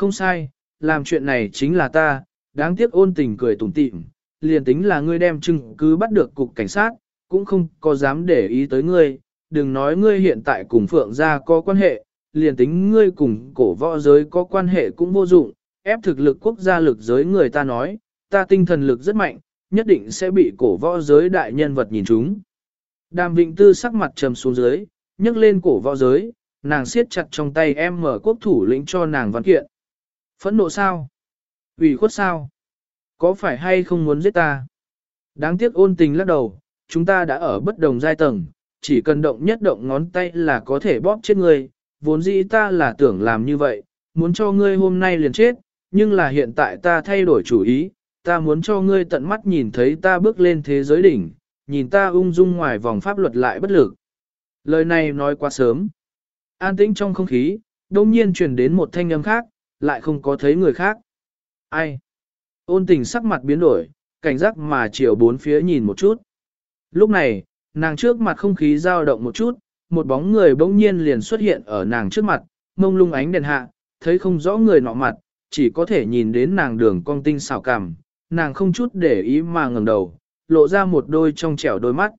Không sai, làm chuyện này chính là ta, đáng tiếc ôn tình cười tủm tỉm, liền tính là ngươi đem chứng cứ bắt được cục cảnh sát, cũng không có dám để ý tới ngươi, đừng nói ngươi hiện tại cùng Phượng gia có quan hệ, liền tính ngươi cùng cổ võ giới có quan hệ cũng vô dụng, ép thực lực quốc gia lực giới người ta nói, ta tinh thần lực rất mạnh, nhất định sẽ bị cổ võ giới đại nhân vật nhìn chúng. Đàm Vịnh Tư sắc mặt trầm xuống dưới, nhấc lên cổ võ giới, nàng siết chặt trong tay em mở quốc thủ lĩnh cho nàng văn kiện. Phẫn nộ sao? ủy khuất sao? Có phải hay không muốn giết ta? Đáng tiếc ôn tình lắc đầu, chúng ta đã ở bất đồng giai tầng, chỉ cần động nhất động ngón tay là có thể bóp chết ngươi, vốn dĩ ta là tưởng làm như vậy, muốn cho ngươi hôm nay liền chết, nhưng là hiện tại ta thay đổi chủ ý, ta muốn cho ngươi tận mắt nhìn thấy ta bước lên thế giới đỉnh, nhìn ta ung dung ngoài vòng pháp luật lại bất lực. Lời này nói quá sớm. An tĩnh trong không khí, đông nhiên truyền đến một thanh âm khác, lại không có thấy người khác. Ai? Ôn tình sắc mặt biến đổi, cảnh giác mà chiều bốn phía nhìn một chút. Lúc này, nàng trước mặt không khí dao động một chút, một bóng người bỗng nhiên liền xuất hiện ở nàng trước mặt, mông lung ánh đèn hạ, thấy không rõ người nọ mặt, chỉ có thể nhìn đến nàng đường cong tinh xảo cằm, nàng không chút để ý mà ngẩng đầu, lộ ra một đôi trong trẻo đôi mắt.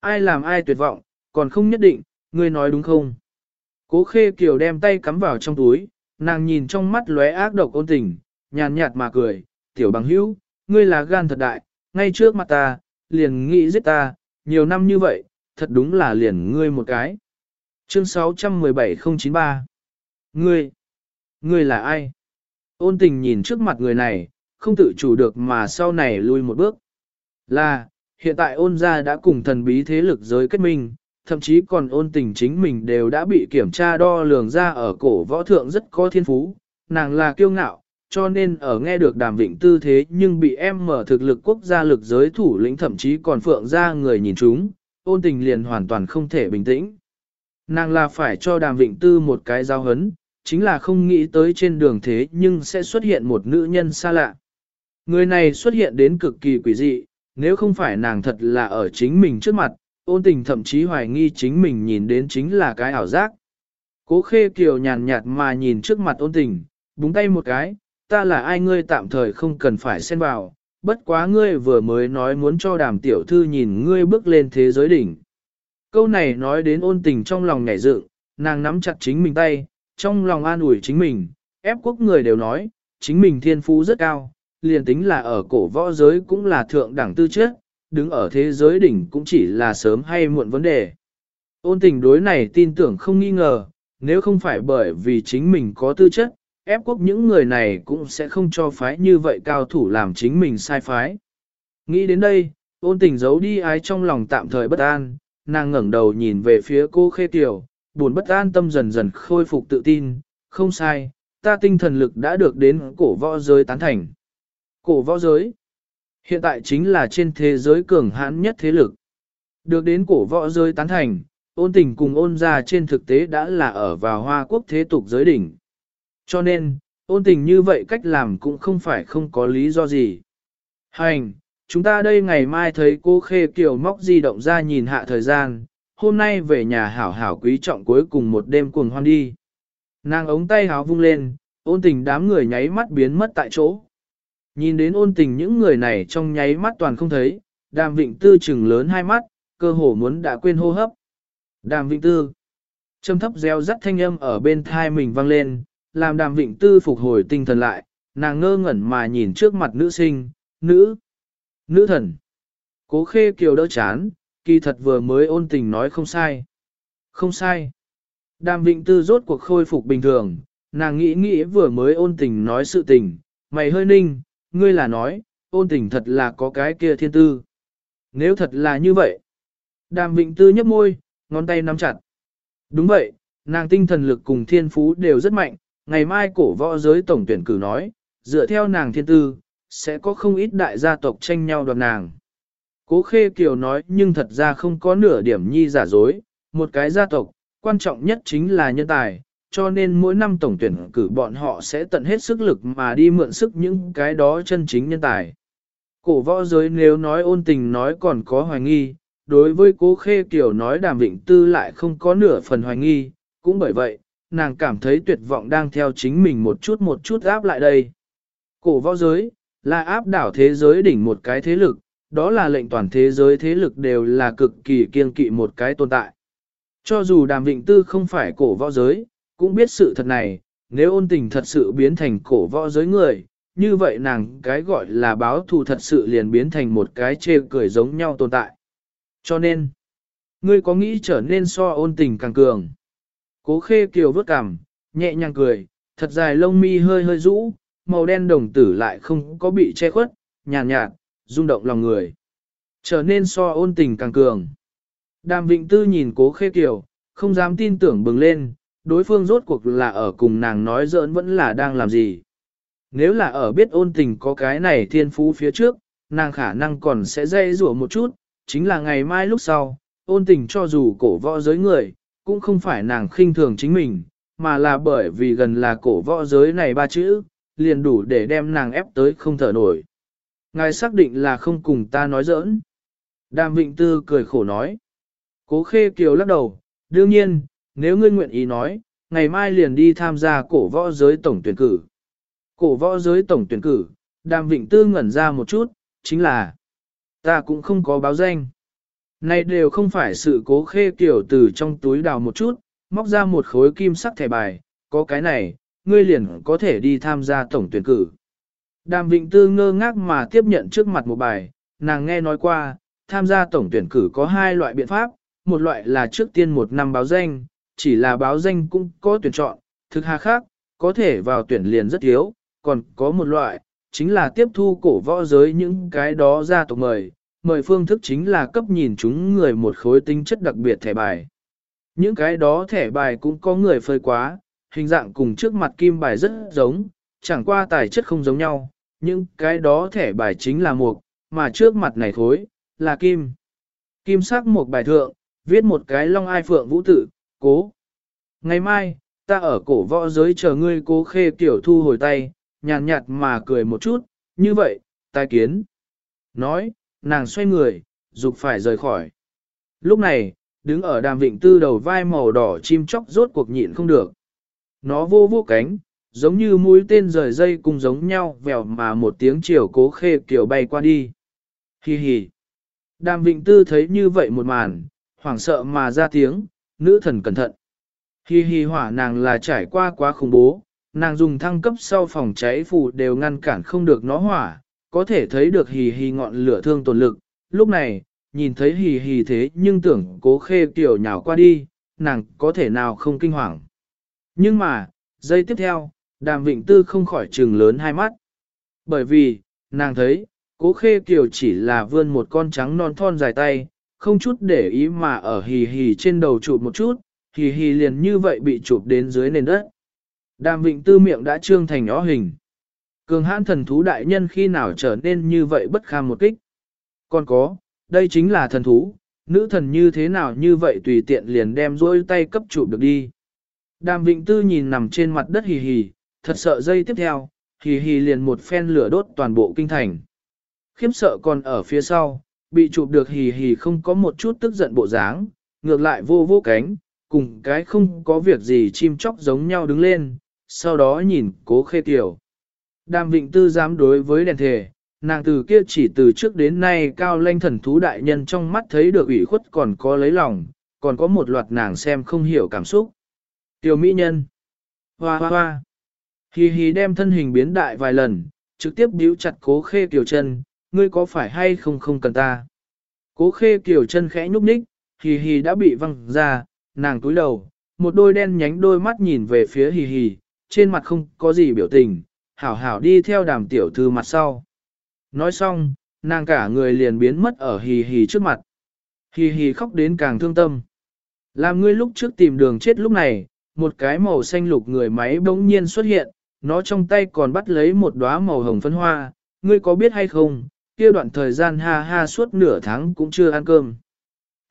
Ai làm ai tuyệt vọng, còn không nhất định, ngươi nói đúng không? Cố khê kiều đem tay cắm vào trong túi, nàng nhìn trong mắt lóe ác độc ôn tình, nhàn nhạt mà cười, tiểu bằng hữu, ngươi là gan thật đại, ngay trước mặt ta, liền nghĩ giết ta, nhiều năm như vậy, thật đúng là liền ngươi một cái. Chương 617093 Ngươi, ngươi là ai? Ôn tình nhìn trước mặt người này, không tự chủ được mà sau này lui một bước. Là, hiện tại ôn gia đã cùng thần bí thế lực giới kết minh, thậm chí còn ôn tình chính mình đều đã bị kiểm tra đo lường ra ở cổ võ thượng rất có thiên phú, nàng là kiêu ngạo, cho nên ở nghe được đàm vịnh tư thế nhưng bị em mở thực lực quốc gia lực giới thủ lĩnh thậm chí còn phượng ra người nhìn chúng, ôn tình liền hoàn toàn không thể bình tĩnh. Nàng là phải cho đàm vịnh tư một cái giao hấn, chính là không nghĩ tới trên đường thế nhưng sẽ xuất hiện một nữ nhân xa lạ. Người này xuất hiện đến cực kỳ quỷ dị, nếu không phải nàng thật là ở chính mình trước mặt, ôn tình thậm chí hoài nghi chính mình nhìn đến chính là cái ảo giác. Cố khê kiều nhàn nhạt mà nhìn trước mặt ôn tình, búng tay một cái, ta là ai ngươi tạm thời không cần phải xen vào, bất quá ngươi vừa mới nói muốn cho đàm tiểu thư nhìn ngươi bước lên thế giới đỉnh. Câu này nói đến ôn tình trong lòng nhảy dựng, nàng nắm chặt chính mình tay, trong lòng an ủi chính mình, ép quốc người đều nói, chính mình thiên phú rất cao, liền tính là ở cổ võ giới cũng là thượng đẳng tư chất, đứng ở thế giới đỉnh cũng chỉ là sớm hay muộn vấn đề. Ôn tình đối này tin tưởng không nghi ngờ, nếu không phải bởi vì chính mình có tư chất, ép quốc những người này cũng sẽ không cho phái như vậy cao thủ làm chính mình sai phái. Nghĩ đến đây, ôn tình giấu đi ái trong lòng tạm thời bất an, nàng ngẩng đầu nhìn về phía cô khê tiểu, buồn bất an tâm dần dần khôi phục tự tin, không sai, ta tinh thần lực đã được đến cổ võ giới tán thành. Cổ võ giới, hiện tại chính là trên thế giới cường hãn nhất thế lực. Được đến cổ võ giới tán thành, ôn tình cùng ôn ra trên thực tế đã là ở vào hoa quốc thế tục giới đỉnh. Cho nên, ôn tình như vậy cách làm cũng không phải không có lý do gì. Hành, chúng ta đây ngày mai thấy cô Khê Kiều móc di động ra nhìn hạ thời gian, hôm nay về nhà hảo hảo quý trọng cuối cùng một đêm cuồng hoan đi. Nàng ống tay háo vung lên, ôn tình đám người nháy mắt biến mất tại chỗ. Nhìn đến ôn tình những người này trong nháy mắt toàn không thấy, đàm vịnh tư chừng lớn hai mắt, cơ hồ muốn đã quên hô hấp. Đàm vịnh tư, trầm thấp reo rắt thanh âm ở bên thai mình vang lên, làm đàm vịnh tư phục hồi tinh thần lại, nàng ngơ ngẩn mà nhìn trước mặt nữ sinh, nữ, nữ thần. Cố khê kiều đỡ chán, kỳ thật vừa mới ôn tình nói không sai. Không sai. Đàm vịnh tư rốt cuộc khôi phục bình thường, nàng nghĩ nghĩ vừa mới ôn tình nói sự tình, mày hơi ninh, ngươi là nói, ôn tình thật là có cái kia thiên tư. Nếu thật là như vậy. Đàm vịnh tư nhấp môi, ngón tay nắm chặt. Đúng vậy, nàng tinh thần lực cùng thiên phú đều rất mạnh, ngày mai cổ võ giới tổng tuyển cử nói, dựa theo nàng thiên tư, sẽ có không ít đại gia tộc tranh nhau đoạt nàng. Cố Khê Kiều nói nhưng thật ra không có nửa điểm nhi giả dối, một cái gia tộc, quan trọng nhất chính là nhân tài, cho nên mỗi năm tổng tuyển cử bọn họ sẽ tận hết sức lực mà đi mượn sức những cái đó chân chính nhân tài. Cổ võ giới nếu nói ôn tình nói còn có hoài nghi, đối với cố Khê Kiều nói đàm vịnh tư lại không có nửa phần hoài nghi, cũng bởi vậy, nàng cảm thấy tuyệt vọng đang theo chính mình một chút một chút áp lại đây. Cổ võ giới, là áp đảo thế giới đỉnh một cái thế lực, đó là lệnh toàn thế giới thế lực đều là cực kỳ kiên kỵ một cái tồn tại. Cho dù đàm vịnh tư không phải cổ võ giới, cũng biết sự thật này, nếu ôn tình thật sự biến thành cổ võ giới người, như vậy nàng cái gọi là báo thù thật sự liền biến thành một cái chê cười giống nhau tồn tại. Cho nên, ngươi có nghĩ trở nên so ôn tình càng cường. Cố khê kiều vớt cằm, nhẹ nhàng cười, thật dài lông mi hơi hơi rũ, màu đen đồng tử lại không có bị che khuất, nhàn nhạt, nhạt, rung động lòng người. Trở nên so ôn tình càng cường. Đàm Vịnh Tư nhìn cố khê kiều, không dám tin tưởng bừng lên, đối phương rốt cuộc là ở cùng nàng nói giỡn vẫn là đang làm gì. Nếu là ở biết ôn tình có cái này thiên phú phía trước, nàng khả năng còn sẽ dây rủa một chút, chính là ngày mai lúc sau, ôn tình cho dù cổ võ giới người, cũng không phải nàng khinh thường chính mình, mà là bởi vì gần là cổ võ giới này ba chữ, liền đủ để đem nàng ép tới không thở nổi. Ngài xác định là không cùng ta nói giỡn. Đàm Vịnh Tư cười khổ nói. Cố Khê Kiều lắc đầu, đương nhiên, nếu ngươi nguyện ý nói, ngày mai liền đi tham gia cổ võ giới tổng tuyển cử. Cổ võ giới tổng tuyển cử, Đàm Vịnh Tư ngẩn ra một chút, chính là ta cũng không có báo danh. Này đều không phải sự cố khê kiểu từ trong túi đào một chút, móc ra một khối kim sắc thẻ bài, có cái này, ngươi liền có thể đi tham gia tổng tuyển cử. Đàm Vịnh Tư ngơ ngác mà tiếp nhận trước mặt một bài, nàng nghe nói qua, tham gia tổng tuyển cử có hai loại biện pháp, một loại là trước tiên một năm báo danh, chỉ là báo danh cũng có tuyển chọn, thực hà khác, có thể vào tuyển liền rất thiếu, còn có một loại, chính là tiếp thu cổ võ giới những cái đó ra tộc mời, mời phương thức chính là cấp nhìn chúng người một khối tinh chất đặc biệt thẻ bài. Những cái đó thẻ bài cũng có người phơi quá, hình dạng cùng trước mặt kim bài rất giống, chẳng qua tài chất không giống nhau, những cái đó thẻ bài chính là mục, mà trước mặt này thối, là kim. Kim sắc một bài thượng, viết một cái long ai phượng vũ tự, cố. Ngày mai, ta ở cổ võ giới chờ ngươi cố khê tiểu thu hồi tay, nhàn nhạt mà cười một chút, như vậy, tai kiến. Nói, nàng xoay người, dục phải rời khỏi. Lúc này, đứng ở đàm vịnh tư đầu vai màu đỏ chim chóc rốt cuộc nhịn không được. Nó vô vô cánh, giống như mũi tên rời dây cùng giống nhau vèo mà một tiếng chiều cố khê kiểu bay qua đi. Hi hi. Đàm vịnh tư thấy như vậy một màn, hoảng sợ mà ra tiếng, nữ thần cẩn thận. Hi hi hỏa nàng là trải qua quá khủng bố, nàng dùng thăng cấp sau phòng cháy phù đều ngăn cản không được nó hỏa, có thể thấy được hì hì ngọn lửa thương tổn lực. Lúc này, nhìn thấy hì hì thế nhưng tưởng cố khê tiểu nhào qua đi, nàng có thể nào không kinh hoàng. Nhưng mà, giây tiếp theo, đàm vịnh tư không khỏi trừng lớn hai mắt. Bởi vì, nàng thấy, cố khê kiều chỉ là vươn một con trắng non thon dài tay, không chút để ý mà ở hì hì trên đầu chụp một chút, hì hì liền như vậy bị chụp đến dưới nền đất. Đàm vịnh tư miệng đã trương thành nhỏ hình. Cường hãn thần thú đại nhân khi nào trở nên như vậy bất kham một kích. Còn có, đây chính là thần thú, nữ thần như thế nào như vậy tùy tiện liền đem dôi tay cấp chụp được đi. Đàm Vịnh Tư nhìn nằm trên mặt đất hì hì, thật sợ dây tiếp theo, hì hì liền một phen lửa đốt toàn bộ kinh thành. Khiếm sợ còn ở phía sau, bị chụp được hì hì không có một chút tức giận bộ dáng, ngược lại vô vô cánh, cùng cái không có việc gì chim chóc giống nhau đứng lên, sau đó nhìn cố khê tiểu. Đàm Vịnh Tư dám đối với đèn thể, nàng từ kia chỉ từ trước đến nay cao lanh thần thú đại nhân trong mắt thấy được ủy khuất còn có lấy lòng, còn có một loạt nàng xem không hiểu cảm xúc. Tiểu mỹ nhân. Hoa hoa hoa. Hì hì đem thân hình biến đại vài lần, trực tiếp điếu chặt cố khê tiểu chân, ngươi có phải hay không không cần ta. Cố khê kiều chân khẽ nhúc nhích, hì hì đã bị văng ra, nàng túi đầu, một đôi đen nhánh đôi mắt nhìn về phía hì hì, trên mặt không có gì biểu tình, hảo hảo đi theo đàm tiểu thư mặt sau. Nói xong, nàng cả người liền biến mất ở hì hì trước mặt. Hì hì khóc đến càng thương tâm. Làm ngươi lúc trước tìm đường chết lúc này, một cái màu xanh lục người máy bỗng nhiên xuất hiện, nó trong tay còn bắt lấy một đóa màu hồng phấn hoa, ngươi có biết hay không, kia đoạn thời gian ha ha suốt nửa tháng cũng chưa ăn cơm.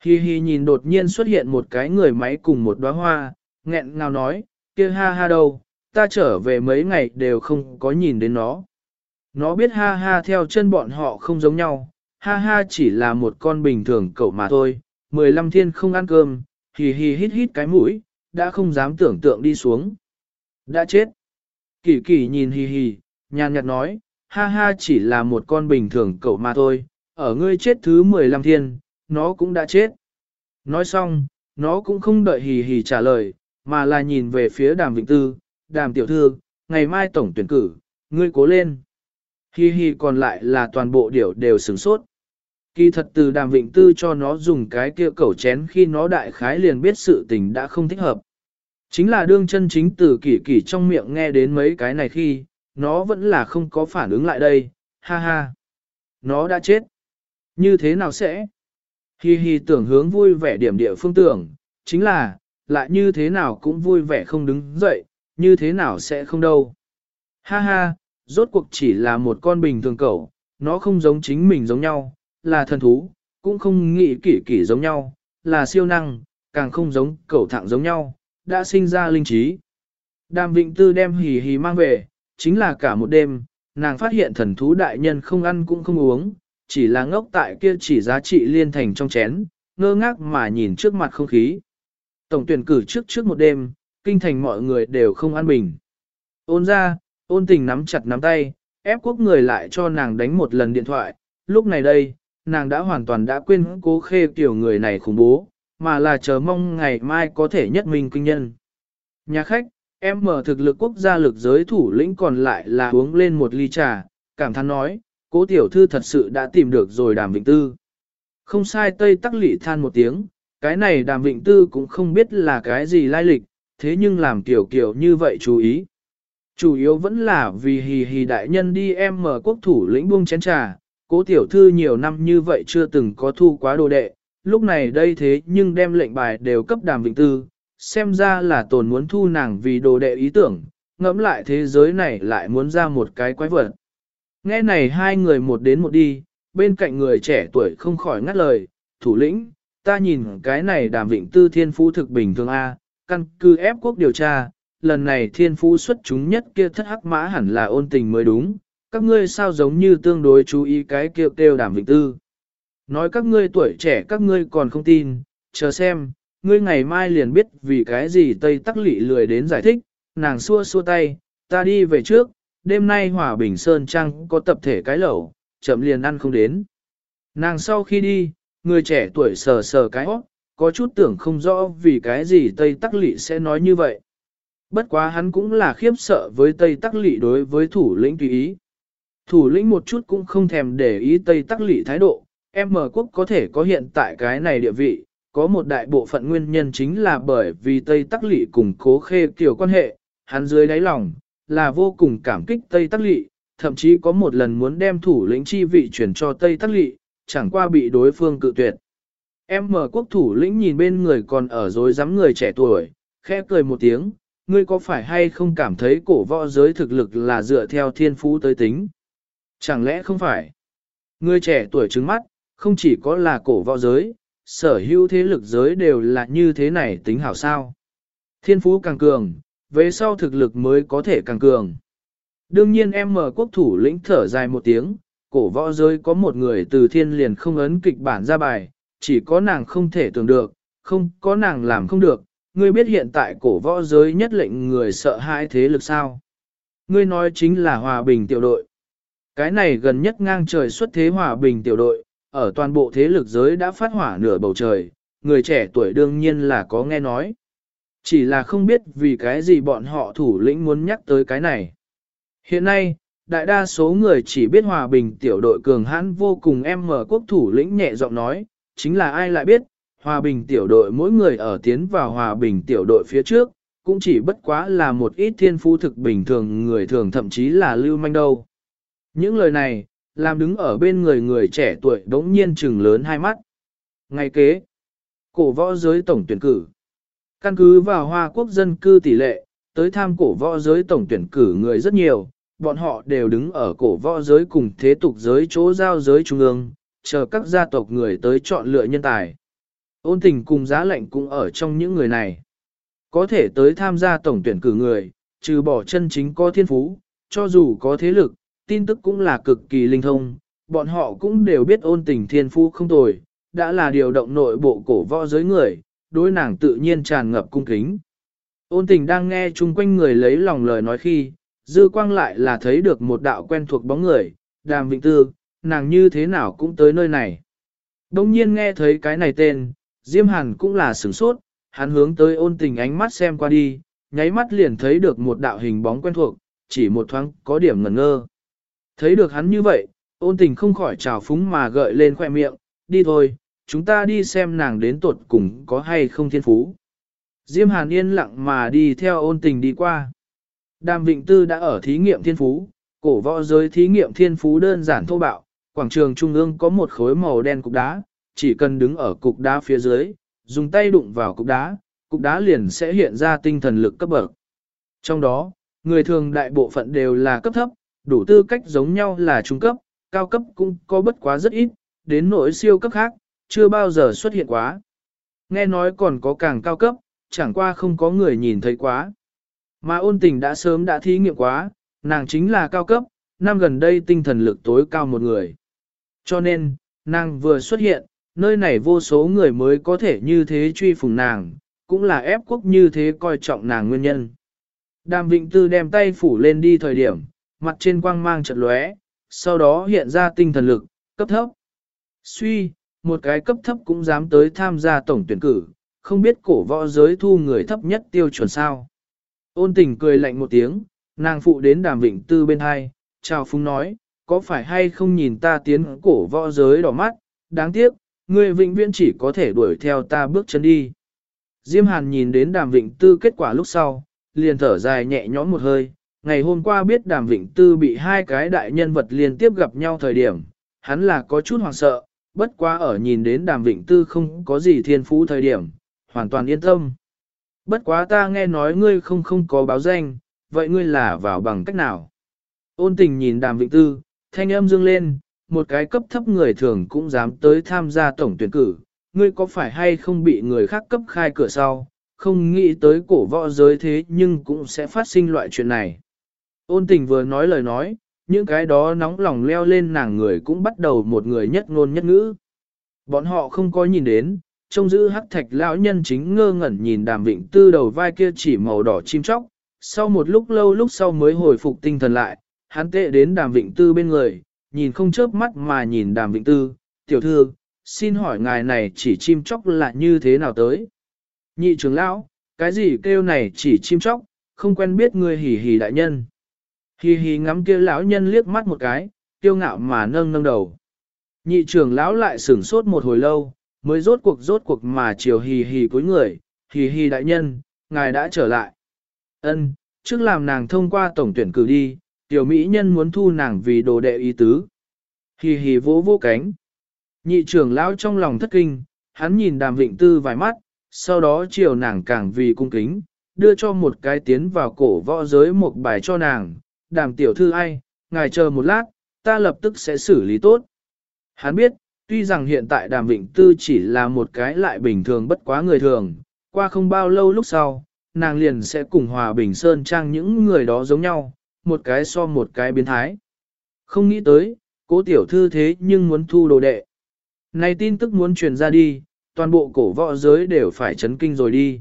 Hi hi nhìn đột nhiên xuất hiện một cái người máy cùng một đóa hoa, nghẹn ngào nói, kia ha ha đâu, ta trở về mấy ngày đều không có nhìn đến nó. Nó biết ha ha theo chân bọn họ không giống nhau, ha ha chỉ là một con bình thường cậu mà thôi, 15 thiên không ăn cơm, hì hì hít hít cái mũi, đã không dám tưởng tượng đi xuống. Đã chết. Kỳ kỳ nhìn hì hì, nhàn nhạt nói, ha ha chỉ là một con bình thường cậu mà thôi, ở ngươi chết thứ 15 thiên, nó cũng đã chết. Nói xong, nó cũng không đợi hì hì trả lời, mà là nhìn về phía đàm vịnh tư, đàm tiểu thư, ngày mai tổng tuyển cử, ngươi cố lên. Hì hì còn lại là toàn bộ điều đều sửng sốt. Kỳ thật từ đàm vịnh tư cho nó dùng cái kia cẩu chén khi nó đại khái liền biết sự tình đã không thích hợp. Chính là đương chân chính từ kỳ kỳ trong miệng nghe đến mấy cái này khi, nó vẫn là không có phản ứng lại đây, ha ha. Nó đã chết. Như thế nào sẽ? Hi hi tưởng hướng vui vẻ điểm địa phương tưởng, chính là, lại như thế nào cũng vui vẻ không đứng dậy, như thế nào sẽ không đâu. Ha ha, rốt cuộc chỉ là một con bình thường cẩu, nó không giống chính mình giống nhau, là thần thú, cũng không nghĩ kỷ kỷ giống nhau, là siêu năng, càng không giống cẩu thẳng giống nhau, đã sinh ra linh trí. Đàm Vịnh Tư đem hì hì mang về, chính là cả một đêm, nàng phát hiện thần thú đại nhân không ăn cũng không uống, chỉ là ngốc tại kia chỉ giá trị liên thành trong chén, ngơ ngác mà nhìn trước mặt không khí. Tổng tuyển cử trước trước một đêm, kinh thành mọi người đều không an bình. Ôn ra, ôn tình nắm chặt nắm tay, ép quốc người lại cho nàng đánh một lần điện thoại, lúc này đây, nàng đã hoàn toàn đã quên cố khê kiểu người này khủng bố, mà là chờ mong ngày mai có thể nhất minh kinh nhân. Nhà khách, em mở thực lực quốc gia lực giới thủ lĩnh còn lại là uống lên một ly trà, cảm thán nói, cố tiểu thư thật sự đã tìm được rồi đàm vịnh tư. Không sai Tây Tắc Lị than một tiếng, cái này đàm vịnh tư cũng không biết là cái gì lai lịch, thế nhưng làm kiểu kiểu như vậy chú ý. Chủ yếu vẫn là vì hì hì đại nhân đi em mở quốc thủ lĩnh buông chén trà, cố tiểu thư nhiều năm như vậy chưa từng có thu quá đồ đệ, lúc này đây thế nhưng đem lệnh bài đều cấp đàm vịnh tư, xem ra là tồn muốn thu nàng vì đồ đệ ý tưởng, ngẫm lại thế giới này lại muốn ra một cái quái vật. Nghe này hai người một đến một đi, bên cạnh người trẻ tuổi không khỏi ngắt lời, thủ lĩnh, ta nhìn cái này đàm vịnh tư thiên phú thực bình thường A, căn cứ ép quốc điều tra, lần này thiên phú xuất chúng nhất kia thất hắc mã hẳn là ôn tình mới đúng, các ngươi sao giống như tương đối chú ý cái kêu kêu đàm vịnh tư. Nói các ngươi tuổi trẻ các ngươi còn không tin, chờ xem, ngươi ngày mai liền biết vì cái gì Tây Tắc Lị lười đến giải thích, nàng xua xua tay, ta đi về trước, đêm nay Hòa Bình Sơn Trăng có tập thể cái lẩu, chậm liền ăn không đến. Nàng sau khi đi, người trẻ tuổi sờ sờ cái hót, có chút tưởng không rõ vì cái gì Tây Tắc Lị sẽ nói như vậy. Bất quá hắn cũng là khiếp sợ với Tây Tắc Lị đối với thủ lĩnh tùy ý. Thủ lĩnh một chút cũng không thèm để ý Tây Tắc Lị thái độ, em mở quốc có thể có hiện tại cái này địa vị, có một đại bộ phận nguyên nhân chính là bởi vì Tây Tắc Lị cùng cố khê kiểu quan hệ, hắn dưới đáy lòng, là vô cùng cảm kích Tây Tắc Lị, thậm chí có một lần muốn đem thủ lĩnh chi vị chuyển cho Tây Tắc Lị, chẳng qua bị đối phương cự tuyệt. Em mở quốc thủ lĩnh nhìn bên người còn ở dối dám người trẻ tuổi, khẽ cười một tiếng, ngươi có phải hay không cảm thấy cổ võ giới thực lực là dựa theo thiên phú tới tính? Chẳng lẽ không phải? Người trẻ tuổi trứng mắt, không chỉ có là cổ võ giới, sở hữu thế lực giới đều là như thế này tính hảo sao. Thiên phú càng cường, về sau thực lực mới có thể càng cường. Đương nhiên em mở quốc thủ lĩnh thở dài một tiếng, cổ võ giới có một người từ thiên liền không ấn kịch bản ra bài, chỉ có nàng không thể tưởng được, không có nàng làm không được, ngươi biết hiện tại cổ võ giới nhất lệnh người sợ hãi thế lực sao. Ngươi nói chính là hòa bình tiểu đội. Cái này gần nhất ngang trời xuất thế hòa bình tiểu đội, ở toàn bộ thế lực giới đã phát hỏa nửa bầu trời, người trẻ tuổi đương nhiên là có nghe nói. Chỉ là không biết vì cái gì bọn họ thủ lĩnh muốn nhắc tới cái này. Hiện nay, đại đa số người chỉ biết hòa bình tiểu đội cường hãn vô cùng em mở quốc thủ lĩnh nhẹ giọng nói, chính là ai lại biết, hòa bình tiểu đội mỗi người ở tiến vào hòa bình tiểu đội phía trước, cũng chỉ bất quá là một ít thiên phú thực bình thường người thường thậm chí là lưu manh đâu. Những lời này, làm đứng ở bên người người trẻ tuổi đống nhiên trừng lớn hai mắt. Ngay kế, cổ võ giới tổng tuyển cử. Căn cứ vào Hoa Quốc dân cư tỷ lệ, tới tham cổ võ giới tổng tuyển cử người rất nhiều, bọn họ đều đứng ở cổ võ giới cùng thế tục giới chỗ giao giới trung ương, chờ các gia tộc người tới chọn lựa nhân tài. Ôn tình cùng giá lệnh cũng ở trong những người này. Có thể tới tham gia tổng tuyển cử người, trừ bỏ chân chính có thiên phú, cho dù có thế lực, tin tức cũng là cực kỳ linh thông, bọn họ cũng đều biết ôn tình thiên phu không tồi, đã là điều động nội bộ cổ võ giới người, đối nàng tự nhiên tràn ngập cung kính. Ôn tình đang nghe chung quanh người lấy lòng lời nói khi, dư quang lại là thấy được một đạo quen thuộc bóng người, đàm vịnh tư, nàng như thế nào cũng tới nơi này. Đông nhiên nghe thấy cái này tên, Diêm Hàn cũng là sửng sốt, hắn hướng tới ôn tình ánh mắt xem qua đi, nháy mắt liền thấy được một đạo hình bóng quen thuộc, chỉ một thoáng có điểm ngẩn ngơ. Thấy được hắn như vậy, ôn tình không khỏi trào phúng mà gợi lên khoe miệng, đi thôi, chúng ta đi xem nàng đến tuột cùng có hay không thiên phú. Diêm Hàn yên lặng mà đi theo ôn tình đi qua. Đàm Vịnh Tư đã ở thí nghiệm thiên phú, cổ võ giới thí nghiệm thiên phú đơn giản thô bạo, quảng trường trung ương có một khối màu đen cục đá, chỉ cần đứng ở cục đá phía dưới, dùng tay đụng vào cục đá, cục đá liền sẽ hiện ra tinh thần lực cấp bậc. Trong đó, người thường đại bộ phận đều là cấp thấp, đủ tư cách giống nhau là trung cấp, cao cấp cũng có bất quá rất ít, đến nỗi siêu cấp khác, chưa bao giờ xuất hiện quá. Nghe nói còn có càng cao cấp, chẳng qua không có người nhìn thấy quá. Mà ôn tình đã sớm đã thí nghiệm quá, nàng chính là cao cấp, năm gần đây tinh thần lực tối cao một người. Cho nên, nàng vừa xuất hiện, nơi này vô số người mới có thể như thế truy phùng nàng, cũng là ép quốc như thế coi trọng nàng nguyên nhân. Đàm Vịnh Tư đem tay phủ lên đi thời điểm, mặt trên quang mang chợt lóe, sau đó hiện ra tinh thần lực, cấp thấp. Suy, một cái cấp thấp cũng dám tới tham gia tổng tuyển cử, không biết cổ võ giới thu người thấp nhất tiêu chuẩn sao. Ôn tình cười lạnh một tiếng, nàng phụ đến đàm vịnh tư bên hai, chào phúng nói, có phải hay không nhìn ta tiến cổ võ giới đỏ mắt, đáng tiếc, người vĩnh viễn chỉ có thể đuổi theo ta bước chân đi. Diêm Hàn nhìn đến đàm vịnh tư kết quả lúc sau, liền thở dài nhẹ nhõm một hơi, ngày hôm qua biết đàm vịnh tư bị hai cái đại nhân vật liên tiếp gặp nhau thời điểm, hắn là có chút hoảng sợ, bất quá ở nhìn đến đàm vịnh tư không có gì thiên phú thời điểm, hoàn toàn yên tâm. Bất quá ta nghe nói ngươi không không có báo danh, vậy ngươi là vào bằng cách nào? Ôn tình nhìn đàm vịnh tư, thanh âm dương lên, một cái cấp thấp người thường cũng dám tới tham gia tổng tuyển cử, ngươi có phải hay không bị người khác cấp khai cửa sau, không nghĩ tới cổ võ giới thế nhưng cũng sẽ phát sinh loại chuyện này. Ôn tình vừa nói lời nói, những cái đó nóng lòng leo lên nàng người cũng bắt đầu một người nhất ngôn nhất ngữ. Bọn họ không có nhìn đến, trông giữ hắc thạch lão nhân chính ngơ ngẩn nhìn đàm vịnh tư đầu vai kia chỉ màu đỏ chim chóc, sau một lúc lâu lúc sau mới hồi phục tinh thần lại, hắn tệ đến đàm vịnh tư bên người, nhìn không chớp mắt mà nhìn đàm vịnh tư, tiểu thư, xin hỏi ngài này chỉ chim chóc là như thế nào tới? Nhị trưởng lão, cái gì kêu này chỉ chim chóc, không quen biết người hỉ hỉ đại nhân. Hì hì ngắm kia lão nhân liếc mắt một cái, kiêu ngạo mà nâng nâng đầu. Nhị trưởng lão lại sửng sốt một hồi lâu, mới rốt cuộc rốt cuộc mà chiều hì hì cuối người, hì hì đại nhân, ngài đã trở lại. Ân, trước làm nàng thông qua tổng tuyển cử đi, tiểu mỹ nhân muốn thu nàng vì đồ đệ ý tứ. Hì hì vỗ vỗ cánh. Nhị trưởng lão trong lòng thất kinh, hắn nhìn đàm vịnh tư vài mắt, sau đó chiều nàng càng vì cung kính, đưa cho một cái tiến vào cổ võ giới một bài cho nàng, đàm tiểu thư ai, ngài chờ một lát, ta lập tức sẽ xử lý tốt. Hắn biết, tuy rằng hiện tại đàm vịnh tư chỉ là một cái lại bình thường bất quá người thường, qua không bao lâu lúc sau, nàng liền sẽ cùng hòa bình sơn trang những người đó giống nhau, một cái so một cái biến thái. Không nghĩ tới, cố tiểu thư thế nhưng muốn thu đồ đệ. Này tin tức muốn truyền ra đi, toàn bộ cổ võ giới đều phải chấn kinh rồi đi.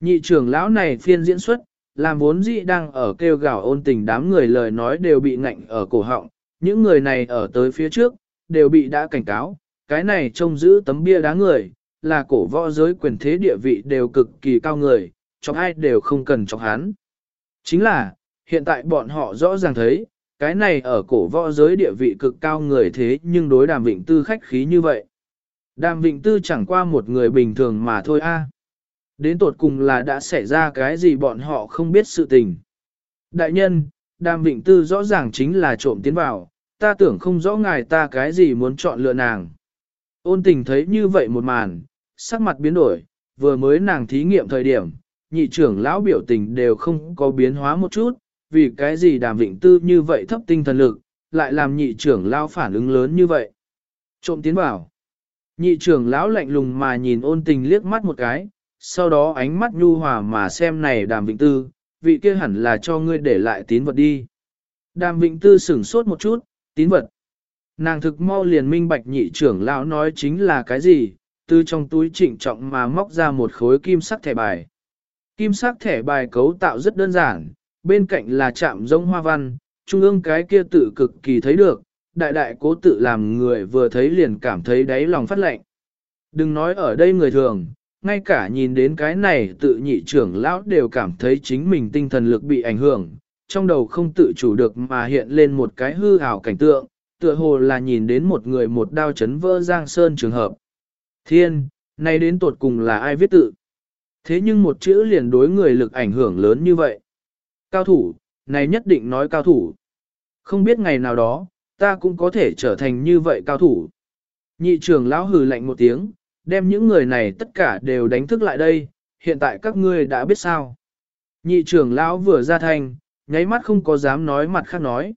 Nhị trưởng lão này phiên diễn xuất, làm vốn dĩ đang ở kêu gào ôn tình đám người lời nói đều bị ngạnh ở cổ họng, những người này ở tới phía trước, đều bị đã cảnh cáo, cái này trông giữ tấm bia đá người, là cổ võ giới quyền thế địa vị đều cực kỳ cao người, chọc ai đều không cần chọc hắn. Chính là, hiện tại bọn họ rõ ràng thấy, cái này ở cổ võ giới địa vị cực cao người thế nhưng đối đàm vịnh tư khách khí như vậy. Đàm vịnh tư chẳng qua một người bình thường mà thôi a. Đến tột cùng là đã xảy ra cái gì bọn họ không biết sự tình. Đại nhân, đàm vịnh tư rõ ràng chính là trộm tiến vào, ta tưởng không rõ ngài ta cái gì muốn chọn lựa nàng. Ôn tình thấy như vậy một màn, sắc mặt biến đổi, vừa mới nàng thí nghiệm thời điểm, nhị trưởng lão biểu tình đều không có biến hóa một chút, vì cái gì đàm vịnh tư như vậy thấp tinh thần lực, lại làm nhị trưởng lão phản ứng lớn như vậy. Trộm tiến vào. Nhị trưởng lão lạnh lùng mà nhìn ôn tình liếc mắt một cái, sau đó ánh mắt nhu hòa mà xem này đàm vịnh tư, vị kia hẳn là cho ngươi để lại tín vật đi. Đàm vịnh tư sửng sốt một chút, tín vật. Nàng thực mau liền minh bạch nhị trưởng lão nói chính là cái gì, từ trong túi trịnh trọng mà móc ra một khối kim sắc thẻ bài. Kim sắc thẻ bài cấu tạo rất đơn giản, bên cạnh là chạm giống hoa văn, trung ương cái kia tự cực kỳ thấy được, đại đại cố tự làm người vừa thấy liền cảm thấy đáy lòng phát lệnh. Đừng nói ở đây người thường, ngay cả nhìn đến cái này tự nhị trưởng lão đều cảm thấy chính mình tinh thần lực bị ảnh hưởng, trong đầu không tự chủ được mà hiện lên một cái hư ảo cảnh tượng, tựa hồ là nhìn đến một người một đao chấn vỡ giang sơn trường hợp. Thiên, nay đến tột cùng là ai viết tự? Thế nhưng một chữ liền đối người lực ảnh hưởng lớn như vậy. Cao thủ, này nhất định nói cao thủ. Không biết ngày nào đó, ta cũng có thể trở thành như vậy cao thủ. Nhị trưởng lão hừ lạnh một tiếng, đem những người này tất cả đều đánh thức lại đây, hiện tại các ngươi đã biết sao. Nhị trưởng lão vừa ra thành, nháy mắt không có dám nói mặt khác nói.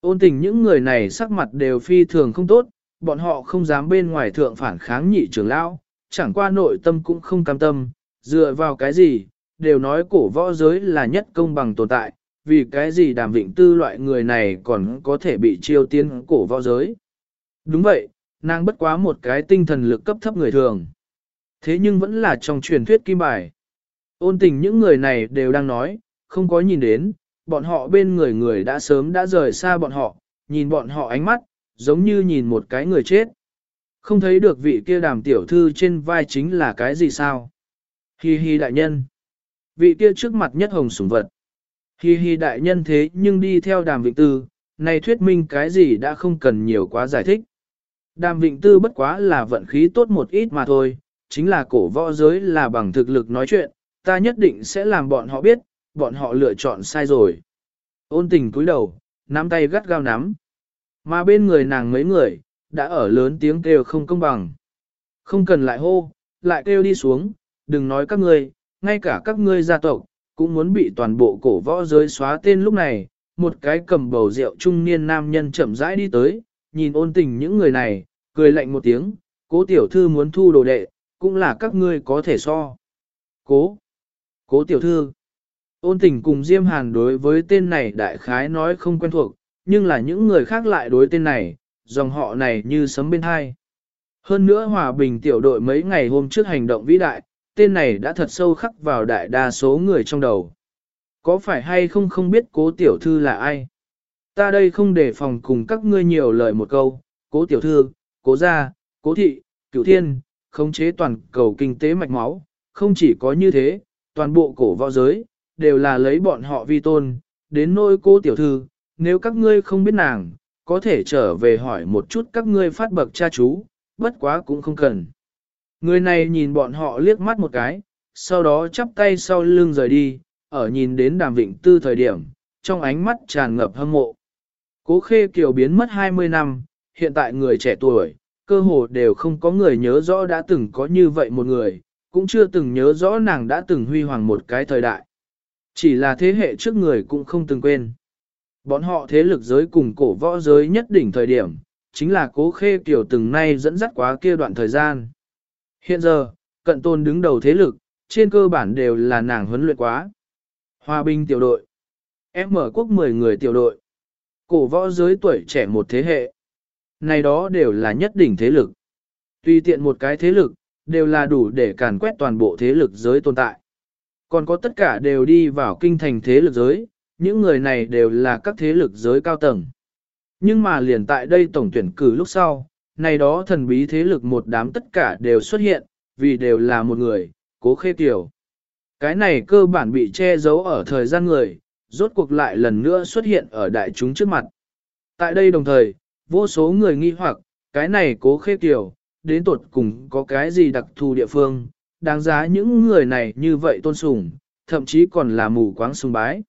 Ôn tình những người này sắc mặt đều phi thường không tốt, bọn họ không dám bên ngoài thượng phản kháng nhị trưởng lão, chẳng qua nội tâm cũng không cam tâm, dựa vào cái gì, đều nói cổ võ giới là nhất công bằng tồn tại, vì cái gì đàm vịnh tư loại người này còn có thể bị chiêu tiến cổ võ giới. Đúng vậy, nàng bất quá một cái tinh thần lực cấp thấp người thường. Thế nhưng vẫn là trong truyền thuyết kim bài. Ôn tình những người này đều đang nói, không có nhìn đến, bọn họ bên người người đã sớm đã rời xa bọn họ, nhìn bọn họ ánh mắt, giống như nhìn một cái người chết. Không thấy được vị kia đàm tiểu thư trên vai chính là cái gì sao? Hi hi đại nhân. Vị kia trước mặt nhất hồng sủng vật. Hi hi đại nhân thế nhưng đi theo đàm vịnh tư, này thuyết minh cái gì đã không cần nhiều quá giải thích. Đàm vịnh tư bất quá là vận khí tốt một ít mà thôi, chính là cổ võ giới là bằng thực lực nói chuyện, ta nhất định sẽ làm bọn họ biết, bọn họ lựa chọn sai rồi. Ôn tình cúi đầu, nắm tay gắt gao nắm. Mà bên người nàng mấy người, đã ở lớn tiếng kêu không công bằng. Không cần lại hô, lại kêu đi xuống, đừng nói các ngươi, ngay cả các ngươi gia tộc, cũng muốn bị toàn bộ cổ võ giới xóa tên lúc này, một cái cầm bầu rượu trung niên nam nhân chậm rãi đi tới, nhìn ôn tình những người này, cười lạnh một tiếng, cố tiểu thư muốn thu đồ đệ, cũng là các ngươi có thể so. Cố, cố tiểu thư, ôn tình cùng Diêm Hàn đối với tên này đại khái nói không quen thuộc, nhưng là những người khác lại đối tên này, dòng họ này như sấm bên hai. Hơn nữa hòa bình tiểu đội mấy ngày hôm trước hành động vĩ đại, tên này đã thật sâu khắc vào đại đa số người trong đầu. Có phải hay không không biết cố tiểu thư là ai? Ta đây không để phòng cùng các ngươi nhiều lời một câu, cố tiểu thư, cố gia, cố thị, cửu thiên, khống chế toàn cầu kinh tế mạch máu, không chỉ có như thế, toàn bộ cổ võ giới, đều là lấy bọn họ vi tôn, đến nỗi cố tiểu thư, nếu các ngươi không biết nàng, có thể trở về hỏi một chút các ngươi phát bậc cha chú, bất quá cũng không cần. Người này nhìn bọn họ liếc mắt một cái, sau đó chắp tay sau lưng rời đi, ở nhìn đến đàm vịnh tư thời điểm, trong ánh mắt tràn ngập hâm mộ. Cố khê kiều biến mất 20 năm, hiện tại người trẻ tuổi, cơ hồ đều không có người nhớ rõ đã từng có như vậy một người, cũng chưa từng nhớ rõ nàng đã từng huy hoàng một cái thời đại. Chỉ là thế hệ trước người cũng không từng quên. Bọn họ thế lực giới cùng cổ võ giới nhất đỉnh thời điểm, chính là cố khê kiều từng nay dẫn dắt quá kia đoạn thời gian. Hiện giờ, cận tôn đứng đầu thế lực, trên cơ bản đều là nàng huấn luyện quá. Hòa binh tiểu đội. Em mở quốc 10 người tiểu đội. Cổ võ giới tuổi trẻ một thế hệ. Này đó đều là nhất đỉnh thế lực. tuy tiện một cái thế lực, đều là đủ để càn quét toàn bộ thế lực giới tồn tại. Còn có tất cả đều đi vào kinh thành thế lực giới, những người này đều là các thế lực giới cao tầng. Nhưng mà liền tại đây tổng tuyển cử lúc sau, này đó thần bí thế lực một đám tất cả đều xuất hiện, vì đều là một người, cố khê tiểu. Cái này cơ bản bị che giấu ở thời gian người, rốt cuộc lại lần nữa xuất hiện ở đại chúng trước mặt. Tại đây đồng thời, vô số người nghi hoặc, cái này cố khê tiểu, đến tuột cùng có cái gì đặc thù địa phương, đáng giá những người này như vậy tôn sùng, thậm chí còn là mù quáng sùng bái.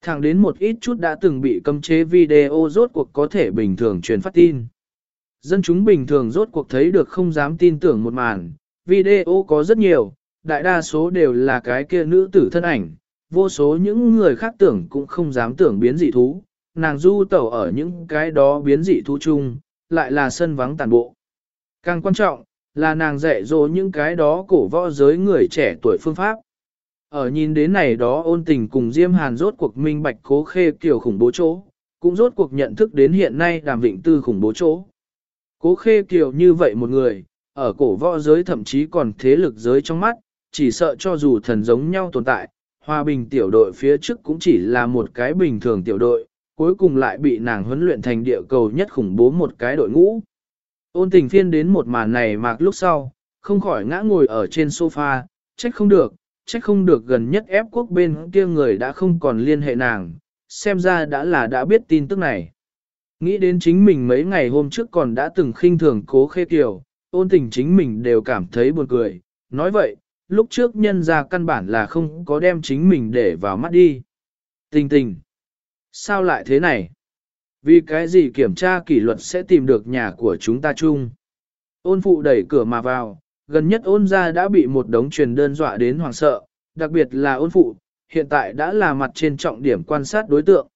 Thẳng đến một ít chút đã từng bị cấm chế video rốt cuộc có thể bình thường truyền phát tin. Dân chúng bình thường rốt cuộc thấy được không dám tin tưởng một màn, video có rất nhiều, đại đa số đều là cái kia nữ tử thân ảnh, vô số những người khác tưởng cũng không dám tưởng biến dị thú, nàng du tẩu ở những cái đó biến dị thú chung, lại là sân vắng tàn bộ. Càng quan trọng, là nàng dạy dỗ những cái đó cổ võ giới người trẻ tuổi phương pháp. Ở nhìn đến này đó ôn tình cùng Diêm Hàn rốt cuộc minh bạch cố khê kiểu khủng bố chỗ, cũng rốt cuộc nhận thức đến hiện nay đàm vịnh tư khủng bố chỗ. Cố khê kiều như vậy một người, ở cổ võ giới thậm chí còn thế lực giới trong mắt, chỉ sợ cho dù thần giống nhau tồn tại, hòa bình tiểu đội phía trước cũng chỉ là một cái bình thường tiểu đội, cuối cùng lại bị nàng huấn luyện thành địa cầu nhất khủng bố một cái đội ngũ. Ôn tình phiên đến một màn này mạc lúc sau, không khỏi ngã ngồi ở trên sofa, trách không được, trách không được gần nhất ép quốc bên kia người đã không còn liên hệ nàng, xem ra đã là đã biết tin tức này. Nghĩ đến chính mình mấy ngày hôm trước còn đã từng khinh thường cố khê kiều, ôn tình chính mình đều cảm thấy buồn cười. Nói vậy, lúc trước nhân ra căn bản là không có đem chính mình để vào mắt đi. Tình tình. Sao lại thế này? Vì cái gì kiểm tra kỷ luật sẽ tìm được nhà của chúng ta chung? Ôn phụ đẩy cửa mà vào, gần nhất ôn ra đã bị một đống truyền đơn dọa đến hoàng sợ, đặc biệt là ôn phụ, hiện tại đã là mặt trên trọng điểm quan sát đối tượng.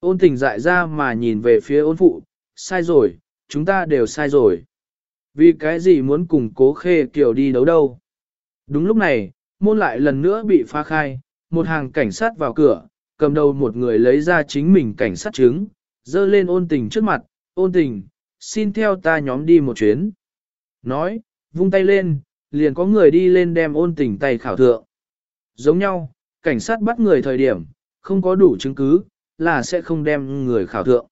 Ôn tình dại ra mà nhìn về phía ôn phụ, sai rồi, chúng ta đều sai rồi. Vì cái gì muốn cùng cố khê kiểu đi đấu đâu? Đúng lúc này, môn lại lần nữa bị phá khai, một hàng cảnh sát vào cửa, cầm đầu một người lấy ra chính mình cảnh sát chứng, dơ lên ôn tình trước mặt, ôn tình, xin theo ta nhóm đi một chuyến. Nói, vung tay lên, liền có người đi lên đem ôn tình tay khảo thượng. Giống nhau, cảnh sát bắt người thời điểm, không có đủ chứng cứ, là sẽ không đem người khảo thượng.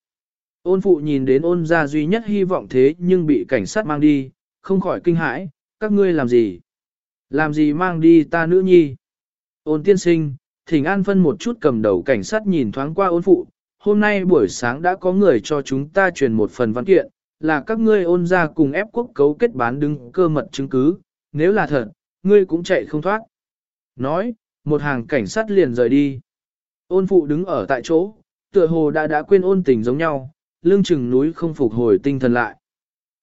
Ôn phụ nhìn đến ôn gia duy nhất hy vọng thế nhưng bị cảnh sát mang đi, không khỏi kinh hãi, các ngươi làm gì? Làm gì mang đi ta nữ nhi? Ôn tiên sinh, thỉnh an phân một chút cầm đầu cảnh sát nhìn thoáng qua ôn phụ, hôm nay buổi sáng đã có người cho chúng ta truyền một phần văn kiện, là các ngươi ôn ra cùng ép quốc cấu kết bán đứng cơ mật chứng cứ, nếu là thật, ngươi cũng chạy không thoát. Nói, một hàng cảnh sát liền rời đi. Ôn phụ đứng ở tại chỗ, tựa hồ đã đã quên ôn tình giống nhau, lưng chừng núi không phục hồi tinh thần lại.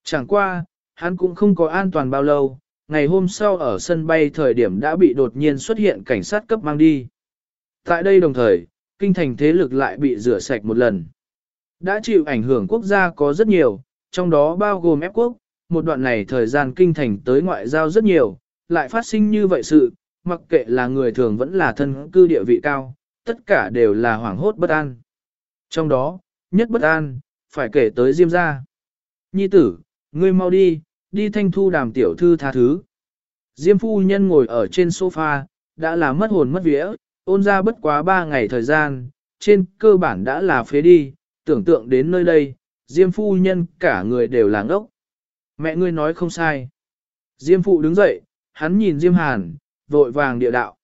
Chẳng qua, hắn cũng không có an toàn bao lâu, ngày hôm sau ở sân bay thời điểm đã bị đột nhiên xuất hiện cảnh sát cấp mang đi. Tại đây đồng thời, kinh thành thế lực lại bị rửa sạch một lần. Đã chịu ảnh hưởng quốc gia có rất nhiều, trong đó bao gồm ép quốc, một đoạn này thời gian kinh thành tới ngoại giao rất nhiều, lại phát sinh như vậy sự, mặc kệ là người thường vẫn là thân cư địa vị cao, tất cả đều là hoảng hốt bất an. Trong đó, nhất bất an, phải kể tới Diêm gia. Nhi tử, ngươi mau đi, đi thanh thu đàm tiểu thư tha thứ. Diêm phu nhân ngồi ở trên sofa, đã là mất hồn mất vía, ôn ra bất quá ba ngày thời gian, trên cơ bản đã là phế đi, tưởng tượng đến nơi đây, Diêm phu nhân cả người đều là ngốc. Mẹ ngươi nói không sai. Diêm phụ đứng dậy, hắn nhìn Diêm Hàn, vội vàng địa đạo.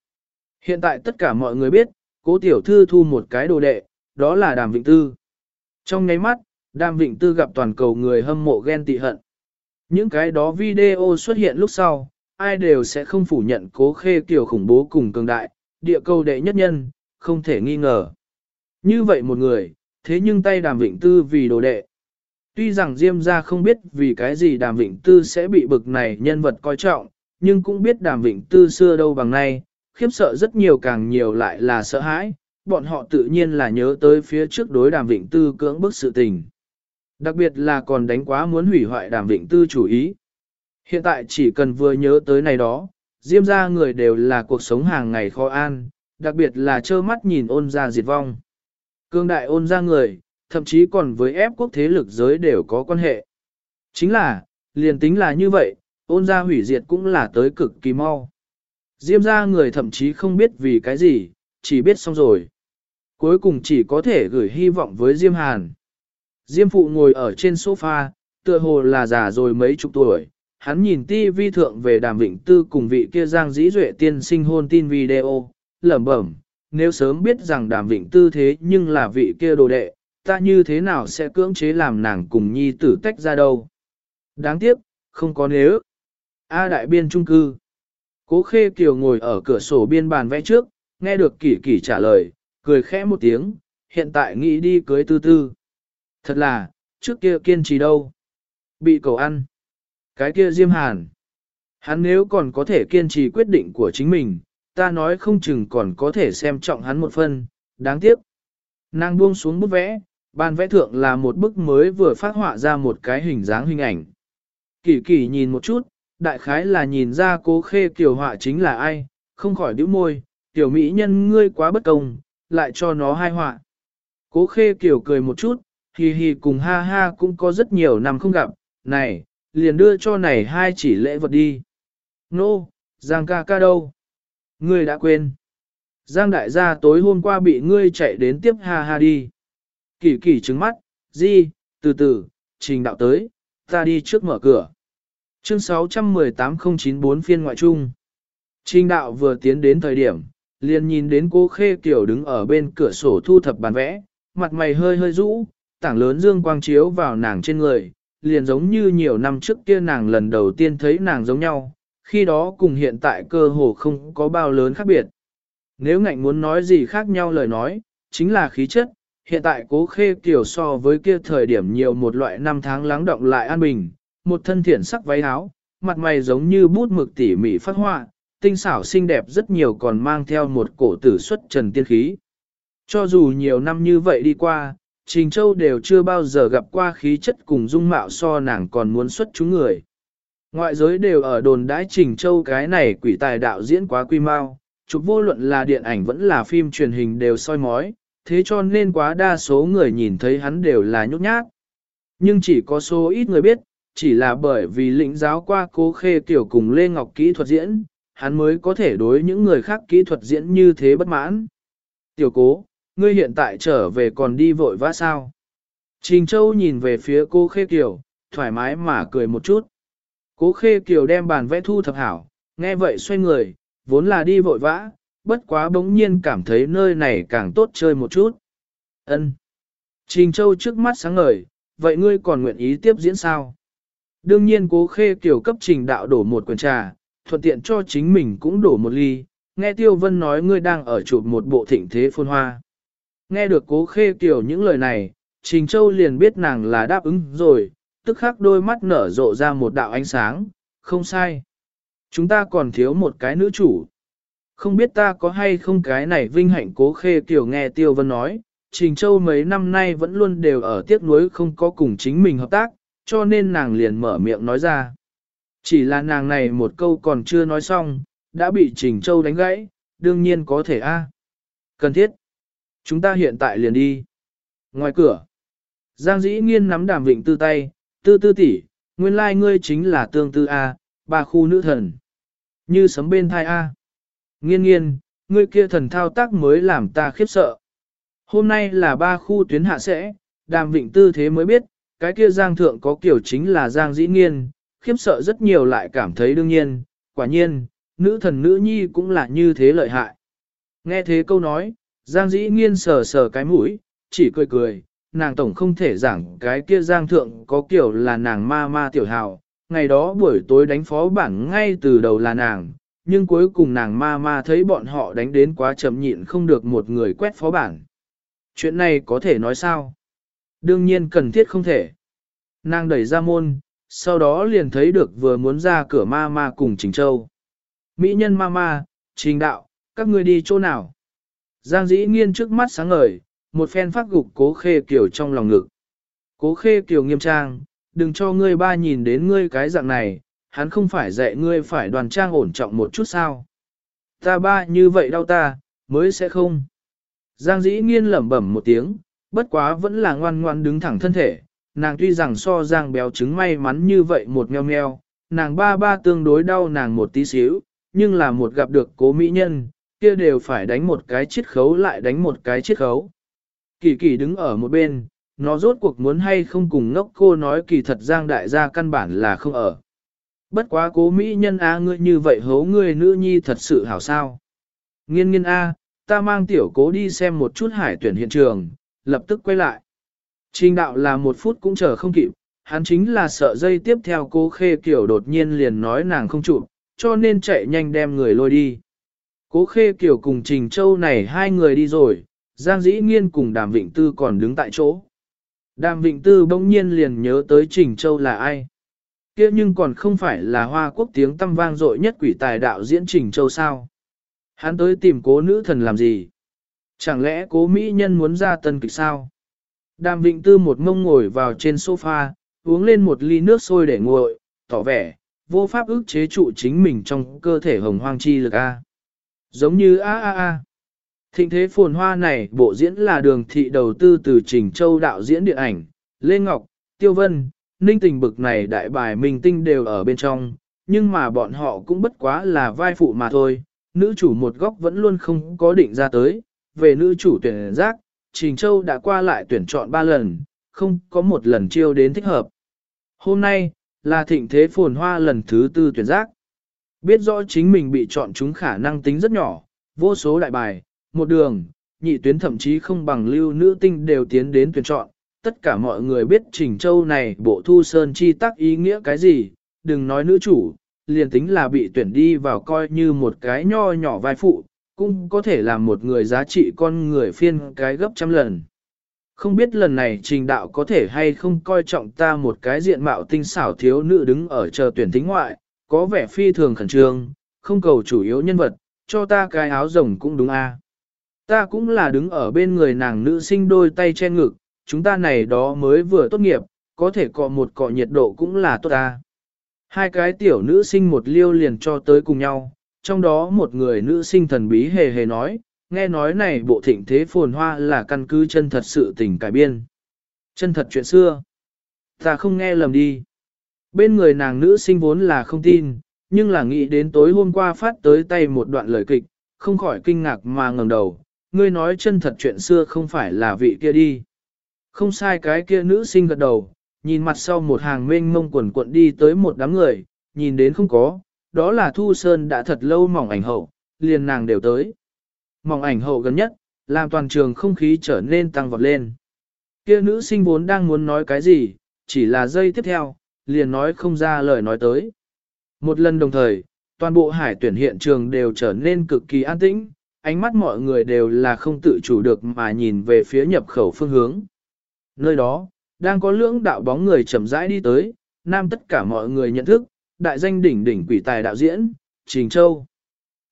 Hiện tại tất cả mọi người biết, cố tiểu thư thu một cái đồ đệ, đó là Đàm Vịnh Tư. Trong nháy mắt, Đàm Vịnh Tư gặp toàn cầu người hâm mộ ghen tị hận. Những cái đó video xuất hiện lúc sau, ai đều sẽ không phủ nhận cố khê kiểu khủng bố cùng cường đại, địa cầu đệ nhất nhân, không thể nghi ngờ. Như vậy một người, thế nhưng tay Đàm Vịnh Tư vì đồ đệ. Tuy rằng Diêm gia không biết vì cái gì Đàm Vịnh Tư sẽ bị bực này nhân vật coi trọng, nhưng cũng biết Đàm Vịnh Tư xưa đâu bằng nay, khiếp sợ rất nhiều càng nhiều lại là sợ hãi, bọn họ tự nhiên là nhớ tới phía trước đối đàm vịnh tư cưỡng bức sự tình. Đặc biệt là còn đánh quá muốn hủy hoại đàm vịnh tư chủ ý. Hiện tại chỉ cần vừa nhớ tới này đó, diêm ra người đều là cuộc sống hàng ngày khó an, đặc biệt là trơ mắt nhìn ôn ra diệt vong. Cương đại ôn ra người, thậm chí còn với ép quốc thế lực giới đều có quan hệ. Chính là, liền tính là như vậy, ôn ra hủy diệt cũng là tới cực kỳ mau. Diêm ra người thậm chí không biết vì cái gì, chỉ biết xong rồi. Cuối cùng chỉ có thể gửi hy vọng với Diêm Hàn. Diêm phụ ngồi ở trên sofa, tựa hồ là già rồi mấy chục tuổi. Hắn nhìn TV thượng về đàm vịnh tư cùng vị kia giang dĩ duệ tiên sinh hôn tin video, lẩm bẩm, nếu sớm biết rằng đàm vịnh tư thế nhưng là vị kia đồ đệ, ta như thế nào sẽ cưỡng chế làm nàng cùng nhi tử tách ra đâu. Đáng tiếc, không có nếu. A đại biên trung cư. Cố Khê Kiều ngồi ở cửa sổ biên bàn vẽ trước, nghe được Kỷ Kỷ trả lời, cười khẽ một tiếng, hiện tại nghĩ đi cưới tư tư. Thật là, trước kia kiên trì đâu. Bị cầu ăn. Cái kia Diêm Hàn. Hắn nếu còn có thể kiên trì quyết định của chính mình, ta nói không chừng còn có thể xem trọng hắn một phần, đáng tiếc. Nàng buông xuống bút vẽ, bàn vẽ thượng là một bức mới vừa phát họa ra một cái hình dáng hình ảnh. Kỳ kỳ nhìn một chút, đại khái là nhìn ra cố khê tiểu họa chính là ai, không khỏi đứa môi, tiểu mỹ nhân ngươi quá bất công, lại cho nó hai họa. Cố khê kiểu cười một chút, hì hì cùng ha ha cũng có rất nhiều năm không gặp, này, liền đưa cho này hai chỉ lễ vật đi. Nô, Giang ca ca đâu? Ngươi đã quên. Giang đại gia tối hôm qua bị ngươi chạy đến tiếp ha ha đi. Kỳ kỳ trứng mắt, di, từ từ, trình đạo tới, ta đi trước mở cửa. Chương 618-094 phiên ngoại trung. Trình đạo vừa tiến đến thời điểm, liền nhìn đến cô Khê Kiều đứng ở bên cửa sổ thu thập bàn vẽ, mặt mày hơi hơi rũ, tảng lớn dương quang chiếu vào nàng trên người, liền giống như nhiều năm trước kia nàng lần đầu tiên thấy nàng giống nhau, khi đó cùng hiện tại cơ hồ không có bao lớn khác biệt. Nếu ngạnh muốn nói gì khác nhau lời nói, chính là khí chất, hiện tại cố khê kiểu so với kia thời điểm nhiều một loại năm tháng lắng động lại an bình, một thân thiện sắc váy áo, mặt mày giống như bút mực tỉ mỉ phát họa, tinh xảo xinh đẹp rất nhiều còn mang theo một cổ tử xuất trần tiên khí. Cho dù nhiều năm như vậy đi qua, Trình Châu đều chưa bao giờ gặp qua khí chất cùng dung mạo so nàng còn muốn xuất chúng người. Ngoại giới đều ở đồn đãi Trình Châu cái này quỷ tài đạo diễn quá quy mau, chụp vô luận là điện ảnh vẫn là phim truyền hình đều soi mói, thế cho nên quá đa số người nhìn thấy hắn đều là nhút nhát. Nhưng chỉ có số ít người biết, chỉ là bởi vì lĩnh giáo qua cố khê tiểu cùng Lê Ngọc kỹ thuật diễn, hắn mới có thể đối những người khác kỹ thuật diễn như thế bất mãn. Tiểu cố, ngươi hiện tại trở về còn đi vội vã sao? Trình Châu nhìn về phía cô Khê Kiều, thoải mái mà cười một chút. Cố Khê Kiều đem bàn vẽ thu thập hảo, nghe vậy xoay người, vốn là đi vội vã, bất quá bỗng nhiên cảm thấy nơi này càng tốt chơi một chút. Ân. Trình Châu trước mắt sáng ngời, vậy ngươi còn nguyện ý tiếp diễn sao? Đương nhiên cố khê kiểu cấp trình đạo đổ một quần trà, thuận tiện cho chính mình cũng đổ một ly, nghe Tiêu Vân nói ngươi đang ở chụp một bộ thịnh thế phôn hoa. Nghe được cố khê kiểu những lời này, Trình Châu liền biết nàng là đáp ứng rồi, tức khắc đôi mắt nở rộ ra một đạo ánh sáng, không sai. Chúng ta còn thiếu một cái nữ chủ. Không biết ta có hay không cái này vinh hạnh cố khê kiểu nghe Tiêu Vân nói, Trình Châu mấy năm nay vẫn luôn đều ở tiếc nuối không có cùng chính mình hợp tác, cho nên nàng liền mở miệng nói ra. Chỉ là nàng này một câu còn chưa nói xong, đã bị Trình Châu đánh gãy, đương nhiên có thể a. Cần thiết. Chúng ta hiện tại liền đi. Ngoài cửa, Giang dĩ nghiên nắm đàm vịnh tư tay, tư tư tỷ, nguyên lai ngươi chính là tương tư A, ba khu nữ thần. Như sấm bên thai A. Nghiên nghiên, ngươi kia thần thao tác mới làm ta khiếp sợ. Hôm nay là ba khu tuyến hạ sẽ, đàm vịnh tư thế mới biết, cái kia giang thượng có kiểu chính là giang dĩ nghiên, khiếp sợ rất nhiều lại cảm thấy đương nhiên, quả nhiên, nữ thần nữ nhi cũng là như thế lợi hại. Nghe thế câu nói, giang dĩ nghiên sờ sờ cái mũi, chỉ cười cười, nàng tổng không thể giảng cái kia giang thượng có kiểu là nàng ma ma tiểu hào, ngày đó buổi tối đánh phó bản ngay từ đầu là nàng, nhưng cuối cùng nàng ma ma thấy bọn họ đánh đến quá chậm nhịn không được một người quét phó bản. Chuyện này có thể nói sao? Đương nhiên cần thiết không thể. Nàng đẩy ra môn, sau đó liền thấy được vừa muốn ra cửa ma ma cùng Trình Châu. Mỹ nhân ma ma, Trình Đạo, các ngươi đi chỗ nào? Giang dĩ nghiên trước mắt sáng ngời, một phen phát gục cố khê kiều trong lòng ngực. Cố khê kiều nghiêm trang, đừng cho ngươi ba nhìn đến ngươi cái dạng này, hắn không phải dạy ngươi phải đoàn trang ổn trọng một chút sao. Ta ba như vậy đau ta, mới sẽ không. Giang dĩ nghiên lẩm bẩm một tiếng, bất quá vẫn là ngoan ngoan đứng thẳng thân thể. Nàng tuy rằng so giang béo trứng may mắn như vậy một meo meo, nàng ba ba tương đối đau nàng một tí xíu, nhưng là một gặp được cố mỹ nhân, kia đều phải đánh một cái chiết khấu lại đánh một cái chiết khấu. Kỳ kỳ đứng ở một bên, nó rốt cuộc muốn hay không cùng ngốc cô nói kỳ thật giang đại gia căn bản là không ở. Bất quá cố mỹ nhân A ngươi như vậy hấu ngươi nữ nhi thật sự hảo sao. Nghiên nghiên A, ta mang tiểu cố đi xem một chút hải tuyển hiện trường, lập tức quay lại. Trình đạo là một phút cũng chờ không kịp, hắn chính là sợ dây tiếp theo cô khê kiểu đột nhiên liền nói nàng không chụp, cho nên chạy nhanh đem người lôi đi. Cố khê kiều cùng Trình Châu này hai người đi rồi, Giang Dĩ Nghiên cùng Đàm Vịnh Tư còn đứng tại chỗ. Đàm Vịnh Tư bỗng nhiên liền nhớ tới Trình Châu là ai. kia nhưng còn không phải là hoa quốc tiếng tâm vang dội nhất quỷ tài đạo diễn Trình Châu sao. Hắn tới tìm cố nữ thần làm gì? Chẳng lẽ cố mỹ nhân muốn ra tân kịch sao? Đàm Vịnh Tư một mông ngồi vào trên sofa, uống lên một ly nước sôi để nguội, tỏ vẻ, vô pháp ức chế trụ chính mình trong cơ thể hồng hoang chi lực A. Giống như a a a. Thịnh thế phồn hoa này bộ diễn là đường thị đầu tư từ Trình Châu đạo diễn điện ảnh, Lê Ngọc, Tiêu Vân, Ninh Tình bực này đại bài minh tinh đều ở bên trong, nhưng mà bọn họ cũng bất quá là vai phụ mà thôi, nữ chủ một góc vẫn luôn không có định ra tới, về nữ chủ tuyển giác, Trình Châu đã qua lại tuyển chọn ba lần, không có một lần chiêu đến thích hợp. Hôm nay, là thịnh thế phồn hoa lần thứ tư tuyển giác. Biết rõ chính mình bị chọn chúng khả năng tính rất nhỏ, vô số đại bài, một đường, nhị tuyến thậm chí không bằng lưu nữ tinh đều tiến đến tuyển chọn. Tất cả mọi người biết Trình Châu này bộ thu sơn chi tác ý nghĩa cái gì, đừng nói nữ chủ, liền tính là bị tuyển đi vào coi như một cái nho nhỏ vai phụ, cũng có thể làm một người giá trị con người phiên cái gấp trăm lần. Không biết lần này trình đạo có thể hay không coi trọng ta một cái diện mạo tinh xảo thiếu nữ đứng ở chờ tuyển tính ngoại, có vẻ phi thường khẩn trương, không cầu chủ yếu nhân vật, cho ta cái áo rồng cũng đúng a. Ta cũng là đứng ở bên người nàng nữ sinh đôi tay che ngực, chúng ta này đó mới vừa tốt nghiệp, có thể cọ một cọ nhiệt độ cũng là tốt ta. Hai cái tiểu nữ sinh một liêu liền cho tới cùng nhau, trong đó một người nữ sinh thần bí hề hề nói, nghe nói này bộ thịnh thế phồn hoa là căn cứ chân thật sự tình cải biên. Chân thật chuyện xưa. Ta không nghe lầm đi. Bên người nàng nữ sinh vốn là không tin, nhưng là nghĩ đến tối hôm qua phát tới tay một đoạn lời kịch, không khỏi kinh ngạc mà ngẩng đầu. Ngươi nói chân thật chuyện xưa không phải là vị kia đi. Không sai cái kia nữ sinh gật đầu, nhìn mặt sau một hàng mênh mông quần cuộn đi tới một đám người, nhìn đến không có, đó là Thu Sơn đã thật lâu mỏng ảnh hậu, liền nàng đều tới. Mỏng ảnh hậu gần nhất, làm toàn trường không khí trở nên tăng vọt lên. Kia nữ sinh vốn đang muốn nói cái gì, chỉ là giây tiếp theo, liền nói không ra lời nói tới. Một lần đồng thời, toàn bộ hải tuyển hiện trường đều trở nên cực kỳ an tĩnh, ánh mắt mọi người đều là không tự chủ được mà nhìn về phía nhập khẩu phương hướng. Nơi đó, đang có lưỡng đạo bóng người chậm rãi đi tới, nam tất cả mọi người nhận thức, đại danh đỉnh đỉnh quỷ tài đạo diễn, Trình Châu.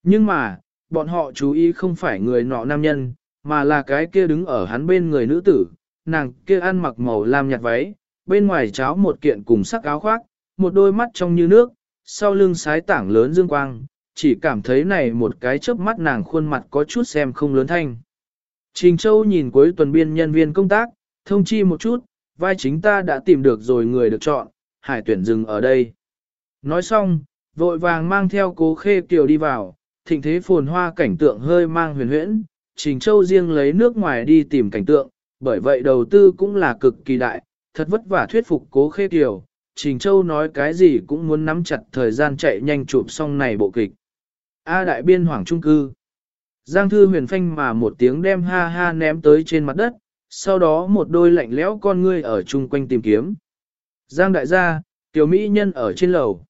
Nhưng mà, bọn họ chú ý không phải người nọ nam nhân, mà là cái kia đứng ở hắn bên người nữ tử, nàng kia ăn mặc màu lam nhạt váy, bên ngoài cháo một kiện cùng sắc áo khoác, một đôi mắt trong như nước, sau lưng sái tảng lớn dương quang, chỉ cảm thấy này một cái chớp mắt nàng khuôn mặt có chút xem không lớn thanh. Trình Châu nhìn cuối tuần biên nhân viên công tác, thông chi một chút, vai chính ta đã tìm được rồi người được chọn, hải tuyển dừng ở đây. Nói xong, vội vàng mang theo cố khê kiều đi vào, thịnh thế phồn hoa cảnh tượng hơi mang huyền huyễn, Trình Châu riêng lấy nước ngoài đi tìm cảnh tượng, bởi vậy đầu tư cũng là cực kỳ đại, thật vất vả thuyết phục cố khê kiều. Trình Châu nói cái gì cũng muốn nắm chặt thời gian chạy nhanh chụp xong này bộ kịch. A đại biên hoàng trung cư. Giang thư huyền phanh mà một tiếng đem ha ha ném tới trên mặt đất, sau đó một đôi lạnh lẽo con ngươi ở chung quanh tìm kiếm. Giang đại gia, tiểu mỹ nhân ở trên lầu.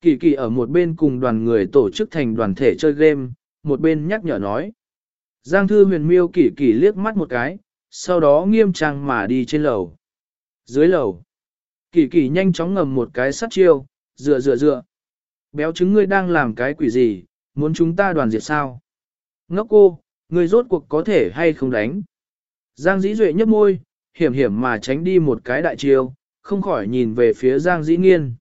Kỳ kỳ ở một bên cùng đoàn người tổ chức thành đoàn thể chơi game, một bên nhắc nhở nói. Giang thư huyền miêu kỳ kỳ liếc mắt một cái, sau đó nghiêm trang mà đi trên lầu. Dưới lầu, kỳ kỳ nhanh chóng ngầm một cái sắt chiêu, dựa dựa dựa. Béo trứng ngươi đang làm cái quỷ gì, muốn chúng ta đoàn diệt sao? Ngốc cô, ngươi rốt cuộc có thể hay không đánh? Giang dĩ duệ nhấp môi, hiểm hiểm mà tránh đi một cái đại chiêu, không khỏi nhìn về phía Giang dĩ nghiên.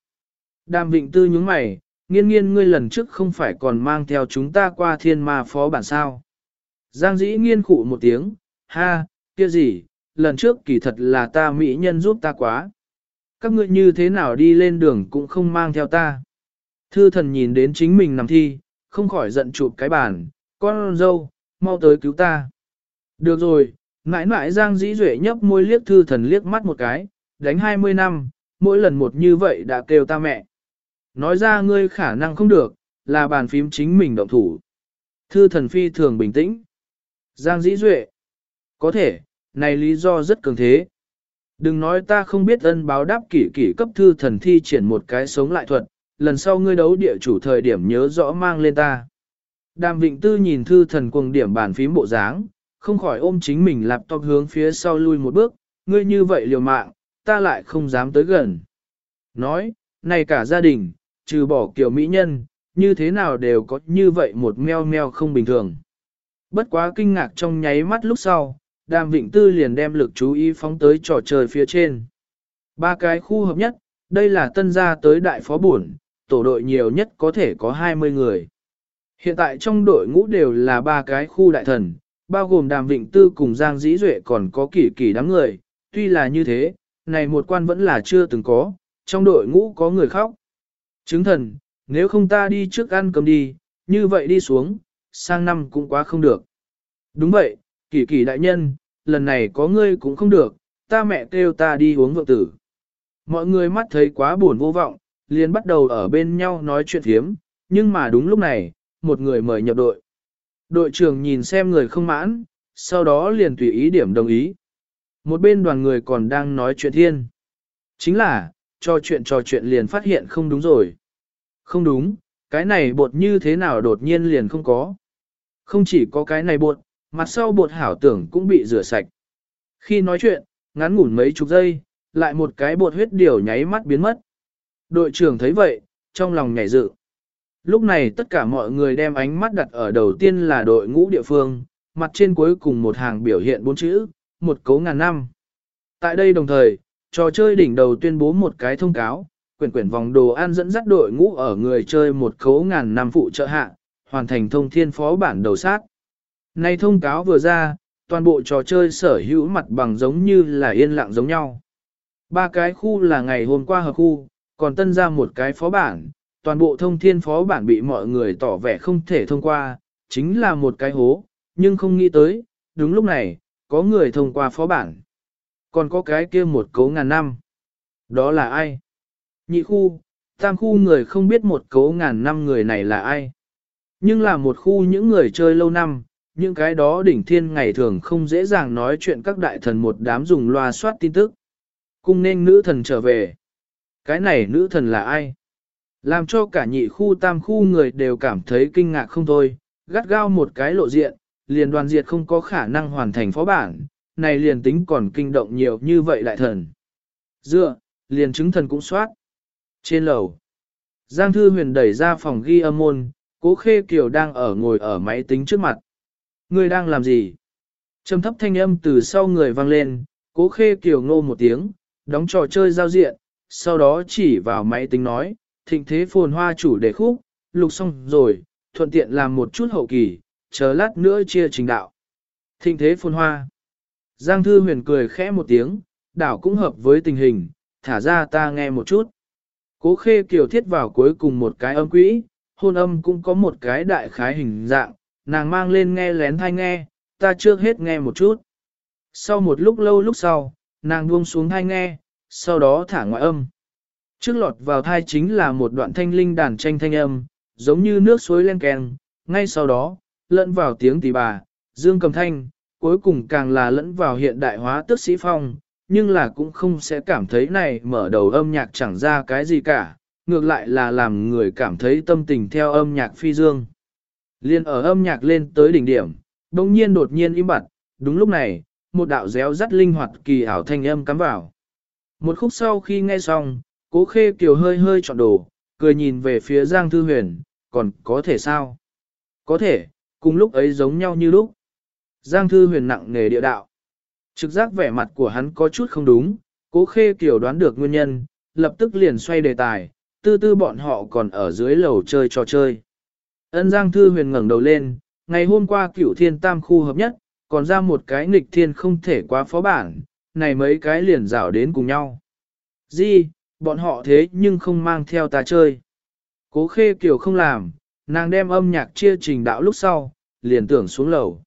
Đàm Vịnh Tư nhướng mày, nghiên nghiên ngươi lần trước không phải còn mang theo chúng ta qua thiên ma phó bản sao. Giang dĩ nghiên khụ một tiếng, ha, kia gì, lần trước kỳ thật là ta mỹ nhân giúp ta quá. Các ngươi như thế nào đi lên đường cũng không mang theo ta. Thư thần nhìn đến chính mình nằm thi, không khỏi giận chụp cái bàn, con dâu, mau tới cứu ta. Được rồi, mãi mãi Giang dĩ duệ nhấp môi liếc thư thần liếc mắt một cái, đánh 20 năm, mỗi lần một như vậy đã kêu ta mẹ. Nói ra ngươi khả năng không được, là bàn phím chính mình động thủ. Thư thần phi thường bình tĩnh. Giang dĩ duệ. Có thể, này lý do rất cường thế. Đừng nói ta không biết ân báo đáp kỷ kỷ cấp thư thần thi triển một cái sống lại thuật, lần sau ngươi đấu địa chủ thời điểm nhớ rõ mang lên ta. Đàm Vịnh Tư nhìn thư thần cuồng điểm bàn phím bộ dáng, không khỏi ôm chính mình laptop hướng phía sau lui một bước, ngươi như vậy liều mạng, ta lại không dám tới gần. Nói, này cả gia đình, trừ bỏ kiểu mỹ nhân, như thế nào đều có như vậy một meo meo không bình thường. Bất quá kinh ngạc trong nháy mắt lúc sau, đàm vịnh tư liền đem lực chú ý phóng tới trò chơi phía trên. Ba cái khu hợp nhất, đây là tân gia tới đại phó bổn, tổ đội nhiều nhất có thể có 20 người. Hiện tại trong đội ngũ đều là ba cái khu đại thần, bao gồm đàm vịnh tư cùng Giang Dĩ Duệ còn có kỷ kỷ đám người, tuy là như thế, này một quan vẫn là chưa từng có, trong đội ngũ có người khóc. Chứng thần, nếu không ta đi trước ăn cơm đi, như vậy đi xuống, sang năm cũng quá không được. Đúng vậy, kỳ kỳ đại nhân, lần này có ngươi cũng không được, ta mẹ kêu ta đi uống vượng tử. Mọi người mắt thấy quá buồn vô vọng, liền bắt đầu ở bên nhau nói chuyện thiếm, nhưng mà đúng lúc này, một người mời nhập đội. Đội trưởng nhìn xem người không mãn, sau đó liền tùy ý điểm đồng ý. Một bên đoàn người còn đang nói chuyện thiên. Chính là, cho chuyện trò chuyện liền phát hiện không đúng rồi. Không đúng, cái này bột như thế nào đột nhiên liền không có. Không chỉ có cái này bột, mặt sau bột hảo tưởng cũng bị rửa sạch. Khi nói chuyện, ngắn ngủn mấy chục giây, lại một cái bột huyết điều nháy mắt biến mất. Đội trưởng thấy vậy, trong lòng nhảy dự. Lúc này tất cả mọi người đem ánh mắt đặt ở đầu tiên là đội ngũ địa phương, mặt trên cuối cùng một hàng biểu hiện bốn chữ, một cấu ngàn năm. Tại đây đồng thời, trò chơi đỉnh đầu tuyên bố một cái thông cáo, quyển quyển vòng đồ ăn dẫn dắt đội ngũ ở người chơi một cấu ngàn năm phụ trợ hạ, hoàn thành thông thiên phó bản đầu sát. Này thông cáo vừa ra, toàn bộ trò chơi sở hữu mặt bằng giống như là yên lặng giống nhau. Ba cái khu là ngày hôm qua hợp khu, còn tân ra một cái phó bản, toàn bộ thông thiên phó bản bị mọi người tỏ vẻ không thể thông qua, chính là một cái hố, nhưng không nghĩ tới, đúng lúc này, có người thông qua phó bản. Còn có cái kia một cấu ngàn năm. Đó là ai? Nhị khu, tam khu người không biết một cấu ngàn năm người này là ai. Nhưng là một khu những người chơi lâu năm, những cái đó đỉnh thiên ngày thường không dễ dàng nói chuyện các đại thần một đám dùng loa soát tin tức. Cung nên nữ thần trở về. Cái này nữ thần là ai? Làm cho cả nhị khu tam khu người đều cảm thấy kinh ngạc không thôi, gắt gao một cái lộ diện, liền đoàn diệt không có khả năng hoàn thành phó bản, này liền tính còn kinh động nhiều như vậy đại thần. Dựa, liền chứng thần cũng soát. Trên lầu, Giang Thư Huyền đẩy ra phòng ghi âm môn, cố khê kiều đang ở ngồi ở máy tính trước mặt. Ngươi đang làm gì? Trầm thấp thanh âm từ sau người vang lên, cố khê kiều ngô một tiếng, đóng trò chơi giao diện, sau đó chỉ vào máy tính nói, thịnh thế phồn hoa chủ đề khúc, lục xong rồi, thuận tiện làm một chút hậu kỳ, chờ lát nữa chia trình đạo. Thịnh thế phồn hoa. Giang Thư Huyền cười khẽ một tiếng, đảo cũng hợp với tình hình, thả ra ta nghe một chút. Cố khê kiều thiết vào cuối cùng một cái âm quỹ, hôn âm cũng có một cái đại khái hình dạng, nàng mang lên nghe lén thai nghe, ta trước hết nghe một chút. Sau một lúc lâu lúc sau, nàng buông xuống thai nghe, sau đó thả ngoại âm. Trước lọt vào thai chính là một đoạn thanh linh đàn tranh thanh âm, giống như nước suối len kèn. ngay sau đó, lẫn vào tiếng tỷ bà, dương cầm thanh, cuối cùng càng là lẫn vào hiện đại hóa tức sĩ phong, nhưng là cũng không sẽ cảm thấy này mở đầu âm nhạc chẳng ra cái gì cả, ngược lại là làm người cảm thấy tâm tình theo âm nhạc phi dương. Liên ở âm nhạc lên tới đỉnh điểm, đồng nhiên đột nhiên im bặt, đúng lúc này, một đạo réo rắt linh hoạt kỳ ảo thanh âm cắm vào. Một khúc sau khi nghe xong, cố khê kiều hơi hơi trọn đồ, cười nhìn về phía Giang Thư Huyền, còn có thể sao? Có thể, cùng lúc ấy giống nhau như lúc. Giang Thư Huyền nặng nề địa đạo. Trực giác vẻ mặt của hắn có chút không đúng, cố khê kiều đoán được nguyên nhân, lập tức liền xoay đề tài, tư tư bọn họ còn ở dưới lầu chơi trò chơi. Ân Giang Thư Huyền ngẩng đầu lên, ngày hôm qua cửu thiên tam khu hợp nhất, còn ra một cái nghịch thiên không thể quá phó bản, này mấy cái liền rảo đến cùng nhau. Di, bọn họ thế nhưng không mang theo ta chơi. Cố khê kiều không làm, nàng đem âm nhạc chia trình đạo lúc sau, liền tưởng xuống lầu.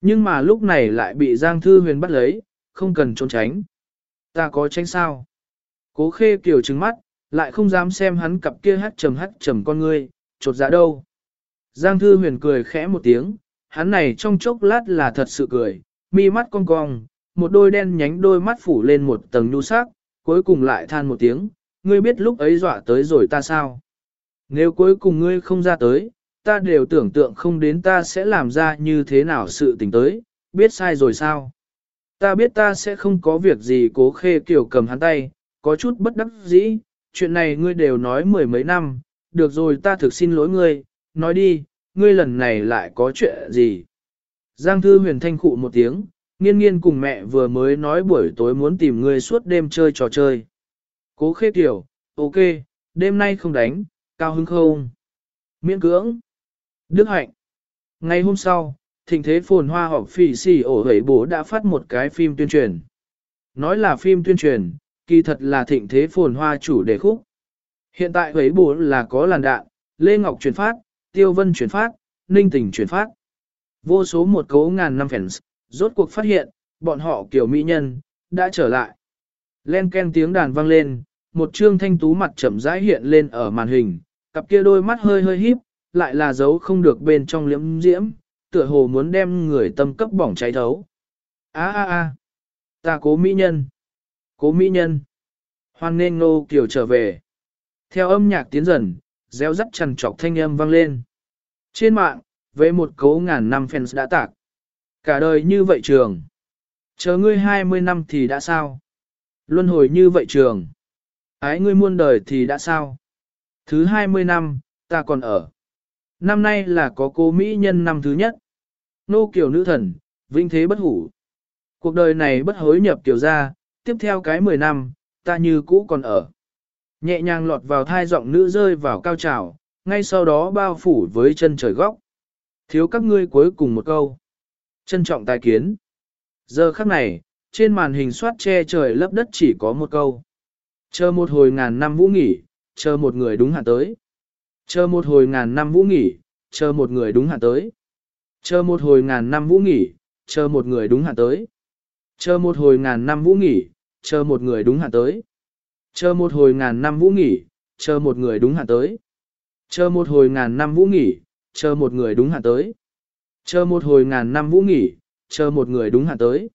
Nhưng mà lúc này lại bị Giang Thư Huyền bắt lấy, không cần trốn tránh. Ta có tránh sao? Cố khê kiều trừng mắt, lại không dám xem hắn cặp kia hát trầm hát trầm con ngươi, trột dạ đâu. Giang Thư Huyền cười khẽ một tiếng, hắn này trong chốc lát là thật sự cười, mi mắt cong cong, một đôi đen nhánh đôi mắt phủ lên một tầng nhu sắc, cuối cùng lại than một tiếng, ngươi biết lúc ấy dọa tới rồi ta sao? Nếu cuối cùng ngươi không ra tới, ta đều tưởng tượng không đến ta sẽ làm ra như thế nào sự tình tới, biết sai rồi sao? Ta biết ta sẽ không có việc gì cố khê kiểu cầm hắn tay, có chút bất đắc dĩ, chuyện này ngươi đều nói mười mấy năm, được rồi ta thực xin lỗi ngươi, nói đi, ngươi lần này lại có chuyện gì? Giang thư huyền thanh khụ một tiếng, nghiên nghiên cùng mẹ vừa mới nói buổi tối muốn tìm ngươi suốt đêm chơi trò chơi. Cố khê tiểu, ok, đêm nay không đánh, cao hứng không? Miễn cưỡng. Đức hạnh. Ngày hôm sau, thịnh thế phồn hoa họp phỉ xì ổ hẩy bố đã phát một cái phim tuyên truyền. Nói là phim tuyên truyền, kỳ thật là thịnh thế phồn hoa chủ đề khúc. Hiện tại ấy bố là có làn đạn, Lê Ngọc truyền phát, Tiêu Vân chuyển phát, Ninh Tình chuyển phát. Vô số một cấu ngàn năm fans, rốt cuộc phát hiện, bọn họ kiểu mỹ nhân, đã trở lại. Len ken tiếng đàn vang lên, một trương thanh tú mặt chậm rãi hiện lên ở màn hình, cặp kia đôi mắt hơi hơi híp, lại là dấu không được bên trong liễm diễm, tựa hồ muốn đem người tâm cấp bỏng cháy thấu. A a a, ta cố mỹ nhân, cố mỹ nhân, hoan nên nô kiểu trở về. Theo âm nhạc tiến dần, réo rắt trần trọc thanh âm vang lên. Trên mạng, với một cấu ngàn năm fans đã tạc. Cả đời như vậy trường. Chờ ngươi 20 năm thì đã sao? Luân hồi như vậy trường. Ái ngươi muôn đời thì đã sao? Thứ 20 năm, ta còn ở. Năm nay là có cô Mỹ nhân năm thứ nhất. Nô kiểu nữ thần, vinh thế bất hủ. Cuộc đời này bất hối nhập kiểu ra, tiếp theo cái 10 năm, ta như cũ còn ở. Nhẹ nhàng lọt vào thai giọng nữ rơi vào cao trào, ngay sau đó bao phủ với chân trời góc. Thiếu các ngươi cuối cùng một câu. Trân trọng tài kiến. Giờ khắc này, trên màn hình soát che trời lấp đất chỉ có một câu. Chờ một hồi ngàn năm vũ nghỉ, chờ một người đúng hạn tới. Chờ một hồi ngàn năm vũ nghỉ, chờ một người đúng hạn tới. Chờ một hồi ngàn năm vũ nghỉ, chờ một người đúng hạn tới. Chờ một hồi ngàn năm vũ nghỉ, chờ một người đúng hạn tới. Chờ một hồi ngàn năm vũ nghỉ, chờ một người đúng hạn tới. Chờ một hồi ngàn năm vũ nghỉ, chờ một người đúng hạn tới. Chờ một hồi ngàn năm vũ nghỉ, chờ một người đúng hạn tới.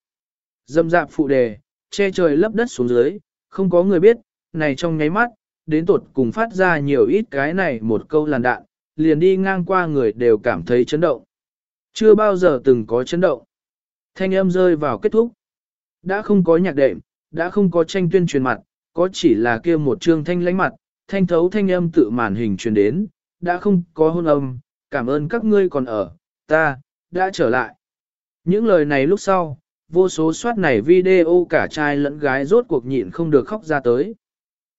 Dâm dạp phụ đề, che trời lấp đất xuống dưới, không có người biết, này trong nháy mắt, đến tột cùng phát ra nhiều ít cái này một câu làn đạn, liền đi ngang qua người đều cảm thấy chấn động. Chưa bao giờ từng có chấn động. Thanh âm rơi vào kết thúc. Đã không có nhạc đệm, đã không có tranh tuyên truyền mặt, có chỉ là kia một trương thanh lãnh mặt, thanh thấu thanh âm tự màn hình truyền đến, đã không có hôn âm, cảm ơn các ngươi còn ở, ta, đã trở lại. Những lời này lúc sau, vô số soát này video cả trai lẫn gái rốt cuộc nhịn không được khóc ra tới.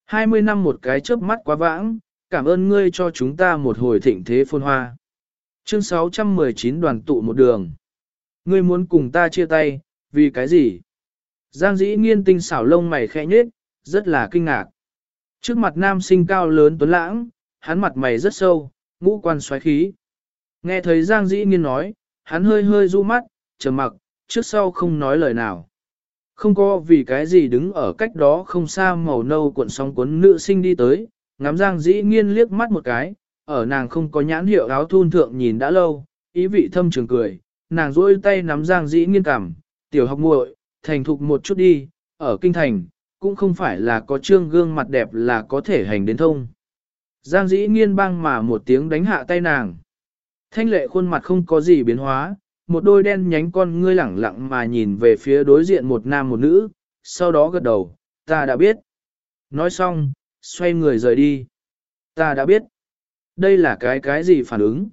20 năm một cái chớp mắt quá vãng, cảm ơn ngươi cho chúng ta một hồi thịnh thế phôn hoa. Chương 619 đoàn tụ một đường. Ngươi muốn cùng ta chia tay, vì cái gì? Giang dĩ nghiên tinh xảo lông mày khẽ nhết, rất là kinh ngạc. Trước mặt nam sinh cao lớn tuấn lãng, hắn mặt mày rất sâu, ngũ quan xoáy khí. Nghe thấy Giang dĩ nghiên nói, hắn hơi hơi du mắt, trầm mặc, trước sau không nói lời nào. Không có vì cái gì đứng ở cách đó không xa màu nâu cuộn sóng cuốn nữ sinh đi tới, ngắm Giang dĩ nghiên liếc mắt một cái, ở nàng không có nhãn hiệu áo thun thượng nhìn đã lâu, ý vị thâm trường cười, nàng duỗi tay nắm Giang dĩ nghiên cảm, tiểu học muội, thành thục một chút đi, ở kinh thành, cũng không phải là có trương gương mặt đẹp là có thể hành đến thông. Giang dĩ nghiên băng mà một tiếng đánh hạ tay nàng. Thanh lệ khuôn mặt không có gì biến hóa, một đôi đen nhánh con ngươi lẳng lặng mà nhìn về phía đối diện một nam một nữ, sau đó gật đầu, ta đã biết. Nói xong, xoay người rời đi. Ta đã biết. Đây là cái cái gì phản ứng?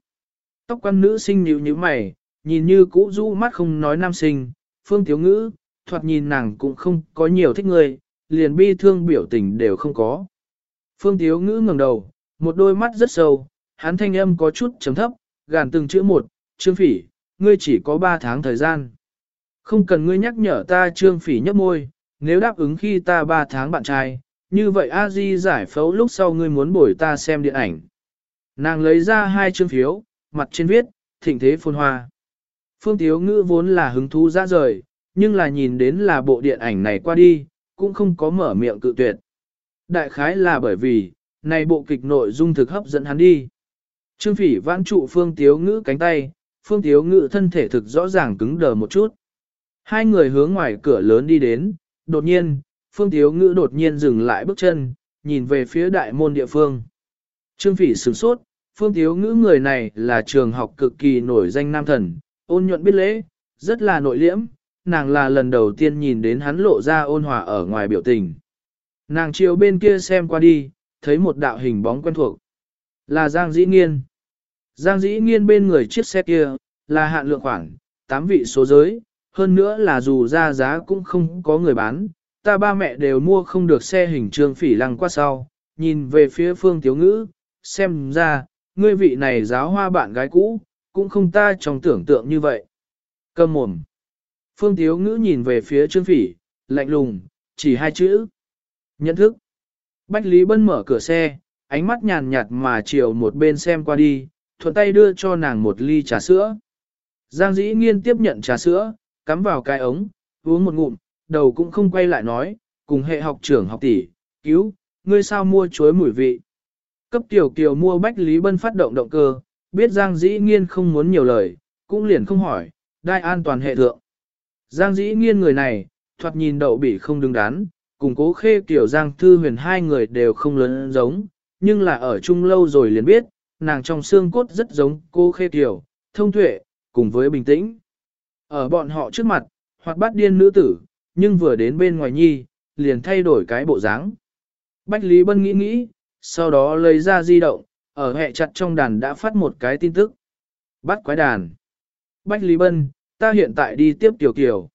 Tóc quan nữ sinh nhíu như mày, nhìn như cũ rũ mắt không nói nam sinh, phương thiếu ngữ, thoạt nhìn nàng cũng không có nhiều thích người, liền bi thương biểu tình đều không có. Phương thiếu ngữ ngẩng đầu, một đôi mắt rất sâu, hắn thanh âm có chút chấm thấp, gàn từng chữ một, trương phỉ, ngươi chỉ có 3 tháng thời gian. Không cần ngươi nhắc nhở ta trương phỉ nhấp môi, nếu đáp ứng khi ta 3 tháng bạn trai, như vậy a di giải phẫu lúc sau ngươi muốn bổi ta xem điện ảnh. Nàng lấy ra hai chương phiếu, mặt trên viết, thịnh thế phôn hoa. Phương Tiếu Ngữ vốn là hứng thú ra rời, nhưng là nhìn đến là bộ điện ảnh này qua đi, cũng không có mở miệng cự tuyệt. Đại khái là bởi vì, này bộ kịch nội dung thực hấp dẫn hắn đi. Trương Phỉ vãn trụ Phương Tiếu Ngữ cánh tay, Phương Tiếu Ngữ thân thể thực rõ ràng cứng đờ một chút. Hai người hướng ngoài cửa lớn đi đến, đột nhiên, Phương Tiếu Ngữ đột nhiên dừng lại bước chân, nhìn về phía đại môn địa phương. Trương Phỉ sửng sốt, Phương Tiếu Ngữ người này là trường học cực kỳ nổi danh nam thần, ôn nhuận biết lễ, rất là nội liễm, nàng là lần đầu tiên nhìn đến hắn lộ ra ôn hòa ở ngoài biểu tình. Nàng chiều bên kia xem qua đi, thấy một đạo hình bóng quen thuộc. Là Giang Dĩ Nghiên. Giang Dĩ Nghiên bên người chiếc xe kia, là hạn lượng khoảng 8 vị số giới, hơn nữa là dù ra giá cũng không có người bán, ta ba mẹ đều mua không được xe hình trương phỉ lăng qua sau, nhìn về phía phương tiếu ngữ, xem ra, ngươi vị này giáo hoa bạn gái cũ, cũng không ta trong tưởng tượng như vậy. Cầm mồm. Phương tiếu ngữ nhìn về phía trương phỉ, lạnh lùng, chỉ hai chữ. Nhận thức. Bách Lý Bân mở cửa xe, ánh mắt nhàn nhạt mà chiều một bên xem qua đi, thuận tay đưa cho nàng một ly trà sữa. Giang dĩ nghiên tiếp nhận trà sữa, cắm vào cái ống, uống một ngụm, đầu cũng không quay lại nói, cùng hệ học trưởng học tỷ, cứu, ngươi sao mua chuối mùi vị. Cấp tiểu kiều mua bách Lý Bân phát động động cơ, biết Giang dĩ nghiên không muốn nhiều lời, cũng liền không hỏi, đai an toàn hệ thượng. Giang dĩ nghiên người này, thoạt nhìn đậu bị không đứng đắn, cùng cố khê kiểu Giang Thư Huyền hai người đều không lớn giống, nhưng là ở chung lâu rồi liền biết, nàng trong xương cốt rất giống cô khê kiểu, thông tuệ, cùng với bình tĩnh. Ở bọn họ trước mặt, hoặc bắt điên nữ tử, nhưng vừa đến bên ngoài nhi, liền thay đổi cái bộ dáng. Bách Lý Bân nghĩ nghĩ, sau đó lấy ra di động, ở hệ chặt trong đàn đã phát một cái tin tức. Bắt quái đàn. Bách Lý Bân, ta hiện tại đi tiếp Tiểu Kiều.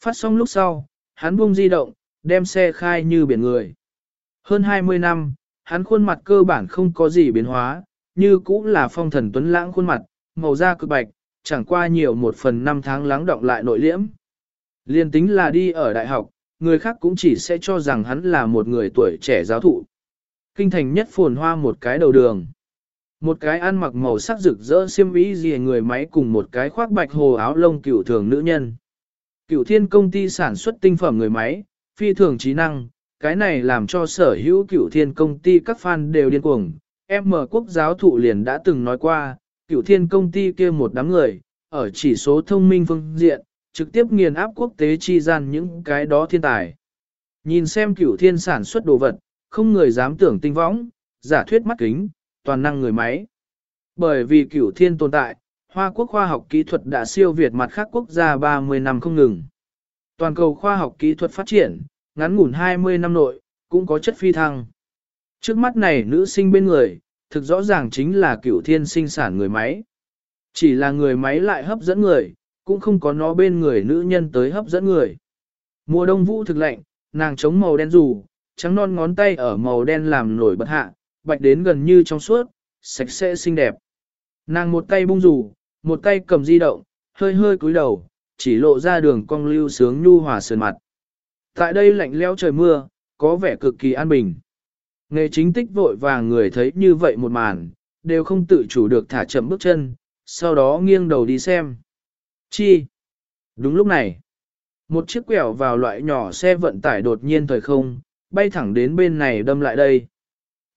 Phát xong lúc sau, hắn buông di động, đem xe khai như biển người. Hơn 20 năm, hắn khuôn mặt cơ bản không có gì biến hóa, như cũng là phong thần tuấn lãng khuôn mặt, màu da cực bạch, chẳng qua nhiều một phần năm tháng lắng động lại nội liễm. Liên tính là đi ở đại học, người khác cũng chỉ sẽ cho rằng hắn là một người tuổi trẻ giáo thụ. Kinh thành nhất phồn hoa một cái đầu đường. Một cái ăn mặc màu sắc rực rỡ xiêm mỹ gì người máy cùng một cái khoác bạch hồ áo lông cựu thường nữ nhân. Cựu thiên công ty sản xuất tinh phẩm người máy, phi thường trí năng, cái này làm cho sở hữu cựu thiên công ty các fan đều điên cuồng. M quốc giáo thụ liền đã từng nói qua, cựu thiên công ty kia một đám người, ở chỉ số thông minh phương diện, trực tiếp nghiền áp quốc tế chi gian những cái đó thiên tài. Nhìn xem cửu thiên sản xuất đồ vật, không người dám tưởng tinh võng, giả thuyết mắt kính, toàn năng người máy. Bởi vì cửu thiên tồn tại, Hoa quốc khoa học kỹ thuật đã siêu việt mặt khác quốc gia 30 năm không ngừng. Toàn cầu khoa học kỹ thuật phát triển, ngắn ngủn 20 năm nội, cũng có chất phi thăng. Trước mắt này nữ sinh bên người, thực rõ ràng chính là cửu thiên sinh sản người máy. Chỉ là người máy lại hấp dẫn người, cũng không có nó bên người nữ nhân tới hấp dẫn người. Mùa đông vũ thực lạnh, nàng chống màu đen dù, trắng non ngón tay ở màu đen làm nổi bật hạ, bạch đến gần như trong suốt, sạch sẽ xinh đẹp. Nàng một tay bung rủ, một tay cầm di động, hơi hơi cúi đầu, chỉ lộ ra đường cong lưu sướng nhu hòa sườn mặt. Tại đây lạnh lẽo trời mưa, có vẻ cực kỳ an bình. Nghề chính tích vội vàng người thấy như vậy một màn, đều không tự chủ được thả chậm bước chân, sau đó nghiêng đầu đi xem. Chi? Đúng lúc này, một chiếc quẹo vào loại nhỏ xe vận tải đột nhiên thời không, bay thẳng đến bên này đâm lại đây.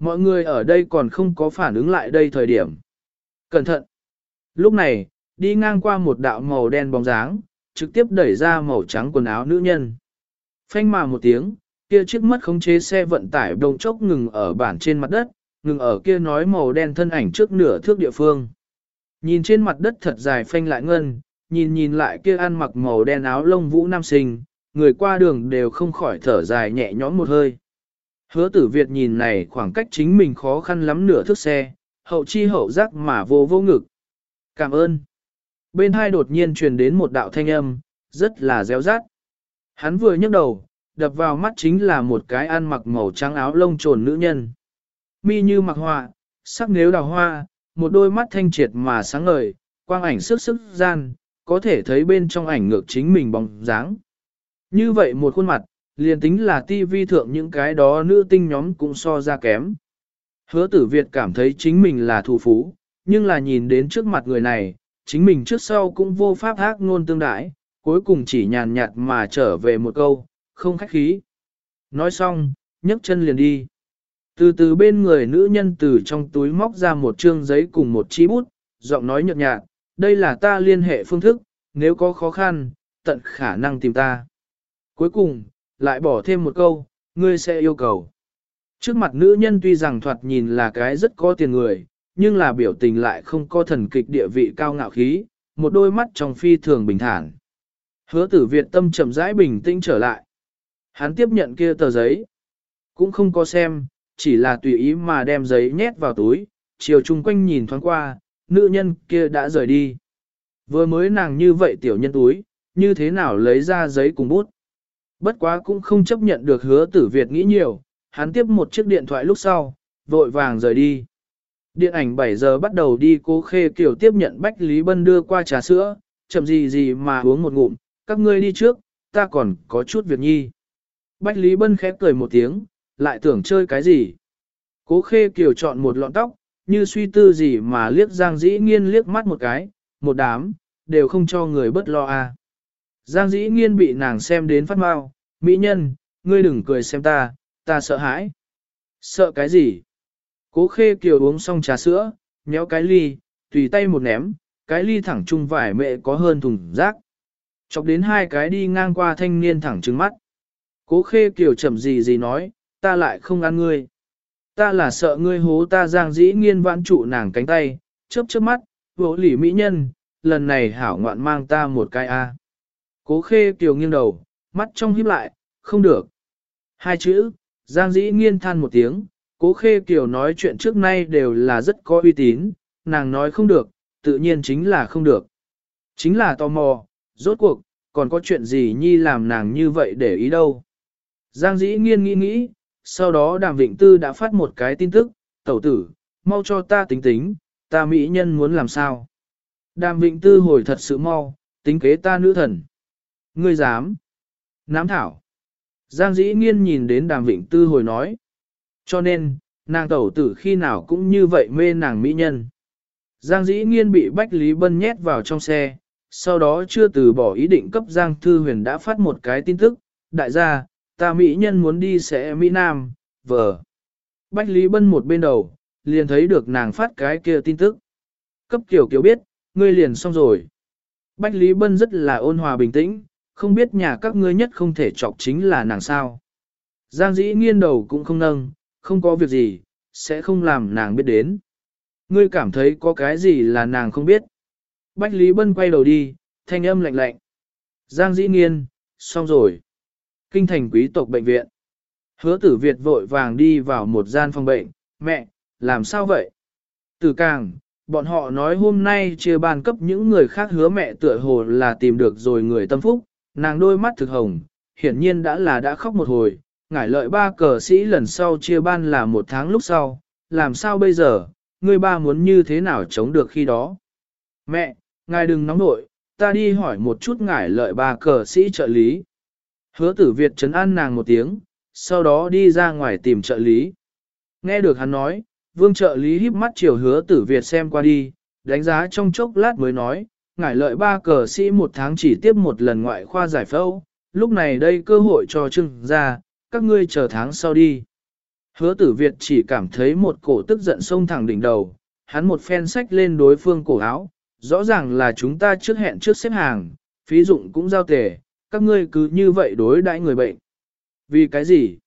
Mọi người ở đây còn không có phản ứng lại đây thời điểm. Cẩn thận! Lúc này, đi ngang qua một đạo màu đen bóng dáng, trực tiếp đẩy ra màu trắng quần áo nữ nhân. Phanh mà một tiếng, kia chiếc mất khống chế xe vận tải đồng chốc ngừng ở bản trên mặt đất, ngừng ở kia nói màu đen thân ảnh trước nửa thước địa phương. Nhìn trên mặt đất thật dài phanh lại ngân, nhìn nhìn lại kia ăn mặc màu đen áo lông vũ nam sinh, người qua đường đều không khỏi thở dài nhẹ nhõm một hơi. Hứa tử Việt nhìn này khoảng cách chính mình khó khăn lắm nửa thước xe, hậu chi hậu giác mà vô vô ngực. Cảm ơn. Bên hai đột nhiên truyền đến một đạo thanh âm, rất là réo rát. Hắn vừa nhấc đầu, đập vào mắt chính là một cái ăn mặc màu trắng áo lông trồn nữ nhân. Mi như mặc họa, sắc nếu đào hoa, một đôi mắt thanh triệt mà sáng ngời, quang ảnh sức sức gian, có thể thấy bên trong ảnh ngược chính mình bóng dáng. Như vậy một khuôn mặt, liền tính là tivi thượng những cái đó nữ tinh nhóm cũng so ra kém. Hứa tử Việt cảm thấy chính mình là thủ phú, nhưng là nhìn đến trước mặt người này, chính mình trước sau cũng vô pháp ác ngôn tương đãi, cuối cùng chỉ nhàn nhạt mà trở về một câu, không khách khí. Nói xong, nhấc chân liền đi. Từ từ bên người nữ nhân từ trong túi móc ra một trương giấy cùng một chi bút, giọng nói nhợt nhạt, đây là ta liên hệ phương thức, nếu có khó khăn, tận khả năng tìm ta. Cuối cùng, lại bỏ thêm một câu, ngươi sẽ yêu cầu. Trước mặt nữ nhân tuy rằng thoạt nhìn là cái rất có tiền người, nhưng là biểu tình lại không có thần kịch địa vị cao ngạo khí, một đôi mắt trong phi thường bình thản. Hứa tử Việt tâm chậm rãi bình tĩnh trở lại. Hắn tiếp nhận kia tờ giấy. Cũng không có xem, chỉ là tùy ý mà đem giấy nhét vào túi, chiều chung quanh nhìn thoáng qua, nữ nhân kia đã rời đi. Vừa mới nàng như vậy tiểu nhân túi, như thế nào lấy ra giấy cùng bút. Bất quá cũng không chấp nhận được hứa tử Việt nghĩ nhiều, hắn tiếp một chiếc điện thoại lúc sau, vội vàng rời đi. Điện ảnh 7 giờ bắt đầu đi cố khê kiểu tiếp nhận Bách Lý Bân đưa qua trà sữa, chậm gì gì mà uống một ngụm, các ngươi đi trước, ta còn có chút việc nhi. Bách Lý Bân khép cười một tiếng, lại tưởng chơi cái gì. Cố khê kiều chọn một lọn tóc, như suy tư gì mà liếc Giang dĩ nghiên liếc mắt một cái, một đám, đều không cho người bất lo à. Giang dĩ nghiên bị nàng xem đến phát mau, mỹ nhân, ngươi đừng cười xem ta, ta sợ hãi. Sợ cái gì? Cố khê kiều uống xong trà sữa, nhéo cái ly, tùy tay một ném, cái ly thẳng trung vải mẹ có hơn thùng rác. Chọc đến hai cái đi ngang qua thanh niên thẳng trừng mắt. Cố khê kiều chậm gì gì nói, ta lại không ăn ngươi. Ta là sợ ngươi hố ta giang dĩ nghiên vãn trụ nàng cánh tay, chớp chớp mắt, vỗ lỉ mỹ nhân, lần này hảo ngoạn mang ta một cái A. Cố khê kiều nghiêng đầu, mắt trong híp lại, không được. Hai chữ, giang dĩ nghiên than một tiếng, cố khê kiều nói chuyện trước nay đều là rất có uy tín, nàng nói không được, tự nhiên chính là không được. Chính là tò mò, rốt cuộc, còn có chuyện gì nhi làm nàng như vậy để ý đâu. Giang dĩ nghiên nghĩ nghĩ, sau đó đàm vịnh tư đã phát một cái tin tức, tẩu tử, mau cho ta tính tính, ta mỹ nhân muốn làm sao. Đàm vịnh tư hồi thật sự mau, tính kế ta nữ thần. Ngươi dám. Nám thảo. Giang dĩ nghiên nhìn đến đàm vịnh tư hồi nói. Cho nên, nàng tẩu tử khi nào cũng như vậy mê nàng mỹ nhân. Giang dĩ nghiên bị Bách Lý Bân nhét vào trong xe, sau đó chưa từ bỏ ý định cấp Giang Thư Huyền đã phát một cái tin tức, đại gia, ta mỹ nhân muốn đi sẽ Mỹ Nam, vờ. Bách Lý Bân một bên đầu, liền thấy được nàng phát cái kia tin tức. Cấp kiểu kiểu biết, ngươi liền xong rồi. Bách Lý Bân rất là ôn hòa bình tĩnh, không biết nhà các ngươi nhất không thể chọc chính là nàng sao. Giang dĩ nghiên đầu cũng không nâng, không có việc gì, sẽ không làm nàng biết đến. Ngươi cảm thấy có cái gì là nàng không biết. Bách Lý Bân quay đầu đi, thanh âm lạnh lạnh. Giang dĩ nghiên, xong rồi. Kinh thành quý tộc bệnh viện. Hứa tử Việt vội vàng đi vào một gian phòng bệnh. Mẹ, làm sao vậy? Tử càng, bọn họ nói hôm nay chia ban cấp những người khác hứa mẹ tựa hồ là tìm được rồi người tâm phúc. Nàng đôi mắt thực hồng, hiển nhiên đã là đã khóc một hồi. Ngải lợi ba cờ sĩ lần sau chia ban là một tháng lúc sau. Làm sao bây giờ, người ba muốn như thế nào chống được khi đó? Mẹ, ngài đừng nóng nội, ta đi hỏi một chút ngải lợi ba cờ sĩ trợ lý. Hứa tử Việt chấn an nàng một tiếng, sau đó đi ra ngoài tìm trợ lý. Nghe được hắn nói, vương trợ lý híp mắt chiều hứa tử Việt xem qua đi, đánh giá trong chốc lát mới nói, ngải lợi ba cờ sĩ một tháng chỉ tiếp một lần ngoại khoa giải phẫu, lúc này đây cơ hội cho trưng ra, các ngươi chờ tháng sau đi. Hứa tử Việt chỉ cảm thấy một cổ tức giận sông thẳng đỉnh đầu, hắn một phen sách lên đối phương cổ áo, rõ ràng là chúng ta trước hẹn trước xếp hàng, phí dụng cũng giao tề, các ngươi cứ như vậy đối đãi người bệnh. Vì cái gì?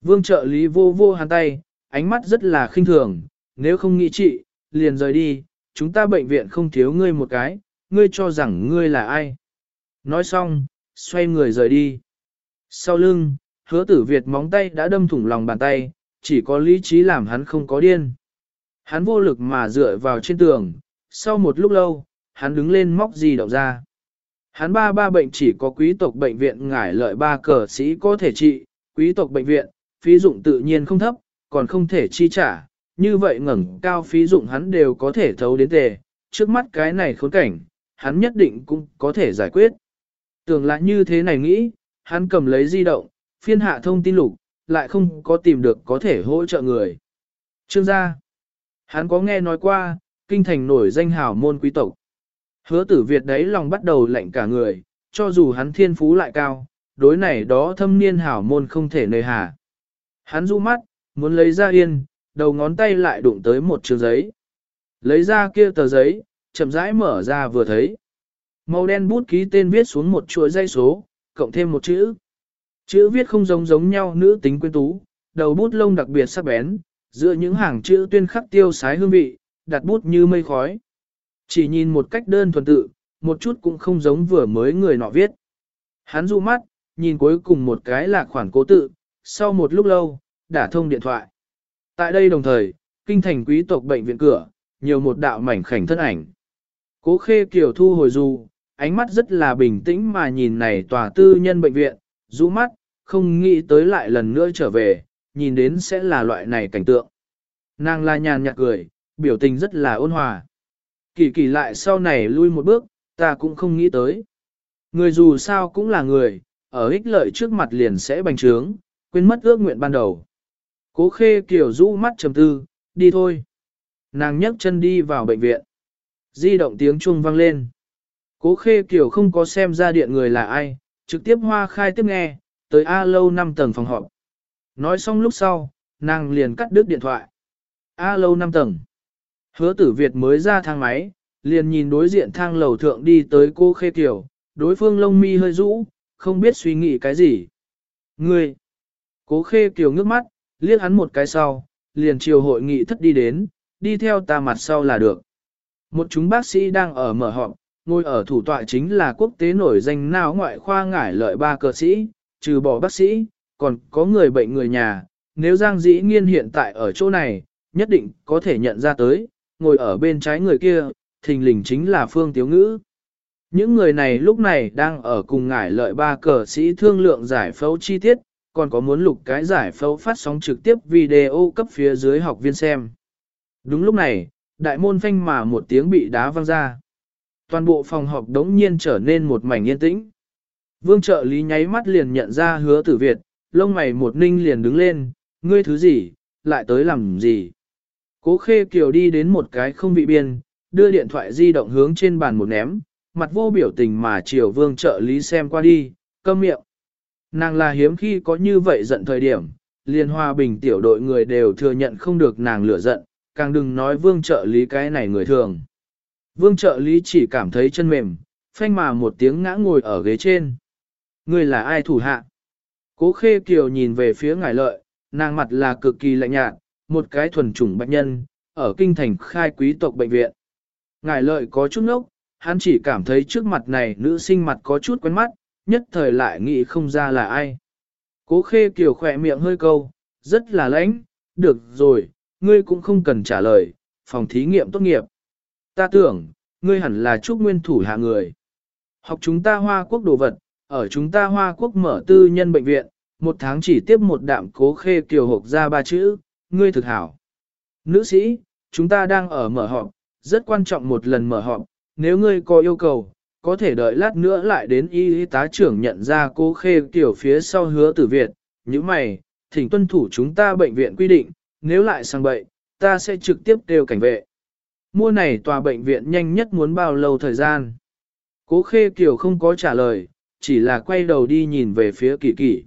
Vương trợ lý vô vô hàn tay, ánh mắt rất là khinh thường, nếu không nghĩ trị, liền rời đi, chúng ta bệnh viện không thiếu ngươi một cái, ngươi cho rằng ngươi là ai. Nói xong, xoay người rời đi. Sau lưng, hứa tử Việt móng tay đã đâm thủng lòng bàn tay, chỉ có lý trí làm hắn không có điên. Hắn vô lực mà dựa vào trên tường, sau một lúc lâu, hắn đứng lên móc gì động ra. Hắn ba ba bệnh chỉ có quý tộc bệnh viện ngải lợi ba cờ sĩ có thể trị, quý tộc bệnh viện, phí dụng tự nhiên không thấp, còn không thể chi trả, như vậy ngẩng cao phí dụng hắn đều có thể thấu đến tề, trước mắt cái này khốn cảnh, hắn nhất định cũng có thể giải quyết. Tưởng lại như thế này nghĩ, hắn cầm lấy di động, phiên hạ thông tin lục, lại không có tìm được có thể hỗ trợ người. Trương gia, hắn có nghe nói qua, kinh thành nổi danh hào môn quý tộc. Hứa tử Việt đấy lòng bắt đầu lạnh cả người, cho dù hắn thiên phú lại cao, đối này đó thâm niên hảo môn không thể nơi hà. Hắn du mắt, muốn lấy ra yên, đầu ngón tay lại đụng tới một trường giấy. Lấy ra kia tờ giấy, chậm rãi mở ra vừa thấy. Màu đen bút ký tên viết xuống một chuỗi dây số, cộng thêm một chữ. Chữ viết không giống giống nhau nữ tính quyến tú, đầu bút lông đặc biệt sắc bén, giữa những hàng chữ tuyên khắc tiêu sái hương vị, đặt bút như mây khói. Chỉ nhìn một cách đơn thuần tự, một chút cũng không giống vừa mới người nọ viết. Hắn du mắt, nhìn cuối cùng một cái là khoản cố tự, sau một lúc lâu, đã thông điện thoại. Tại đây đồng thời, kinh thành quý tộc bệnh viện cửa, nhiều một đạo mảnh khảnh thân ảnh. Cố khê kiểu thu hồi du, ánh mắt rất là bình tĩnh mà nhìn này tòa tư nhân bệnh viện, rũ mắt, không nghĩ tới lại lần nữa trở về, nhìn đến sẽ là loại này cảnh tượng. Nàng la nhàn nhạt cười, biểu tình rất là ôn hòa. Kỳ kỳ lại sau này lui một bước, ta cũng không nghĩ tới. Người dù sao cũng là người, ở ích lợi trước mặt liền sẽ bành trướng, quên mất ước nguyện ban đầu. Cố khê kiểu rũ mắt trầm tư, đi thôi. Nàng nhấc chân đi vào bệnh viện. Di động tiếng chuông vang lên. Cố khê kiểu không có xem ra điện người là ai, trực tiếp hoa khai tiếp nghe, tới A lâu 5 tầng phòng họp. Nói xong lúc sau, nàng liền cắt đứt điện thoại. A lâu 5 tầng. Hứa tử Việt mới ra thang máy, liền nhìn đối diện thang lầu thượng đi tới cô khê kiểu, đối phương lông mi hơi rũ, không biết suy nghĩ cái gì. Ngươi! Cố khê kiểu ngước mắt, liếc hắn một cái sau, liền chiều hội nghị thất đi đến, đi theo ta mặt sau là được. Một chúng bác sĩ đang ở mở họp, ngồi ở thủ tọa chính là quốc tế nổi danh nào ngoại khoa ngải lợi ba cờ sĩ, trừ bỏ bác sĩ, còn có người bệnh người nhà. Nếu Giang Dĩ Nghiên hiện tại ở chỗ này, nhất định có thể nhận ra tới, ngồi ở bên trái người kia, thình lình chính là Phương Tiếu Ngữ. Những người này lúc này đang ở cùng ngải lợi ba cờ sĩ thương lượng giải phẫu chi tiết, còn có muốn lục cái giải phẫu phát sóng trực tiếp video cấp phía dưới học viên xem. Đúng lúc này, đại môn phanh mà một tiếng bị đá văng ra. Toàn bộ phòng họp đống nhiên trở nên một mảnh yên tĩnh. Vương trợ lý nháy mắt liền nhận ra hứa tử Việt, lông mày một ninh liền đứng lên, ngươi thứ gì, lại tới làm gì. Cố khê kiều đi đến một cái không bị biên, đưa điện thoại di động hướng trên bàn một ném, mặt vô biểu tình mà chiều vương trợ lý xem qua đi, câm miệng. Nàng là hiếm khi có như vậy giận thời điểm, liên hòa bình tiểu đội người đều thừa nhận không được nàng lửa giận, càng đừng nói vương trợ lý cái này người thường. Vương trợ lý chỉ cảm thấy chân mềm, phanh mà một tiếng ngã ngồi ở ghế trên. Người là ai thủ hạ? Cố khê kiều nhìn về phía ngài lợi, nàng mặt là cực kỳ lạnh nhạt, một cái thuần chủng bạch nhân, ở kinh thành khai quý tộc bệnh viện. Ngài lợi có chút ngốc, hắn chỉ cảm thấy trước mặt này nữ sinh mặt có chút quen mắt, nhất thời lại nghĩ không ra là ai. Cố khê kiều khỏe miệng hơi câu, rất là lãnh, được rồi, ngươi cũng không cần trả lời, phòng thí nghiệm tốt nghiệp. Ta tưởng, ngươi hẳn là trúc nguyên thủ hạ người. Học chúng ta hoa quốc đồ vật, ở chúng ta hoa quốc mở tư nhân bệnh viện, một tháng chỉ tiếp một đạm cố khê kiều hộp ra ba chữ, ngươi thực hảo. Nữ sĩ, chúng ta đang ở mở họp, rất quan trọng một lần mở họp, nếu ngươi có yêu cầu, có thể đợi lát nữa lại đến y tá trưởng nhận ra cố khê kiều phía sau hứa tử Việt, như mày, thỉnh tuân thủ chúng ta bệnh viện quy định, nếu lại sang bệnh, ta sẽ trực tiếp kêu cảnh vệ. Mua này tòa bệnh viện nhanh nhất muốn bao lâu thời gian. Cố khê kiều không có trả lời, chỉ là quay đầu đi nhìn về phía kỳ kỳ.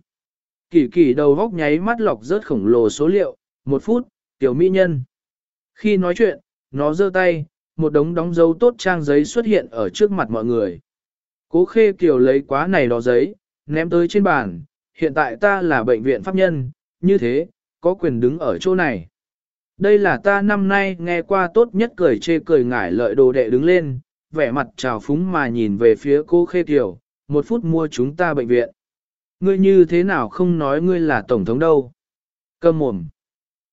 Kỳ kỳ đầu góc nháy mắt lọc rớt khổng lồ số liệu, một phút, tiểu mỹ nhân. Khi nói chuyện, nó giơ tay, một đống đóng dấu tốt trang giấy xuất hiện ở trước mặt mọi người. Cố khê kiều lấy quá này đó giấy, ném tới trên bàn, hiện tại ta là bệnh viện pháp nhân, như thế, có quyền đứng ở chỗ này. Đây là ta năm nay nghe qua tốt nhất cười chê cười ngải lợi đồ đệ đứng lên, vẻ mặt trào phúng mà nhìn về phía cô Khê Kiều, một phút mua chúng ta bệnh viện. Ngươi như thế nào không nói ngươi là tổng thống đâu? Câm mồm.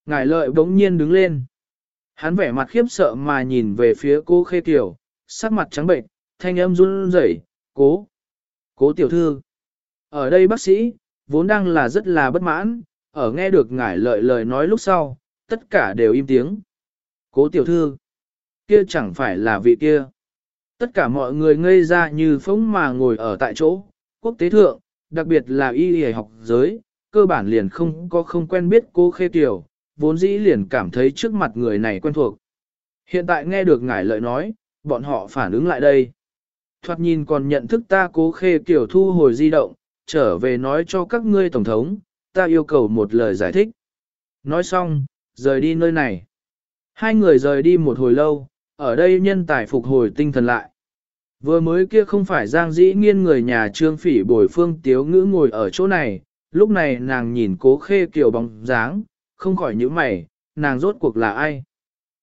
Ngải lợi bỗng nhiên đứng lên. Hắn vẻ mặt khiếp sợ mà nhìn về phía cô Khê Kiều, sắc mặt trắng bệnh, thanh âm run rẩy, cố. Cố tiểu thư. Ở đây bác sĩ, vốn đang là rất là bất mãn, ở nghe được ngải lợi lời nói lúc sau, tất cả đều im tiếng. Cố tiểu thư, kia chẳng phải là vị kia. Tất cả mọi người ngây ra như phóng mà ngồi ở tại chỗ, quốc tế thượng, đặc biệt là y y học giới, cơ bản liền không có không quen biết cô khê tiểu, vốn dĩ liền cảm thấy trước mặt người này quen thuộc. Hiện tại nghe được ngải lợi nói, bọn họ phản ứng lại đây. Thoạt nhìn còn nhận thức ta cố khê kiểu thu hồi di động, trở về nói cho các ngươi tổng thống, ta yêu cầu một lời giải thích. Nói xong, rời đi nơi này. Hai người rời đi một hồi lâu, ở đây nhân tài phục hồi tinh thần lại. Vừa mới kia không phải giang dĩ nghiên người nhà trương phỉ bồi phương tiếu ngữ ngồi ở chỗ này, lúc này nàng nhìn cố khê kiểu bóng dáng, không khỏi những mày, nàng rốt cuộc là ai.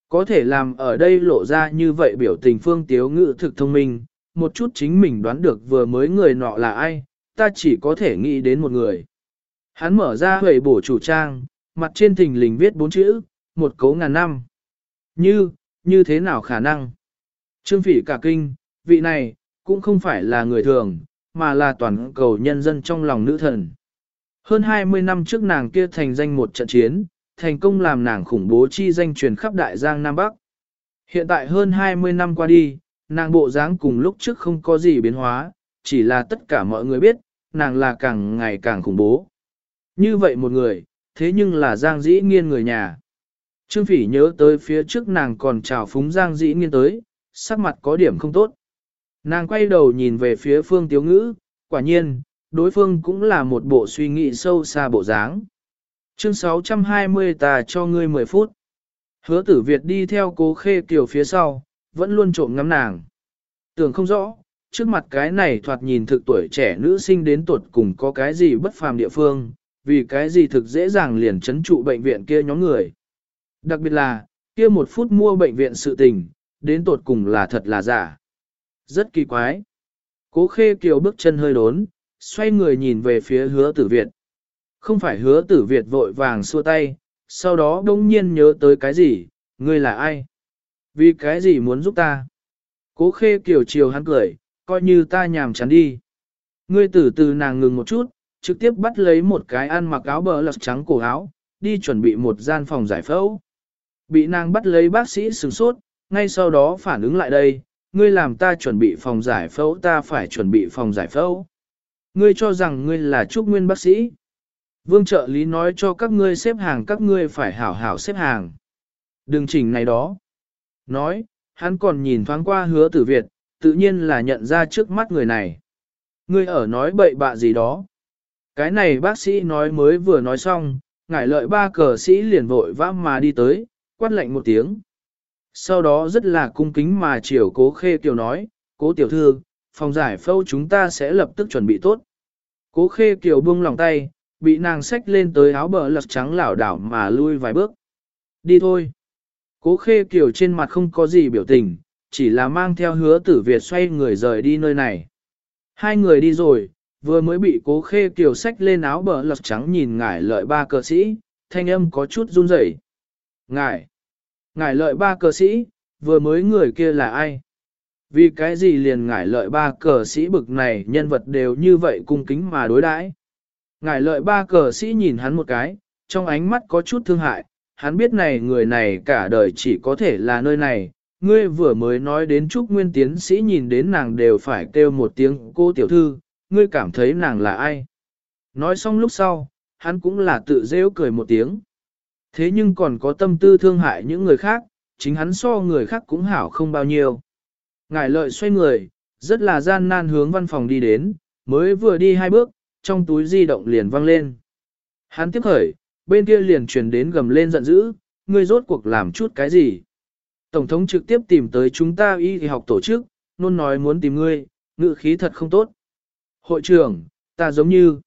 Có thể làm ở đây lộ ra như vậy biểu tình phương tiếu ngữ thực thông minh, một chút chính mình đoán được vừa mới người nọ là ai, ta chỉ có thể nghĩ đến một người. Hắn mở ra huệ bổ chủ trang, mặt trên thình lình viết bốn chữ, một cấu ngàn năm. Như, như thế nào khả năng? Trương phỉ cả kinh, vị này, cũng không phải là người thường, mà là toàn cầu nhân dân trong lòng nữ thần. Hơn 20 năm trước nàng kia thành danh một trận chiến, thành công làm nàng khủng bố chi danh truyền khắp đại giang Nam Bắc. Hiện tại hơn 20 năm qua đi, nàng bộ dáng cùng lúc trước không có gì biến hóa, chỉ là tất cả mọi người biết, nàng là càng ngày càng khủng bố. Như vậy một người, thế nhưng là Giang Dĩ Nghiên người nhà. Trương Phỉ nhớ tới phía trước nàng còn chào phúng Giang Dĩ Nghiên tới, sắc mặt có điểm không tốt. Nàng quay đầu nhìn về phía Phương Tiếu Ngữ, quả nhiên, đối phương cũng là một bộ suy nghĩ sâu xa bộ dáng. Chương 620 ta cho ngươi 10 phút. Hứa tử Việt đi theo cố khê kiều phía sau, vẫn luôn trộm ngắm nàng. Tưởng không rõ, trước mặt cái này thoạt nhìn thực tuổi trẻ nữ sinh đến tuột cùng có cái gì bất phàm địa phương, vì cái gì thực dễ dàng liền chấn trụ bệnh viện kia nhóm người. Đặc biệt là, kia một phút mua bệnh viện sự tình, đến tột cùng là thật là giả. Rất kỳ quái. Cố khê kiều bước chân hơi đốn, xoay người nhìn về phía hứa tử Việt. Không phải hứa tử Việt vội vàng xua tay, sau đó đông nhiên nhớ tới cái gì, ngươi là ai? Vì cái gì muốn giúp ta? Cố khê kiều chiều hắn cười, coi như ta nhàm chán đi. Ngươi tử từ nàng ngừng một chút, trực tiếp bắt lấy một cái ăn mặc áo bờ lật trắng cổ áo, đi chuẩn bị một gian phòng giải phẫu. Bị nàng bắt lấy bác sĩ sửng sốt, ngay sau đó phản ứng lại đây, ngươi làm ta chuẩn bị phòng giải phẫu ta phải chuẩn bị phòng giải phẫu. Ngươi cho rằng ngươi là trúc nguyên bác sĩ. Vương trợ lý nói cho các ngươi xếp hàng các ngươi phải hảo hảo xếp hàng. Đừng chỉnh này đó. Nói, hắn còn nhìn thoáng qua hứa tử Việt, tự nhiên là nhận ra trước mắt người này. Ngươi ở nói bậy bạ gì đó. Cái này bác sĩ nói mới vừa nói xong, ngải lợi ba cờ sĩ liền vội vã mà đi tới, quát lệnh một tiếng. Sau đó rất là cung kính mà chiều cố khê kiều nói, cố tiểu thư, phòng giải phẫu chúng ta sẽ lập tức chuẩn bị tốt. Cố khê kiều buông lòng tay, bị nàng xách lên tới áo bờ lật trắng lảo đảo mà lui vài bước. Đi thôi. Cố khê kiều trên mặt không có gì biểu tình, chỉ là mang theo hứa tử Việt xoay người rời đi nơi này. Hai người đi rồi, vừa mới bị cố khê kiều sách lên áo bờ lật trắng nhìn ngải lợi ba cờ sĩ, thanh âm có chút run rẩy. Ngải, ngải lợi ba cờ sĩ, vừa mới người kia là ai? Vì cái gì liền ngải lợi ba cờ sĩ bực này nhân vật đều như vậy cung kính mà đối đãi. Ngải lợi ba cờ sĩ nhìn hắn một cái, trong ánh mắt có chút thương hại, hắn biết này người này cả đời chỉ có thể là nơi này, ngươi vừa mới nói đến Trúc Nguyên tiến sĩ nhìn đến nàng đều phải kêu một tiếng cô tiểu thư, ngươi cảm thấy nàng là ai? Nói xong lúc sau, hắn cũng là tự rêu cười một tiếng. Thế nhưng còn có tâm tư thương hại những người khác, chính hắn so người khác cũng hảo không bao nhiêu. Ngải lợi xoay người, rất là gian nan hướng văn phòng đi đến, mới vừa đi hai bước, trong túi di động liền văng lên. Hắn tiếp khởi, bên kia liền truyền đến gầm lên giận dữ, ngươi rốt cuộc làm chút cái gì? Tổng thống trực tiếp tìm tới chúng ta y học tổ chức, luôn nói muốn tìm ngươi, ngự khí thật không tốt. Hội trưởng, ta giống như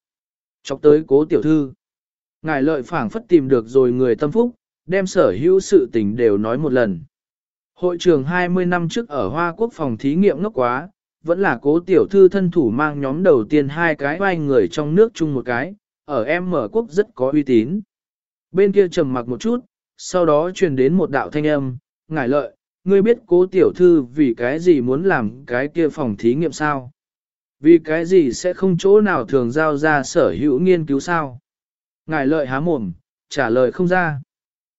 chọc tới cố tiểu thư. Ngài lợi phảng phất tìm được rồi người tâm phúc, đem sở hữu sự tình đều nói một lần. Hội trưởng 20 năm trước ở Hoa Quốc phòng thí nghiệm ngốc quá, vẫn là cố tiểu thư thân thủ mang nhóm đầu tiên hai cái vai người trong nước chung một cái, ở em mở quốc rất có uy tín. Bên kia trầm mặc một chút, sau đó truyền đến một đạo thanh âm, ngài lợi, ngươi biết cố tiểu thư vì cái gì muốn làm cái kia phòng thí nghiệm sao? Vì cái gì sẽ không chỗ nào thường giao ra sở hữu nghiên cứu sao? Ngài lợi há mồm, trả lời không ra.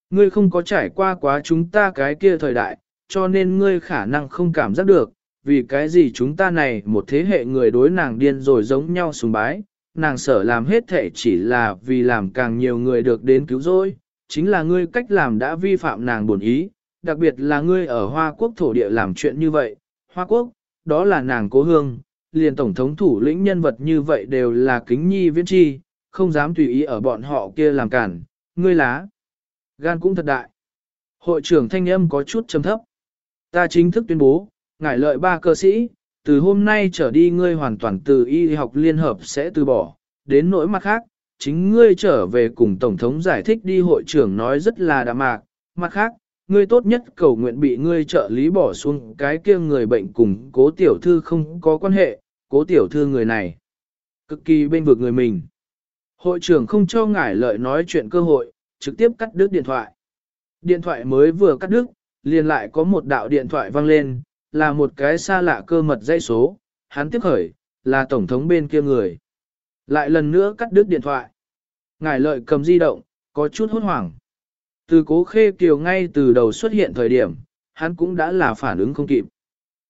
Ngươi không có trải qua quá chúng ta cái kia thời đại, cho nên ngươi khả năng không cảm giác được, vì cái gì chúng ta này một thế hệ người đối nàng điên rồi giống nhau sùng bái, nàng sở làm hết thể chỉ là vì làm càng nhiều người được đến cứu rỗi, chính là ngươi cách làm đã vi phạm nàng buồn ý, đặc biệt là ngươi ở Hoa Quốc thổ địa làm chuyện như vậy, Hoa Quốc, đó là nàng cố hương, liền tổng thống thủ lĩnh nhân vật như vậy đều là kính nhi viễn chi, không dám tùy ý ở bọn họ kia làm cản, ngươi lá. Gan cũng thật đại. Hội trưởng thanh âm có chút trầm thấp. Ta chính thức tuyên bố, ngải lợi ba cơ sĩ, từ hôm nay trở đi ngươi hoàn toàn từ y học liên hợp sẽ từ bỏ, đến nỗi mặt khác, chính ngươi trở về cùng Tổng thống giải thích đi hội trưởng nói rất là đạm mạc, mặt khác, ngươi tốt nhất cầu nguyện bị ngươi trợ lý bỏ xuống cái kia người bệnh cùng cố tiểu thư không có quan hệ, cố tiểu thư người này. Cực kỳ bên vực người mình. Hội trưởng không cho ngải lợi nói chuyện cơ hội, trực tiếp cắt đứt điện thoại. Điện thoại mới vừa cắt đứt, liền lại có một đạo điện thoại vang lên, là một cái xa lạ cơ mật dây số, hắn tiếp khởi, là tổng thống bên kia người. Lại lần nữa cắt đứt điện thoại. Ngải lợi cầm di động, có chút hốt hoảng. Từ cố khê kiều ngay từ đầu xuất hiện thời điểm, hắn cũng đã là phản ứng không kịp.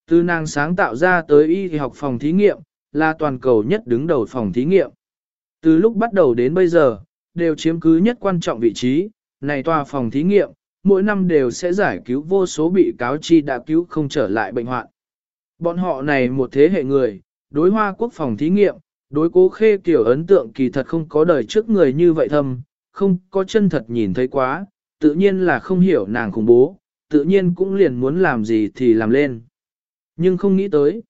Từ nàng sáng tạo ra tới y học phòng thí nghiệm, là toàn cầu nhất đứng đầu phòng thí nghiệm. Từ lúc bắt đầu đến bây giờ, đều chiếm cứ nhất quan trọng vị trí, này tòa phòng thí nghiệm, mỗi năm đều sẽ giải cứu vô số bị cáo chi đã cứu không trở lại bệnh hoạn. Bọn họ này một thế hệ người, đối hoa quốc phòng thí nghiệm, đối cố khê kiểu ấn tượng kỳ thật không có đời trước người như vậy thâm, không có chân thật nhìn thấy quá, tự nhiên là không hiểu nàng khủng bố, tự nhiên cũng liền muốn làm gì thì làm lên. Nhưng không nghĩ tới.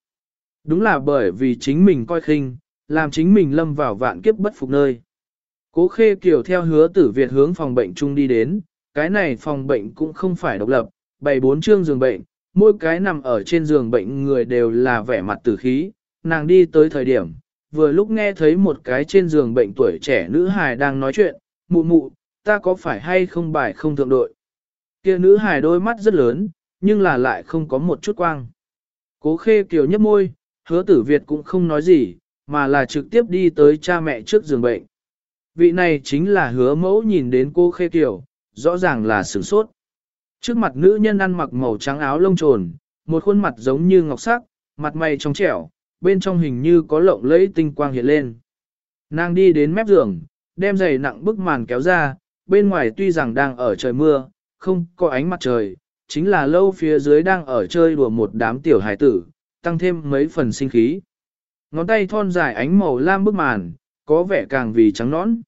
Đúng là bởi vì chính mình coi khinh, làm chính mình lâm vào vạn kiếp bất phục nơi. Cố khê kiểu theo hứa tử Việt hướng phòng bệnh chung đi đến, cái này phòng bệnh cũng không phải độc lập, bày bốn chương giường bệnh, mỗi cái nằm ở trên giường bệnh người đều là vẻ mặt tử khí, nàng đi tới thời điểm, vừa lúc nghe thấy một cái trên giường bệnh tuổi trẻ nữ hài đang nói chuyện, mụ mụ, ta có phải hay không bài không thượng đội. Kia nữ hài đôi mắt rất lớn, nhưng là lại không có một chút quang. Cố khê kiều nhấp môi, hứa tử Việt cũng không nói gì, mà là trực tiếp đi tới cha mẹ trước giường bệnh. Vị này chính là hứa mẫu nhìn đến cô khê kiều, rõ ràng là sửng sốt. Trước mặt nữ nhân ăn mặc màu trắng áo lông trồn, một khuôn mặt giống như ngọc sắc, mặt mày trong trẻo, bên trong hình như có lộng lẫy tinh quang hiện lên. Nàng đi đến mép giường, đem giày nặng bức màn kéo ra, bên ngoài tuy rằng đang ở trời mưa, không có ánh mặt trời, chính là lâu phía dưới đang ở chơi đùa một đám tiểu hải tử, tăng thêm mấy phần sinh khí. Ngón tay thon dài ánh màu lam bức màn, có vẻ càng vì trắng nõn.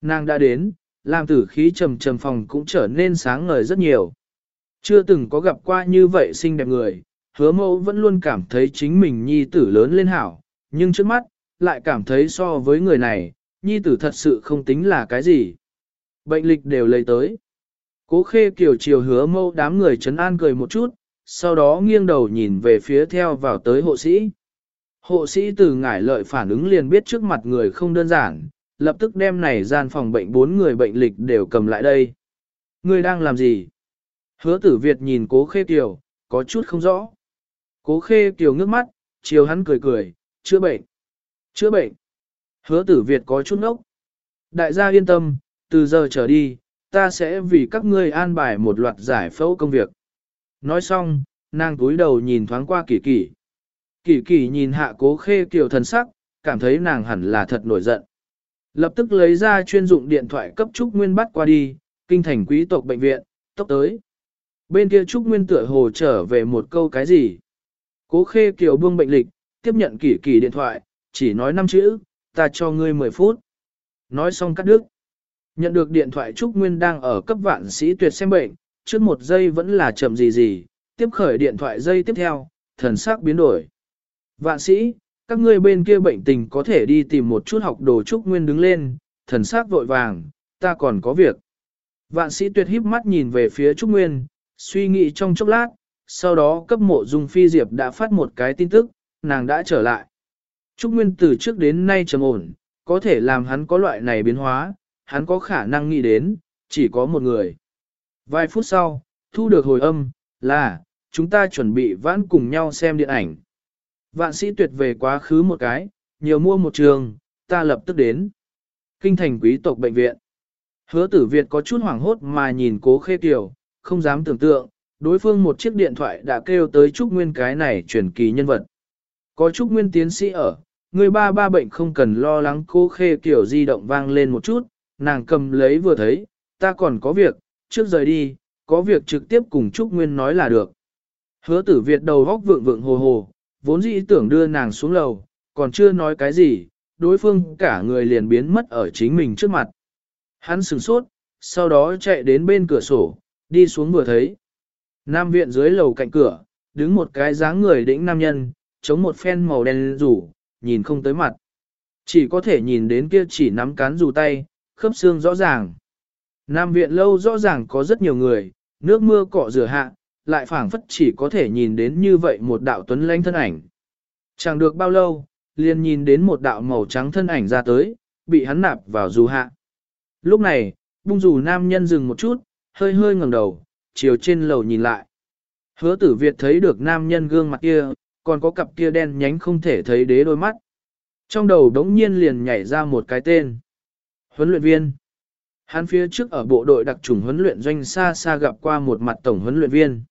Nàng đã đến, làm tử khí trầm trầm phòng cũng trở nên sáng ngời rất nhiều. Chưa từng có gặp qua như vậy xinh đẹp người, hứa mẫu vẫn luôn cảm thấy chính mình nhi tử lớn lên hảo, nhưng trước mắt, lại cảm thấy so với người này, nhi tử thật sự không tính là cái gì. Bệnh lịch đều lấy tới. Cố khê kiểu chiều hứa mâu đám người chấn an cười một chút, sau đó nghiêng đầu nhìn về phía theo vào tới hộ sĩ. Hộ sĩ từ ngải lợi phản ứng liền biết trước mặt người không đơn giản, lập tức đem này gian phòng bệnh bốn người bệnh lịch đều cầm lại đây. Người đang làm gì? Hứa tử Việt nhìn cố khê kiều, có chút không rõ. Cố khê kiều ngước mắt, chiều hắn cười cười, chữa bệnh. Chữa bệnh. Hứa tử Việt có chút ngốc. Đại gia yên tâm, từ giờ trở đi, ta sẽ vì các ngươi an bài một loạt giải phẫu công việc. Nói xong, nàng túi đầu nhìn thoáng qua kỳ kỳ. Kỳ kỳ nhìn hạ cố khê kiều thần sắc, cảm thấy nàng hẳn là thật nổi giận. Lập tức lấy ra chuyên dụng điện thoại cấp Trúc Nguyên bắt qua đi, kinh thành quý tộc bệnh viện, tốc tới. Bên kia Trúc Nguyên tựa hồ trở về một câu cái gì. Cố khê kiều buông bệnh lịch, tiếp nhận kỳ kỳ điện thoại, chỉ nói năm chữ, ta cho ngươi 10 phút. Nói xong cắt đứt. Nhận được điện thoại Trúc Nguyên đang ở cấp vạn sĩ tuyệt xem bệnh, trước một giây vẫn là chậm gì gì, tiếp khởi điện thoại giây tiếp theo, thần sắc biến đổi. Vạn sĩ, các ngươi bên kia bệnh tình có thể đi tìm một chút học đồ Trúc Nguyên đứng lên, thần sắc vội vàng, ta còn có việc. Vạn sĩ tuyệt híp mắt nhìn về phía Trúc Nguyên, suy nghĩ trong chốc lát, sau đó cấp mộ dung phi diệp đã phát một cái tin tức, nàng đã trở lại. Trúc Nguyên từ trước đến nay trầm ổn, có thể làm hắn có loại này biến hóa, hắn có khả năng nghĩ đến, chỉ có một người. Vài phút sau, thu được hồi âm, là, chúng ta chuẩn bị vãn cùng nhau xem điện ảnh. Vạn sĩ tuyệt về quá khứ một cái, nhiều mua một trường, ta lập tức đến. Kinh thành quý tộc bệnh viện. Hứa tử Việt có chút hoảng hốt mà nhìn cố khê tiểu, không dám tưởng tượng, đối phương một chiếc điện thoại đã kêu tới Trúc Nguyên cái này truyền kỳ nhân vật. Có Trúc Nguyên tiến sĩ ở, người ba ba bệnh không cần lo lắng cố khê tiểu di động vang lên một chút, nàng cầm lấy vừa thấy, ta còn có việc, trước rời đi, có việc trực tiếp cùng Trúc Nguyên nói là được. Hứa tử Việt đầu góc vượng vượng hồ hồ, vốn dĩ tưởng đưa nàng xuống lầu, còn chưa nói cái gì, đối phương cả người liền biến mất ở chính mình trước mặt. Hắn sửng sốt, sau đó chạy đến bên cửa sổ, đi xuống vừa thấy. Nam viện dưới lầu cạnh cửa, đứng một cái dáng người đĩnh nam nhân, chống một phen màu đen rủ, nhìn không tới mặt. Chỉ có thể nhìn đến kia chỉ nắm cán dù tay, khớp xương rõ ràng. Nam viện lâu rõ ràng có rất nhiều người, nước mưa cọ rửa hạ, lại phảng phất chỉ có thể nhìn đến như vậy một đạo tuấn lãnh thân ảnh. Chẳng được bao lâu, liền nhìn đến một đạo màu trắng thân ảnh ra tới, bị hắn nạp vào dù hạ. Lúc này, bung dù nam nhân dừng một chút, hơi hơi ngẩng đầu, chiều trên lầu nhìn lại. Hứa tử Việt thấy được nam nhân gương mặt kia, còn có cặp kia đen nhánh không thể thấy đế đôi mắt. Trong đầu đống nhiên liền nhảy ra một cái tên. Huấn luyện viên. Hắn phía trước ở bộ đội đặc trùng huấn luyện doanh xa xa gặp qua một mặt tổng huấn luyện viên.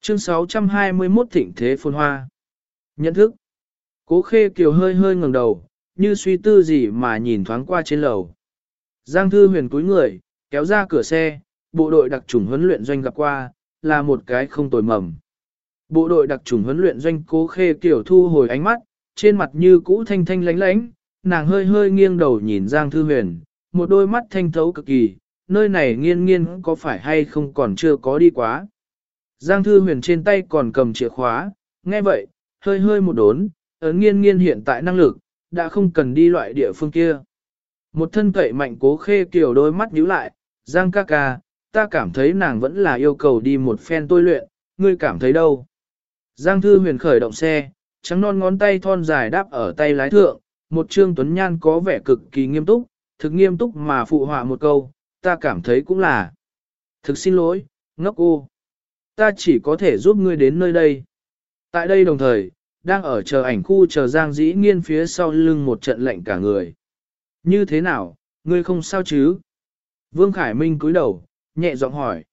Chương 621 Thịnh Thế Phôn Hoa. Nhận thức. Cố khê kiều hơi hơi ngẩng đầu, như suy tư gì mà nhìn thoáng qua trên lầu. Giang Thư Huyền cúi người, kéo ra cửa xe, bộ đội đặc trùng huấn luyện doanh gặp qua, là một cái không tồi mầm. Bộ đội đặc trùng huấn luyện doanh cố khê kiều thu hồi ánh mắt, trên mặt như cũ thanh thanh lánh lánh, nàng hơi hơi nghiêng đầu nhìn Giang Thư Huyền, một đôi mắt thanh thấu cực kỳ, nơi này nghiên nghiên có phải hay không còn chưa có đi quá. Giang Thư Huyền trên tay còn cầm chìa khóa, nghe vậy, hơi hơi một đốn, ấn nghiên nghiên hiện tại năng lực, đã không cần đi loại địa phương kia. Một thân cậy mạnh cố khê kiểu đôi mắt nhíu lại, Giang ca ca, ta cảm thấy nàng vẫn là yêu cầu đi một phen tôi luyện, ngươi cảm thấy đâu? Giang Thư Huyền khởi động xe, trắng non ngón tay thon dài đáp ở tay lái thượng, một trương tuấn nhan có vẻ cực kỳ nghiêm túc, thực nghiêm túc mà phụ họa một câu, ta cảm thấy cũng là. Thực xin lỗi, ngốc cô. Ta chỉ có thể giúp ngươi đến nơi đây. Tại đây đồng thời, đang ở chờ ảnh khu chờ Giang Dĩ Nghiên phía sau lưng một trận lệnh cả người. Như thế nào, ngươi không sao chứ? Vương Khải Minh cúi đầu, nhẹ giọng hỏi.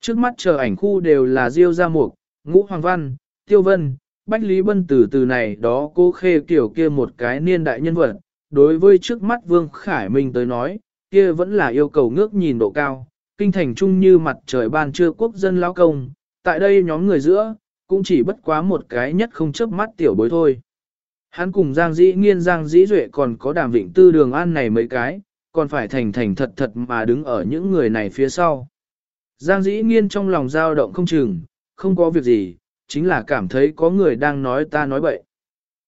Trước mắt chờ ảnh khu đều là Diêu Gia Mục, Ngũ Hoàng Văn, Tiêu Vân, Bách Lý Bân từ từ này đó cô khê kiểu kia một cái niên đại nhân vật. Đối với trước mắt Vương Khải Minh tới nói, kia vẫn là yêu cầu ngước nhìn độ cao, kinh thành chung như mặt trời ban trưa quốc dân lao công, tại đây nhóm người giữa, cũng chỉ bất quá một cái nhất không chớp mắt tiểu bối thôi. Hắn cùng Giang Dĩ Nghiên Giang Dĩ Duệ còn có đàm vịnh tư đường an này mấy cái, còn phải thành thành thật thật mà đứng ở những người này phía sau. Giang Dĩ Nghiên trong lòng dao động không chừng, không có việc gì, chính là cảm thấy có người đang nói ta nói bậy.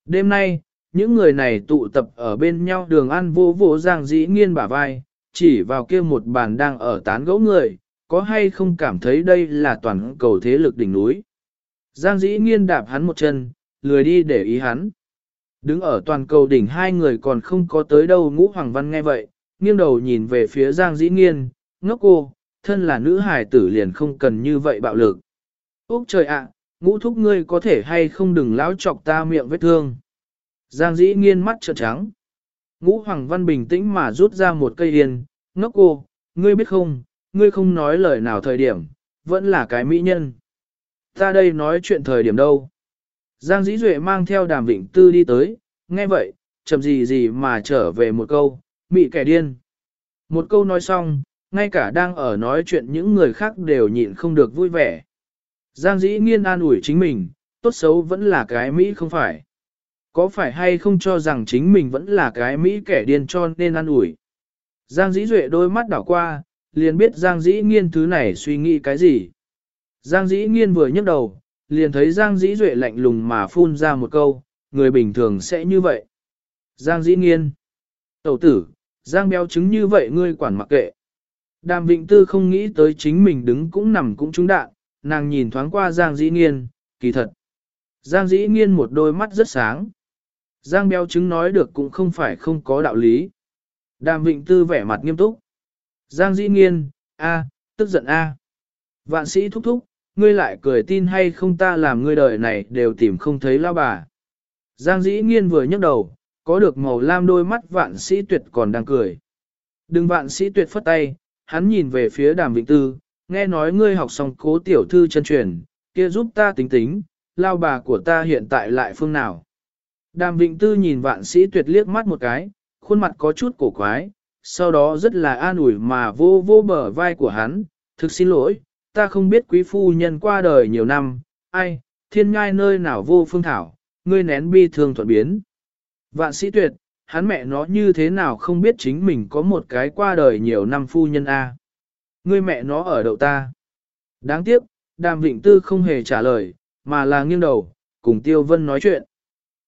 Đêm nay, những người này tụ tập ở bên nhau đường ăn vô vô Giang Dĩ Nghiên bả vai, chỉ vào kia một bàn đang ở tán gẫu người, có hay không cảm thấy đây là toàn cầu thế lực đỉnh núi. Giang Dĩ Nghiên đạp hắn một chân, lười đi để ý hắn. Đứng ở toàn cầu đỉnh hai người còn không có tới đâu ngũ hoàng văn nghe vậy, nghiêng đầu nhìn về phía Giang Dĩ Nghiên, ngốc cô, thân là nữ hài tử liền không cần như vậy bạo lực. Úc trời ạ, ngũ thúc ngươi có thể hay không đừng lão chọc ta miệng vết thương. Giang Dĩ Nghiên mắt trợn trắng. Ngũ Hoàng Văn bình tĩnh mà rút ra một cây yên, ngốc cô, ngươi biết không, ngươi không nói lời nào thời điểm, vẫn là cái mỹ nhân. Ta đây nói chuyện thời điểm đâu. Giang Dĩ Duệ mang theo đàm vịnh tư đi tới, nghe vậy, chậm gì gì mà trở về một câu, mị kẻ điên. Một câu nói xong, ngay cả đang ở nói chuyện những người khác đều nhịn không được vui vẻ. Giang Dĩ nghiên an ủi chính mình, tốt xấu vẫn là cái Mỹ không phải. Có phải hay không cho rằng chính mình vẫn là cái Mỹ kẻ điên cho nên ăn ủi. Giang Dĩ Duệ đôi mắt đảo qua, liền biết Giang Dĩ nghiên thứ này suy nghĩ cái gì. Giang Dĩ nghiên vừa nhấc đầu, liền thấy Giang Dĩ Duệ lạnh lùng mà phun ra một câu, người bình thường sẽ như vậy. Giang Dĩ nghiên. Tẩu tử, Giang béo chứng như vậy ngươi quản mặc kệ. Đàm Vịnh Tư không nghĩ tới chính mình đứng cũng nằm cũng trúng đạn, nàng nhìn thoáng qua Giang Dĩ nghiên, kỳ thật. Giang Dĩ nghiên một đôi mắt rất sáng. Giang béo chứng nói được cũng không phải không có đạo lý. Đàm Vịnh Tư vẻ mặt nghiêm túc. Giang Dĩ nghiên, a, tức giận a. Vạn sĩ thúc thúc, ngươi lại cười tin hay không ta làm ngươi đời này đều tìm không thấy lao bà. Giang dĩ nghiên vừa nhấc đầu, có được màu lam đôi mắt vạn sĩ tuyệt còn đang cười. Đừng vạn sĩ tuyệt phất tay, hắn nhìn về phía đàm vịnh tư, nghe nói ngươi học xong cố tiểu thư chân truyền, kia giúp ta tính tính, lao bà của ta hiện tại lại phương nào. Đàm vịnh tư nhìn vạn sĩ tuyệt liếc mắt một cái, khuôn mặt có chút cổ quái, sau đó rất là an ủi mà vô vô bờ vai của hắn, thực xin lỗi, ta không biết quý phu nhân qua đời nhiều năm, ai, thiên ngai nơi nào vô phương thảo, ngươi nén bi thương thuận biến. Vạn sĩ tuyệt, hắn mẹ nó như thế nào không biết chính mình có một cái qua đời nhiều năm phu nhân A. Ngươi mẹ nó ở đậu ta. Đáng tiếc, đàm vịnh tư không hề trả lời, mà là nghiêng đầu, cùng tiêu vân nói chuyện.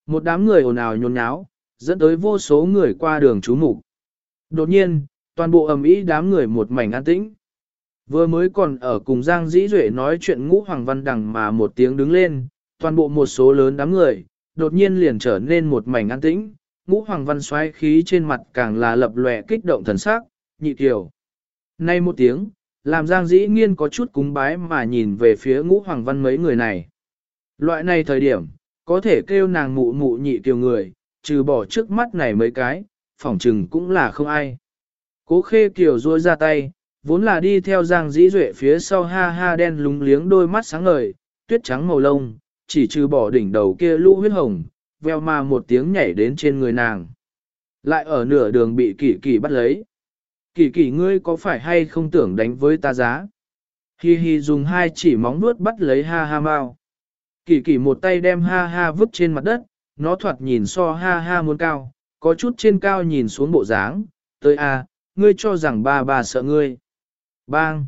Một đám người ồn ào nhốn nháo, dẫn tới vô số người qua đường chú mục. Đột nhiên, toàn bộ ầm ĩ đám người một mảnh an tĩnh. Vừa mới còn ở cùng Giang Dĩ Duệ nói chuyện ngũ Hoàng Văn Đằng mà một tiếng đứng lên, toàn bộ một số lớn đám người, đột nhiên liền trở nên một mảnh an tĩnh, ngũ Hoàng Văn xoay khí trên mặt càng là lập lòe kích động thần sắc, nhị tiểu. Nay một tiếng, làm Giang Dĩ Nghiên có chút cúng bái mà nhìn về phía ngũ Hoàng Văn mấy người này. Loại này thời điểm, có thể kêu nàng mụ mụ nhị kiều người, trừ bỏ trước mắt này mấy cái, phỏng trừng cũng là không ai. Cố khê kiều ruôi ra tay, vốn là đi theo Giang Dĩ Duệ phía sau ha ha đen lúng liếng đôi mắt sáng ngời, tuyết trắng màu lông, chỉ trừ bỏ đỉnh đầu kia lũ huyết hồng, veo mà một tiếng nhảy đến trên người nàng. Lại ở nửa đường bị kỳ kỳ bắt lấy. Kỳ kỳ ngươi có phải hay không tưởng đánh với ta giá? Hi hi dùng hai chỉ móng nuốt bắt lấy ha ha mau. Kỳ kỳ một tay đem ha ha vứt trên mặt đất, nó thoạt nhìn so ha ha muốn cao, có chút trên cao nhìn xuống bộ dáng, tới a, ngươi cho rằng ba ba sợ ngươi. Bang!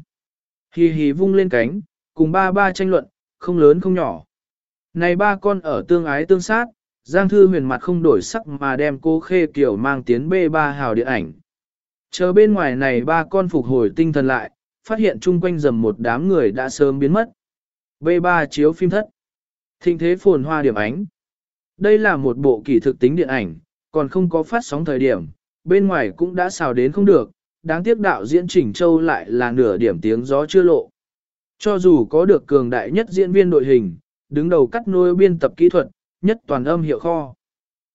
hì hì vung lên cánh, cùng ba ba tranh luận, không lớn không nhỏ. Này ba con ở tương ái tương sát, Giang Thư huyền mặt không đổi sắc mà đem cô khê kiểu mang tiến B3 hào điện ảnh. Chờ bên ngoài này ba con phục hồi tinh thần lại, phát hiện chung quanh dầm một đám người đã sớm biến mất. B3 chiếu phim thất. Thịnh thế phồn hoa điểm ánh. Đây là một bộ kỳ thực tính điện ảnh, còn không có phát sóng thời điểm, bên ngoài cũng đã xào đến không được, đáng tiếc đạo diễn Trình Châu lại là nửa điểm tiếng gió chưa lộ. Cho dù có được cường đại nhất diễn viên đội hình, đứng đầu cắt nuôi biên tập kỹ thuật, nhất toàn âm hiệu kho.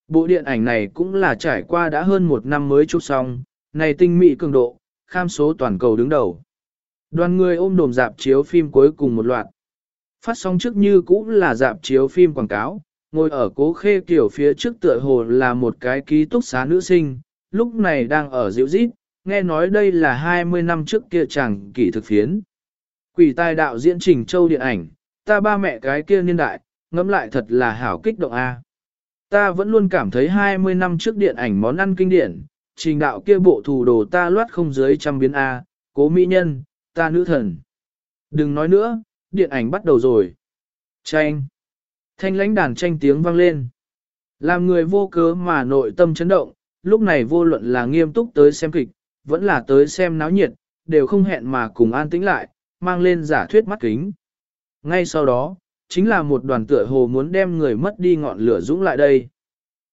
Bộ điện ảnh này cũng là trải qua đã hơn một năm mới chụp xong, này tinh mỹ cường độ, kham số toàn cầu đứng đầu. Đoàn người ôm đồm dạp chiếu phim cuối cùng một loạt. Phát sóng trước như cũng là dạp chiếu phim quảng cáo, ngồi ở cố khê kiểu phía trước tựa hồ là một cái ký túc xá nữ sinh, lúc này đang ở dịu dít, nghe nói đây là 20 năm trước kia chẳng kỷ thực phiến. Quỷ tai đạo diễn trình châu điện ảnh, ta ba mẹ cái kia niên đại, ngẫm lại thật là hảo kích động a. Ta vẫn luôn cảm thấy 20 năm trước điện ảnh món ăn kinh điển, trình đạo kia bộ thủ đồ ta loát không dưới trăm biến a, cố mỹ nhân, ta nữ thần. Đừng nói nữa, điện ảnh bắt đầu rồi. Tranh. Thanh lãnh đàn tranh tiếng vang lên. Làm người vô cớ mà nội tâm chấn động, lúc này vô luận là nghiêm túc tới xem kịch, vẫn là tới xem náo nhiệt, đều không hẹn mà cùng an tĩnh lại, mang lên giả thuyết mắt kính. Ngay sau đó, chính là một đoàn tựa hồ muốn đem người mất đi ngọn lửa dũng lại đây.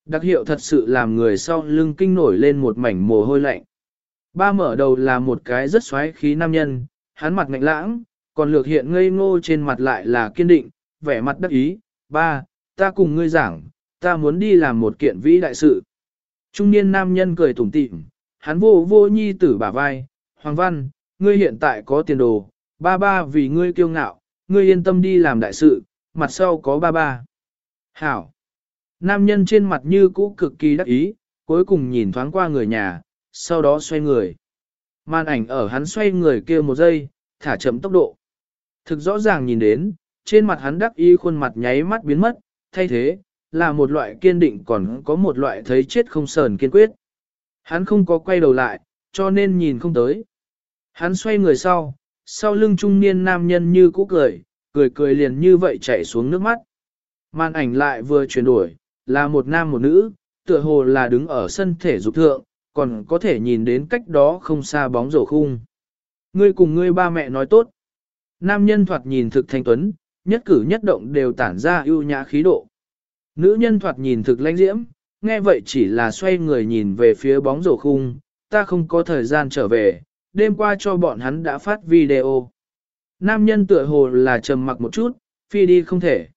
Đặc hiệu thật sự làm người sau lưng kinh nổi lên một mảnh mồ hôi lạnh. Ba mở đầu là một cái rất xoáy khí nam nhân, hắn mặt ngạnh lãng, còn lược hiện ngây ngô trên mặt lại là kiên định, vẻ mặt đắc ý. Ba, ta cùng ngươi giảng, ta muốn đi làm một kiện vĩ đại sự. Trung niên nam nhân cười tủm tỉm, hắn vô vô nhi tử bả vai, Hoàng Văn, ngươi hiện tại có tiền đồ, ba ba vì ngươi kiêu ngạo, ngươi yên tâm đi làm đại sự, mặt sau có ba ba. Hảo. Nam nhân trên mặt như cũ cực kỳ đắc ý, cuối cùng nhìn thoáng qua người nhà, sau đó xoay người. Màn ảnh ở hắn xoay người kia một giây, thả chậm tốc độ. Thực rõ ràng nhìn đến, trên mặt hắn đắc ý khuôn mặt nháy mắt biến mất, thay thế, là một loại kiên định còn có một loại thấy chết không sờn kiên quyết. Hắn không có quay đầu lại, cho nên nhìn không tới. Hắn xoay người sau, sau lưng trung niên nam nhân như cũ cười, cười cười liền như vậy chảy xuống nước mắt. Màn ảnh lại vừa chuyển đổi, là một nam một nữ, tựa hồ là đứng ở sân thể dục thượng, còn có thể nhìn đến cách đó không xa bóng rổ khung. Ngươi cùng ngươi ba mẹ nói tốt. Nam nhân thoạt nhìn thực thanh tuấn, nhất cử nhất động đều tản ra ưu nhã khí độ. Nữ nhân thoạt nhìn thực lãnh diễm, nghe vậy chỉ là xoay người nhìn về phía bóng rổ khung, ta không có thời gian trở về, đêm qua cho bọn hắn đã phát video. Nam nhân tựa hồ là trầm mặc một chút, phi đi không thể.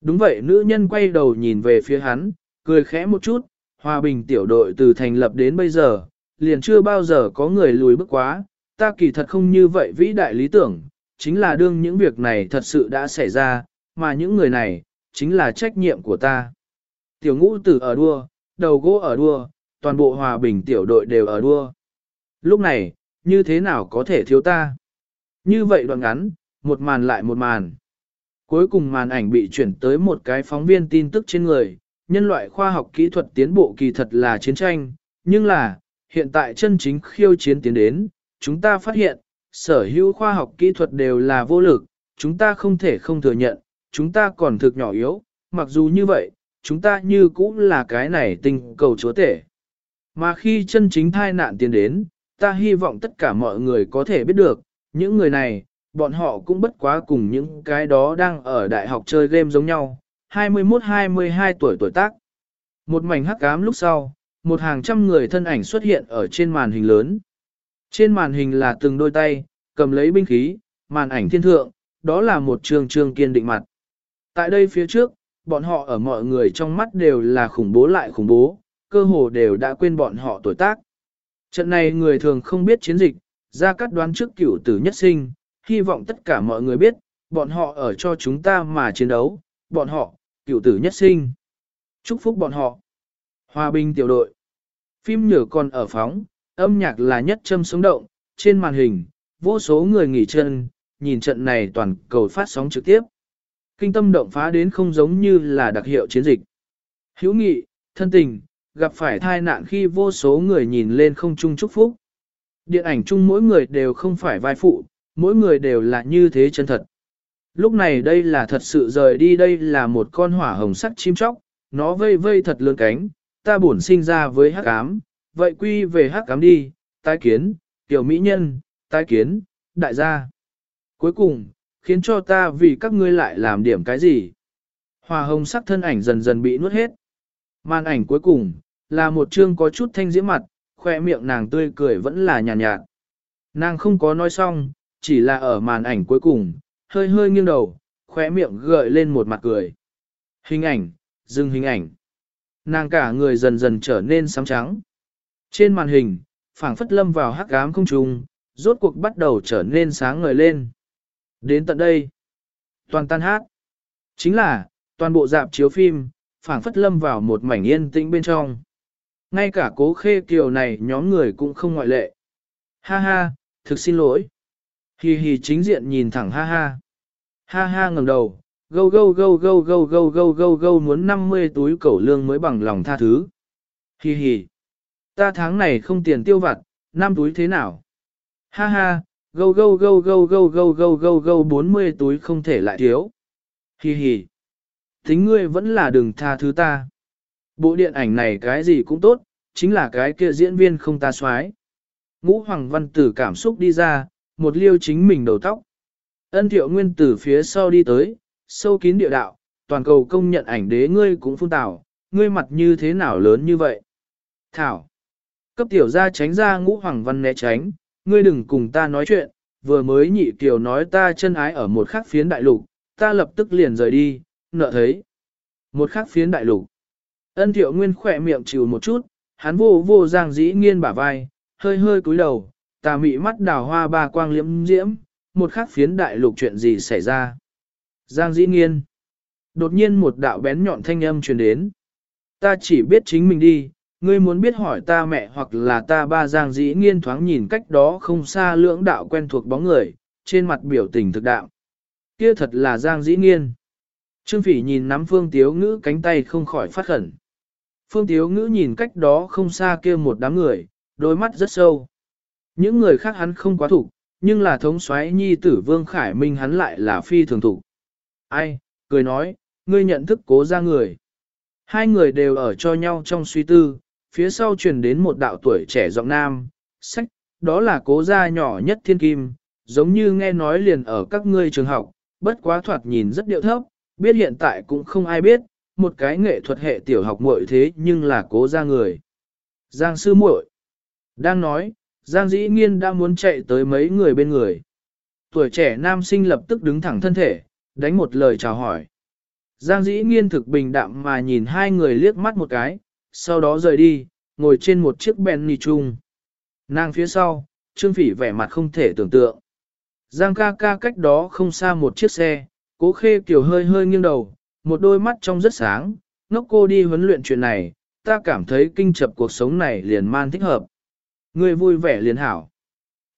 Đúng vậy nữ nhân quay đầu nhìn về phía hắn, cười khẽ một chút, hòa bình tiểu đội từ thành lập đến bây giờ, liền chưa bao giờ có người lùi bước quá, ta kỳ thật không như vậy vĩ đại lý tưởng, chính là đương những việc này thật sự đã xảy ra, mà những người này, chính là trách nhiệm của ta. Tiểu ngũ tử ở đua, đầu gỗ ở đua, toàn bộ hòa bình tiểu đội đều ở đua. Lúc này, như thế nào có thể thiếu ta? Như vậy đoạn ngắn, một màn lại một màn. Cuối cùng màn ảnh bị chuyển tới một cái phóng viên tin tức trên người, nhân loại khoa học kỹ thuật tiến bộ kỳ thật là chiến tranh, nhưng là, hiện tại chân chính khiêu chiến tiến đến, chúng ta phát hiện, sở hữu khoa học kỹ thuật đều là vô lực, chúng ta không thể không thừa nhận, chúng ta còn thực nhỏ yếu, mặc dù như vậy, chúng ta như cũng là cái này tình cầu chúa tể. Mà khi chân chính thai nạn tiến đến, ta hy vọng tất cả mọi người có thể biết được, những người này, bọn họ cũng bất quá cùng những cái đó đang ở đại học chơi game giống nhau, 21-22 tuổi tuổi tác. Một mảnh hắc ám lúc sau, một hàng trăm người thân ảnh xuất hiện ở trên màn hình lớn. Trên màn hình là từng đôi tay, cầm lấy binh khí, màn ảnh thiên thượng, đó là một trường trường kiên định mặt. Tại đây phía trước, bọn họ ở mọi người trong mắt đều là khủng bố lại khủng bố, cơ hồ đều đã quên bọn họ tuổi tác. Trận này người thường không biết chiến dịch, ra cắt đoán trước cửu tử nhất sinh, hy vọng tất cả mọi người biết, bọn họ ở cho chúng ta mà chiến đấu, bọn họ, cửu tử nhất sinh. Chúc phúc bọn họ. Hòa bình tiểu đội. Phim nhở còn ở phóng, âm nhạc là nhất châm sống động, trên màn hình, vô số người nghỉ chân, nhìn trận này toàn cầu phát sóng trực tiếp. Kinh tâm động phá đến không giống như là đặc hiệu chiến dịch. Hữu nghị, thân tình, gặp phải thai nạn khi vô số người nhìn lên không chung chúc phúc. Điện ảnh chung mỗi người đều không phải vai phụ, mỗi người đều là như thế chân thật. Lúc này đây là thật sự rời đi đây là một con hỏa hồng sắc chim chóc, nó vây vây thật lớn cánh, ta bổn sinh ra với hắc ám, vậy quy về hắc cám đi, tái kiến, tiểu mỹ nhân, tái kiến, đại gia. Cuối cùng, khiến cho ta vì các ngươi lại làm điểm cái gì. Hòa hồng sắc thân ảnh dần dần bị nuốt hết. Màn ảnh cuối cùng, là một chương có chút thanh diễm mặt, khoe miệng nàng tươi cười vẫn là nhàn nhạt, nhạt. Nàng không có nói xong, chỉ là ở màn ảnh cuối cùng, hơi hơi nghiêng đầu, khoe miệng gợi lên một mặt cười. Hình ảnh, dừng hình ảnh. Nàng cả người dần dần trở nên sáng trắng. Trên màn hình, phảng phất lâm vào hắc ám không trùng, rốt cuộc bắt đầu trở nên sáng ngời lên. Đến tận đây, toàn tan hát. Chính là, toàn bộ dạp chiếu phim, phảng phất lâm vào một mảnh yên tĩnh bên trong. Ngay cả cố khê kiều này nhóm người cũng không ngoại lệ. Ha ha, thực xin lỗi. Hì hì chính diện nhìn thẳng ha ha. Ha ha ngẩng đầu, gâu gâu gâu gâu gâu gâu gâu gâu gâu muốn 50 túi cẩu lương mới bằng lòng tha thứ. Hì hì. Ta tháng này không tiền tiêu vặt, năm túi thế nào? Ha ha, gâu gâu gâu gâu gâu gâu gâu gâu gâu 40 túi không thể lại thiếu. Hì hì. Tính ngươi vẫn là đừng tha thứ ta. Bộ điện ảnh này cái gì cũng tốt, chính là cái kia diễn viên không ta xoái. Ngũ Hoàng Văn Tử cảm xúc đi ra, một liêu chính mình đầu tóc. Ân thiệu nguyên tử phía sau đi tới, sâu kín địa đạo, toàn cầu công nhận ảnh đế ngươi cũng phun tảo, ngươi mặt như thế nào lớn như vậy. Thảo, cấp tiểu ra tránh ra ngũ hoàng văn né tránh, ngươi đừng cùng ta nói chuyện, vừa mới nhị tiểu nói ta chân ái ở một khắc phiến đại lục, ta lập tức liền rời đi, nợ thấy. Một khắc phiến đại lục. Ân thiệu nguyên khỏe miệng chịu một chút, hắn vô vô giang dĩ nghiên bả vai, hơi hơi cúi đầu, tà mị mắt đào hoa ba quang liễm diễm, một khắc phiến đại lục chuyện gì xảy ra. Giang dĩ nghiên. Đột nhiên một đạo bén nhọn thanh âm truyền đến. Ta chỉ biết chính mình đi, ngươi muốn biết hỏi ta mẹ hoặc là ta ba giang dĩ nghiên thoáng nhìn cách đó không xa lưỡng đạo quen thuộc bóng người, trên mặt biểu tình thực đạo. Kia thật là giang dĩ nghiên. Trương phỉ nhìn nắm phương tiếu ngữ cánh tay không khỏi phát khẩn. Phương tiếu ngữ nhìn cách đó không xa kia một đám người, đôi mắt rất sâu. Những người khác hắn không quá thủ, nhưng là thống soái nhi tử Vương Khải Minh hắn lại là phi thường thủ. Ai, cười nói, ngươi nhận thức cố ra người. Hai người đều ở cho nhau trong suy tư, phía sau truyền đến một đạo tuổi trẻ giọng nam, sách, đó là cố gia nhỏ nhất thiên kim, giống như nghe nói liền ở các ngươi trường học, bất quá thoạt nhìn rất điệu thấp, biết hiện tại cũng không ai biết, một cái nghệ thuật hệ tiểu học muội thế nhưng là cố gia người. Giang sư muội đang nói, Giang dĩ nghiên đã muốn chạy tới mấy người bên người. Tuổi trẻ nam sinh lập tức đứng thẳng thân thể, đánh một lời chào hỏi. Giang dĩ nghiên thực bình đạm mà nhìn hai người liếc mắt một cái, sau đó rời đi, ngồi trên một chiếc Bentley chung. Nàng phía sau, Trương Phỉ vẻ mặt không thể tưởng tượng. Giang ca ca cách đó không xa một chiếc xe, cố khê kiểu hơi hơi nghiêng đầu, một đôi mắt trong rất sáng, ngốc cô đi huấn luyện chuyện này, ta cảm thấy kinh chập cuộc sống này liền man thích hợp. Người vui vẻ liền hảo.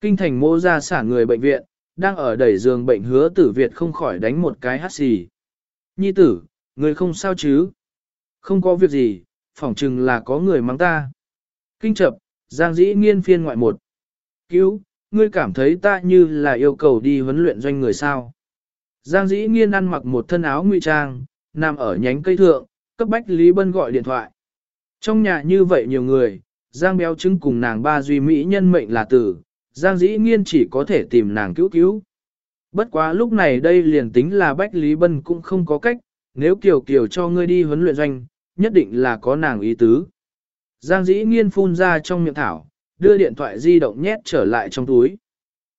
Kinh thành mô ra sản người bệnh viện, đang ở đẩy giường bệnh hứa tử Việt không khỏi đánh một cái hát xì. Nhi tử, người không sao chứ? Không có việc gì, phỏng chừng là có người mắng ta. Kinh chập, Giang dĩ nghiên phiên ngoại một. Cứu, ngươi cảm thấy ta như là yêu cầu đi huấn luyện doanh người sao. Giang dĩ nghiên ăn mặc một thân áo ngụy trang, nằm ở nhánh cây thượng, cấp bách Lý Bân gọi điện thoại. Trong nhà như vậy nhiều người, Giang béo chứng cùng nàng ba duy mỹ nhân mệnh là tử, Giang dĩ nghiên chỉ có thể tìm nàng cứu cứu. Bất quá lúc này đây liền tính là Bách Lý Bân cũng không có cách, nếu Kiều Kiều cho ngươi đi huấn luyện doanh, nhất định là có nàng ý tứ. Giang dĩ nghiên phun ra trong miệng thảo, đưa điện thoại di động nhét trở lại trong túi.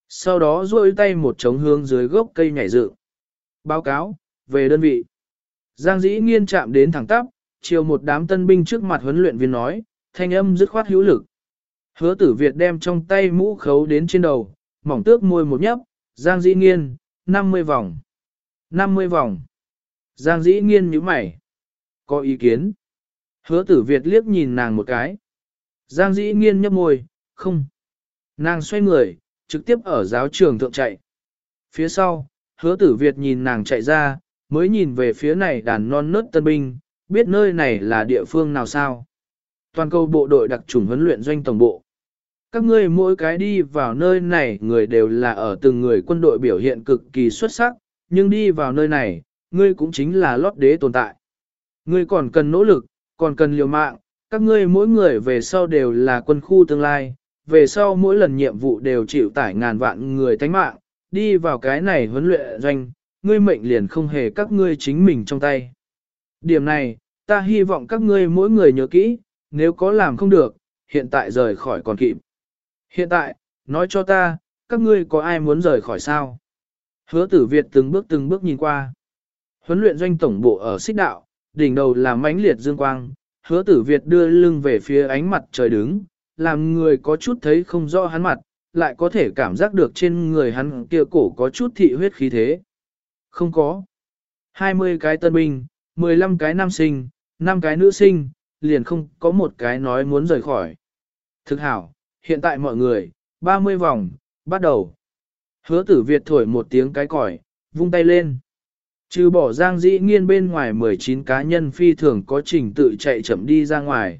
Sau đó duỗi tay một trống hướng dưới gốc cây nhảy dựng. Báo cáo, về đơn vị. Giang dĩ nghiên chạm đến thẳng tắp, chiều một đám tân binh trước mặt huấn luyện viên nói, thanh âm dứt khoát hữu lực. Hứa tử Việt đem trong tay mũ khấu đến trên đầu, mỏng tước môi một nhấp, Giang dĩ nghiên, 50 vòng. 50 vòng. Giang dĩ nghiên như mày. Có ý kiến. Hứa tử Việt liếc nhìn nàng một cái. Giang dĩ nghiên nhấp môi, không. Nàng xoay người, trực tiếp ở giáo trường thượng chạy. Phía sau, hứa tử Việt nhìn nàng chạy ra, mới nhìn về phía này đàn non nớt tân binh, biết nơi này là địa phương nào sao. Toàn cầu bộ đội đặc trùng huấn luyện doanh tổng bộ. Các ngươi mỗi cái đi vào nơi này người đều là ở từng người quân đội biểu hiện cực kỳ xuất sắc, nhưng đi vào nơi này, ngươi cũng chính là lót đế tồn tại. Ngươi còn cần nỗ lực, còn cần liều mạng, các ngươi mỗi người về sau đều là quân khu tương lai, về sau mỗi lần nhiệm vụ đều chịu tải ngàn vạn người tánh mạng, đi vào cái này huấn luyện doanh, ngươi mệnh liền không hề các ngươi chính mình trong tay. Điểm này, ta hy vọng các ngươi mỗi người nhớ kỹ, nếu có làm không được, hiện tại rời khỏi còn kịp. Hiện tại, nói cho ta, các ngươi có ai muốn rời khỏi sao? Hứa tử Việt từng bước từng bước nhìn qua. Huấn luyện doanh tổng bộ ở xích đạo, đỉnh đầu là mãnh liệt dương quang, hứa tử Việt đưa lưng về phía ánh mặt trời đứng, làm người có chút thấy không rõ hắn mặt, lại có thể cảm giác được trên người hắn kia cổ có chút thị huyết khí thế. Không có. 20 cái tân binh, 15 cái nam sinh, 5 cái nữ sinh, liền không có một cái nói muốn rời khỏi. Thực hảo, hiện tại mọi người, 30 vòng, bắt đầu. Hứa tử Việt thổi một tiếng cái còi, vung tay lên. Trừ bỏ giang dĩ nghiên bên ngoài 19 cá nhân phi thường có trình tự chạy chậm đi ra ngoài.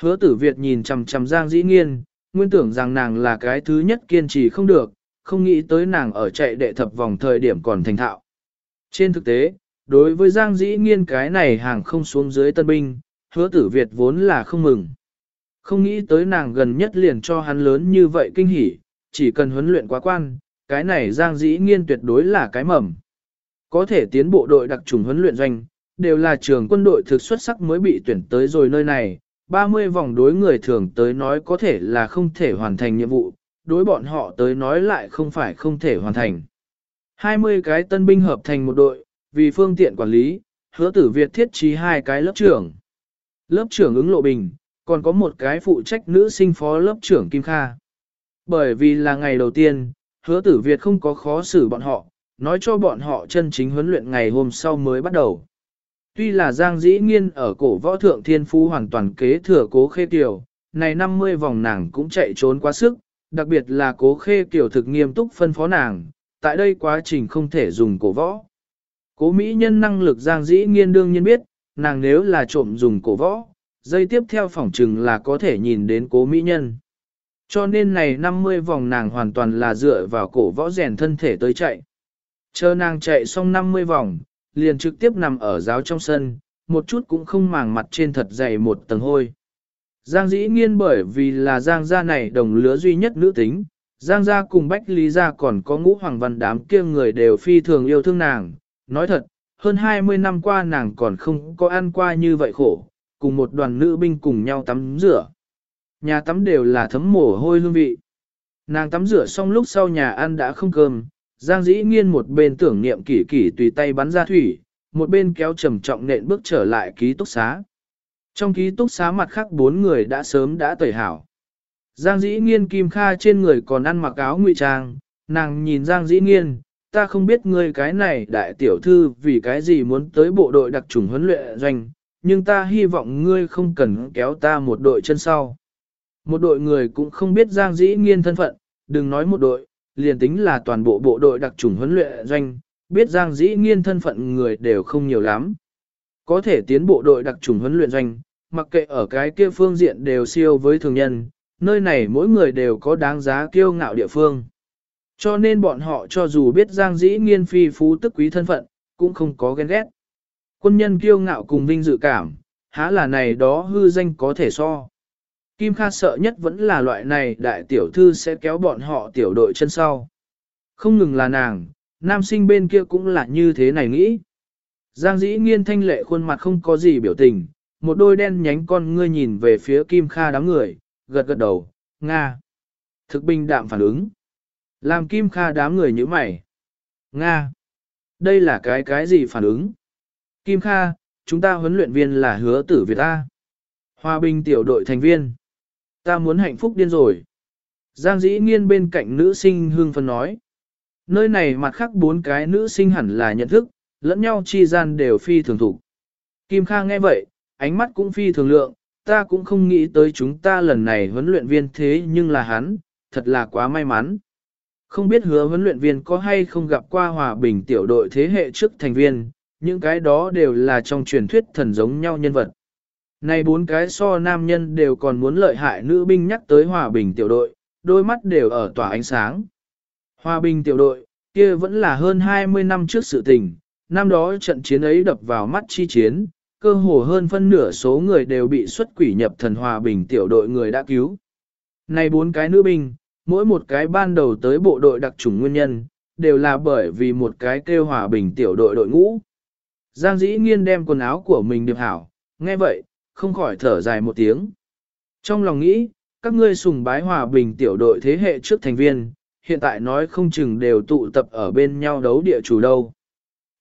Hứa tử Việt nhìn chằm chằm giang dĩ nghiên, nguyên tưởng rằng nàng là cái thứ nhất kiên trì không được, không nghĩ tới nàng ở chạy đệ thập vòng thời điểm còn thành thạo. Trên thực tế, đối với giang dĩ nghiên cái này hàng không xuống dưới tân binh, hứa tử Việt vốn là không mừng. Không nghĩ tới nàng gần nhất liền cho hắn lớn như vậy kinh hỉ, chỉ cần huấn luyện quá quan, cái này giang dĩ nghiên tuyệt đối là cái mầm. Có thể tiến bộ đội đặc trùng huấn luyện doanh, đều là trường quân đội thực xuất sắc mới bị tuyển tới rồi nơi này, 30 vòng đối người thường tới nói có thể là không thể hoàn thành nhiệm vụ, đối bọn họ tới nói lại không phải không thể hoàn thành. 20 cái tân binh hợp thành một đội, vì phương tiện quản lý, hứa tử Việt thiết trí hai cái lớp trưởng. Lớp trưởng ứng lộ bình, còn có một cái phụ trách nữ sinh phó lớp trưởng Kim Kha. Bởi vì là ngày đầu tiên, hứa tử Việt không có khó xử bọn họ, nói cho bọn họ chân chính huấn luyện ngày hôm sau mới bắt đầu. Tuy là Giang Dĩ Nghiên ở cổ võ thượng thiên phú hoàn toàn kế thừa cố khê tiểu, này 50 vòng nàng cũng chạy trốn quá sức, đặc biệt là cố khê kiểu thực nghiêm túc phân phó nàng, tại đây quá trình không thể dùng cổ võ. Cố Mỹ nhân năng lực Giang Dĩ Nghiên đương nhiên biết, nàng nếu là trộm dùng cổ võ, dây tiếp theo phỏng trừng là có thể nhìn đến cố Mỹ nhân. Cho nên này 50 vòng nàng hoàn toàn là dựa vào cổ võ rèn thân thể tới chạy. Chờ nàng chạy xong 50 vòng, liền trực tiếp nằm ở giáo trong sân, một chút cũng không màng mặt trên thật dày một tầng hôi. Giang dĩ nghiên bởi vì là Giang gia này đồng lứa duy nhất nữ tính, Giang gia cùng Bách Lý gia còn có ngũ hoàng văn đám kia người đều phi thường yêu thương nàng. Nói thật, hơn 20 năm qua nàng còn không có ăn qua như vậy khổ, cùng một đoàn nữ binh cùng nhau tắm rửa. Nhà tắm đều là thấm mồ hôi hương vị. Nàng tắm rửa xong lúc sau nhà ăn đã không cơm, Giang dĩ nghiên một bên tưởng niệm kỷ kỷ tùy tay bắn ra thủy, một bên kéo trầm trọng nện bước trở lại ký túc xá. Trong ký túc xá mặt khác bốn người đã sớm đã tẩy hảo. Giang dĩ nghiên kim kha trên người còn ăn mặc áo ngụy trang, nàng nhìn Giang dĩ nghiên, ta không biết ngươi cái này đại tiểu thư vì cái gì muốn tới bộ đội đặc trùng huấn luyện doanh, nhưng ta hy vọng ngươi không cần kéo ta một đội chân sau. Một đội người cũng không biết Giang dĩ nghiên thân phận, đừng nói một đội, liền tính là toàn bộ bộ đội đặc trùng huấn luyện doanh, biết Giang Dĩ Nghiên thân phận người đều không nhiều lắm. Có thể tiến bộ đội đặc trùng huấn luyện doanh, mặc kệ ở cái kia phương diện đều siêu với thường nhân, nơi này mỗi người đều có đáng giá kiêu ngạo địa phương. Cho nên bọn họ cho dù biết Giang Dĩ Nghiên phi phú tức quý thân phận, cũng không có ghen ghét. Quân nhân kiêu ngạo cùng vinh dự cảm, há là này đó hư danh có thể so. Kim Kha sợ nhất vẫn là loại này đại tiểu thư sẽ kéo bọn họ tiểu đội chân sau. Không ngừng là nàng, nam sinh bên kia cũng là như thế này nghĩ. Giang dĩ nghiên thanh lệ khuôn mặt không có gì biểu tình, một đôi đen nhánh con ngươi nhìn về phía Kim Kha đám người, gật gật đầu, Nga. Thực bình đạm phản ứng. Làm Kim Kha đám người như mày. Nga. Đây là cái cái gì phản ứng? Kim Kha, chúng ta huấn luyện viên là hứa tử Việt A. Hòa bình tiểu đội thành viên. Ta muốn hạnh phúc điên rồi. Giang dĩ nghiên bên cạnh nữ sinh hương phân nói. Nơi này mặt khác bốn cái nữ sinh hẳn là nhận thức, lẫn nhau chi gian đều phi thường thủ. Kim Kha nghe vậy, ánh mắt cũng phi thường lượng, ta cũng không nghĩ tới chúng ta lần này huấn luyện viên thế nhưng là hắn, thật là quá may mắn. Không biết hứa huấn luyện viên có hay không gặp qua hòa bình tiểu đội thế hệ trước thành viên, những cái đó đều là trong truyền thuyết thần giống nhau nhân vật. Này bốn cái so nam nhân đều còn muốn lợi hại nữ binh nhắc tới hòa bình tiểu đội, đôi mắt đều ở tỏa ánh sáng. Hòa bình tiểu đội, kia vẫn là hơn 20 năm trước sự tình, năm đó trận chiến ấy đập vào mắt chi chiến, cơ hồ hơn phân nửa số người đều bị xuất quỷ nhập thần hòa bình tiểu đội người đã cứu. Này bốn cái nữ binh, mỗi một cái ban đầu tới bộ đội đặc trùng nguyên nhân, đều là bởi vì một cái kêu hòa bình tiểu đội đội ngũ. Giang dĩ nghiên đem quần áo của mình điệp hảo, nghe vậy, không khỏi thở dài một tiếng. Trong lòng nghĩ, các ngươi sùng bái hòa bình tiểu đội thế hệ trước thành viên, hiện tại nói không chừng đều tụ tập ở bên nhau đấu địa chủ đâu.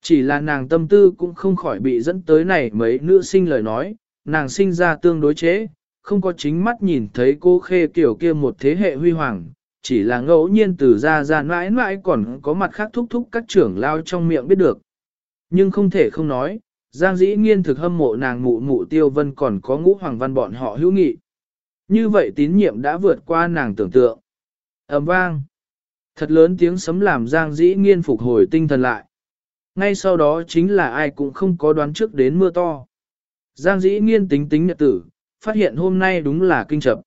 Chỉ là nàng tâm tư cũng không khỏi bị dẫn tới này mấy nữ sinh lời nói, nàng sinh ra tương đối chế, không có chính mắt nhìn thấy cô khê kiểu kia một thế hệ huy hoàng, chỉ là ngẫu nhiên từ ra ra mãi mãi còn có mặt khác thúc thúc các trưởng lao trong miệng biết được. Nhưng không thể không nói, Giang dĩ nghiên thực hâm mộ nàng mụ mụ tiêu vân còn có ngũ hoàng văn bọn họ hữu nghị. Như vậy tín nhiệm đã vượt qua nàng tưởng tượng. ầm vang. Thật lớn tiếng sấm làm Giang dĩ nghiên phục hồi tinh thần lại. Ngay sau đó chính là ai cũng không có đoán trước đến mưa to. Giang dĩ nghiên tính tính nhật tử, phát hiện hôm nay đúng là kinh chập.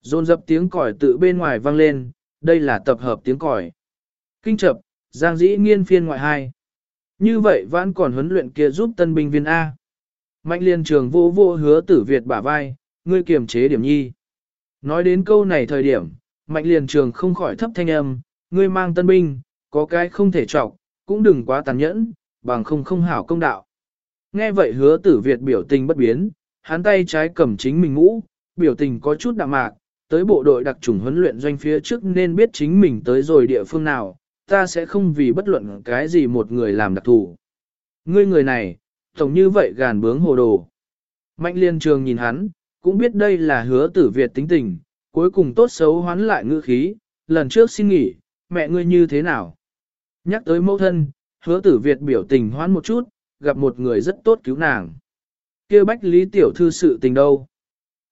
Dồn dập tiếng còi tự bên ngoài vang lên, đây là tập hợp tiếng còi. Kinh chập, Giang dĩ nghiên phiên ngoại hai. Như vậy vẫn còn huấn luyện kia giúp tân binh viên A. Mạnh liên trường vô vô hứa tử Việt bả vai, ngươi kiềm chế điểm nhi. Nói đến câu này thời điểm, mạnh liền trường không khỏi thấp thanh âm, ngươi mang tân binh, có cái không thể trọc, cũng đừng quá tàn nhẫn, bằng không không hảo công đạo. Nghe vậy hứa tử Việt biểu tình bất biến, hắn tay trái cầm chính mình ngũ, biểu tình có chút đạm mạc, tới bộ đội đặc trùng huấn luyện doanh phía trước nên biết chính mình tới rồi địa phương nào, ta sẽ không vì bất luận cái gì một người làm đặc thù. Ngươi người này, tổng như vậy gàn bướng hồ đồ. Mạnh liên trường nhìn hắn, cũng biết đây là hứa tử Việt tính tình, cuối cùng tốt xấu hoán lại ngữ khí, lần trước xin nghỉ, mẹ ngươi như thế nào? Nhắc tới mẫu thân, hứa tử Việt biểu tình hoán một chút, gặp một người rất tốt cứu nàng. kia bách lý tiểu thư sự tình đâu?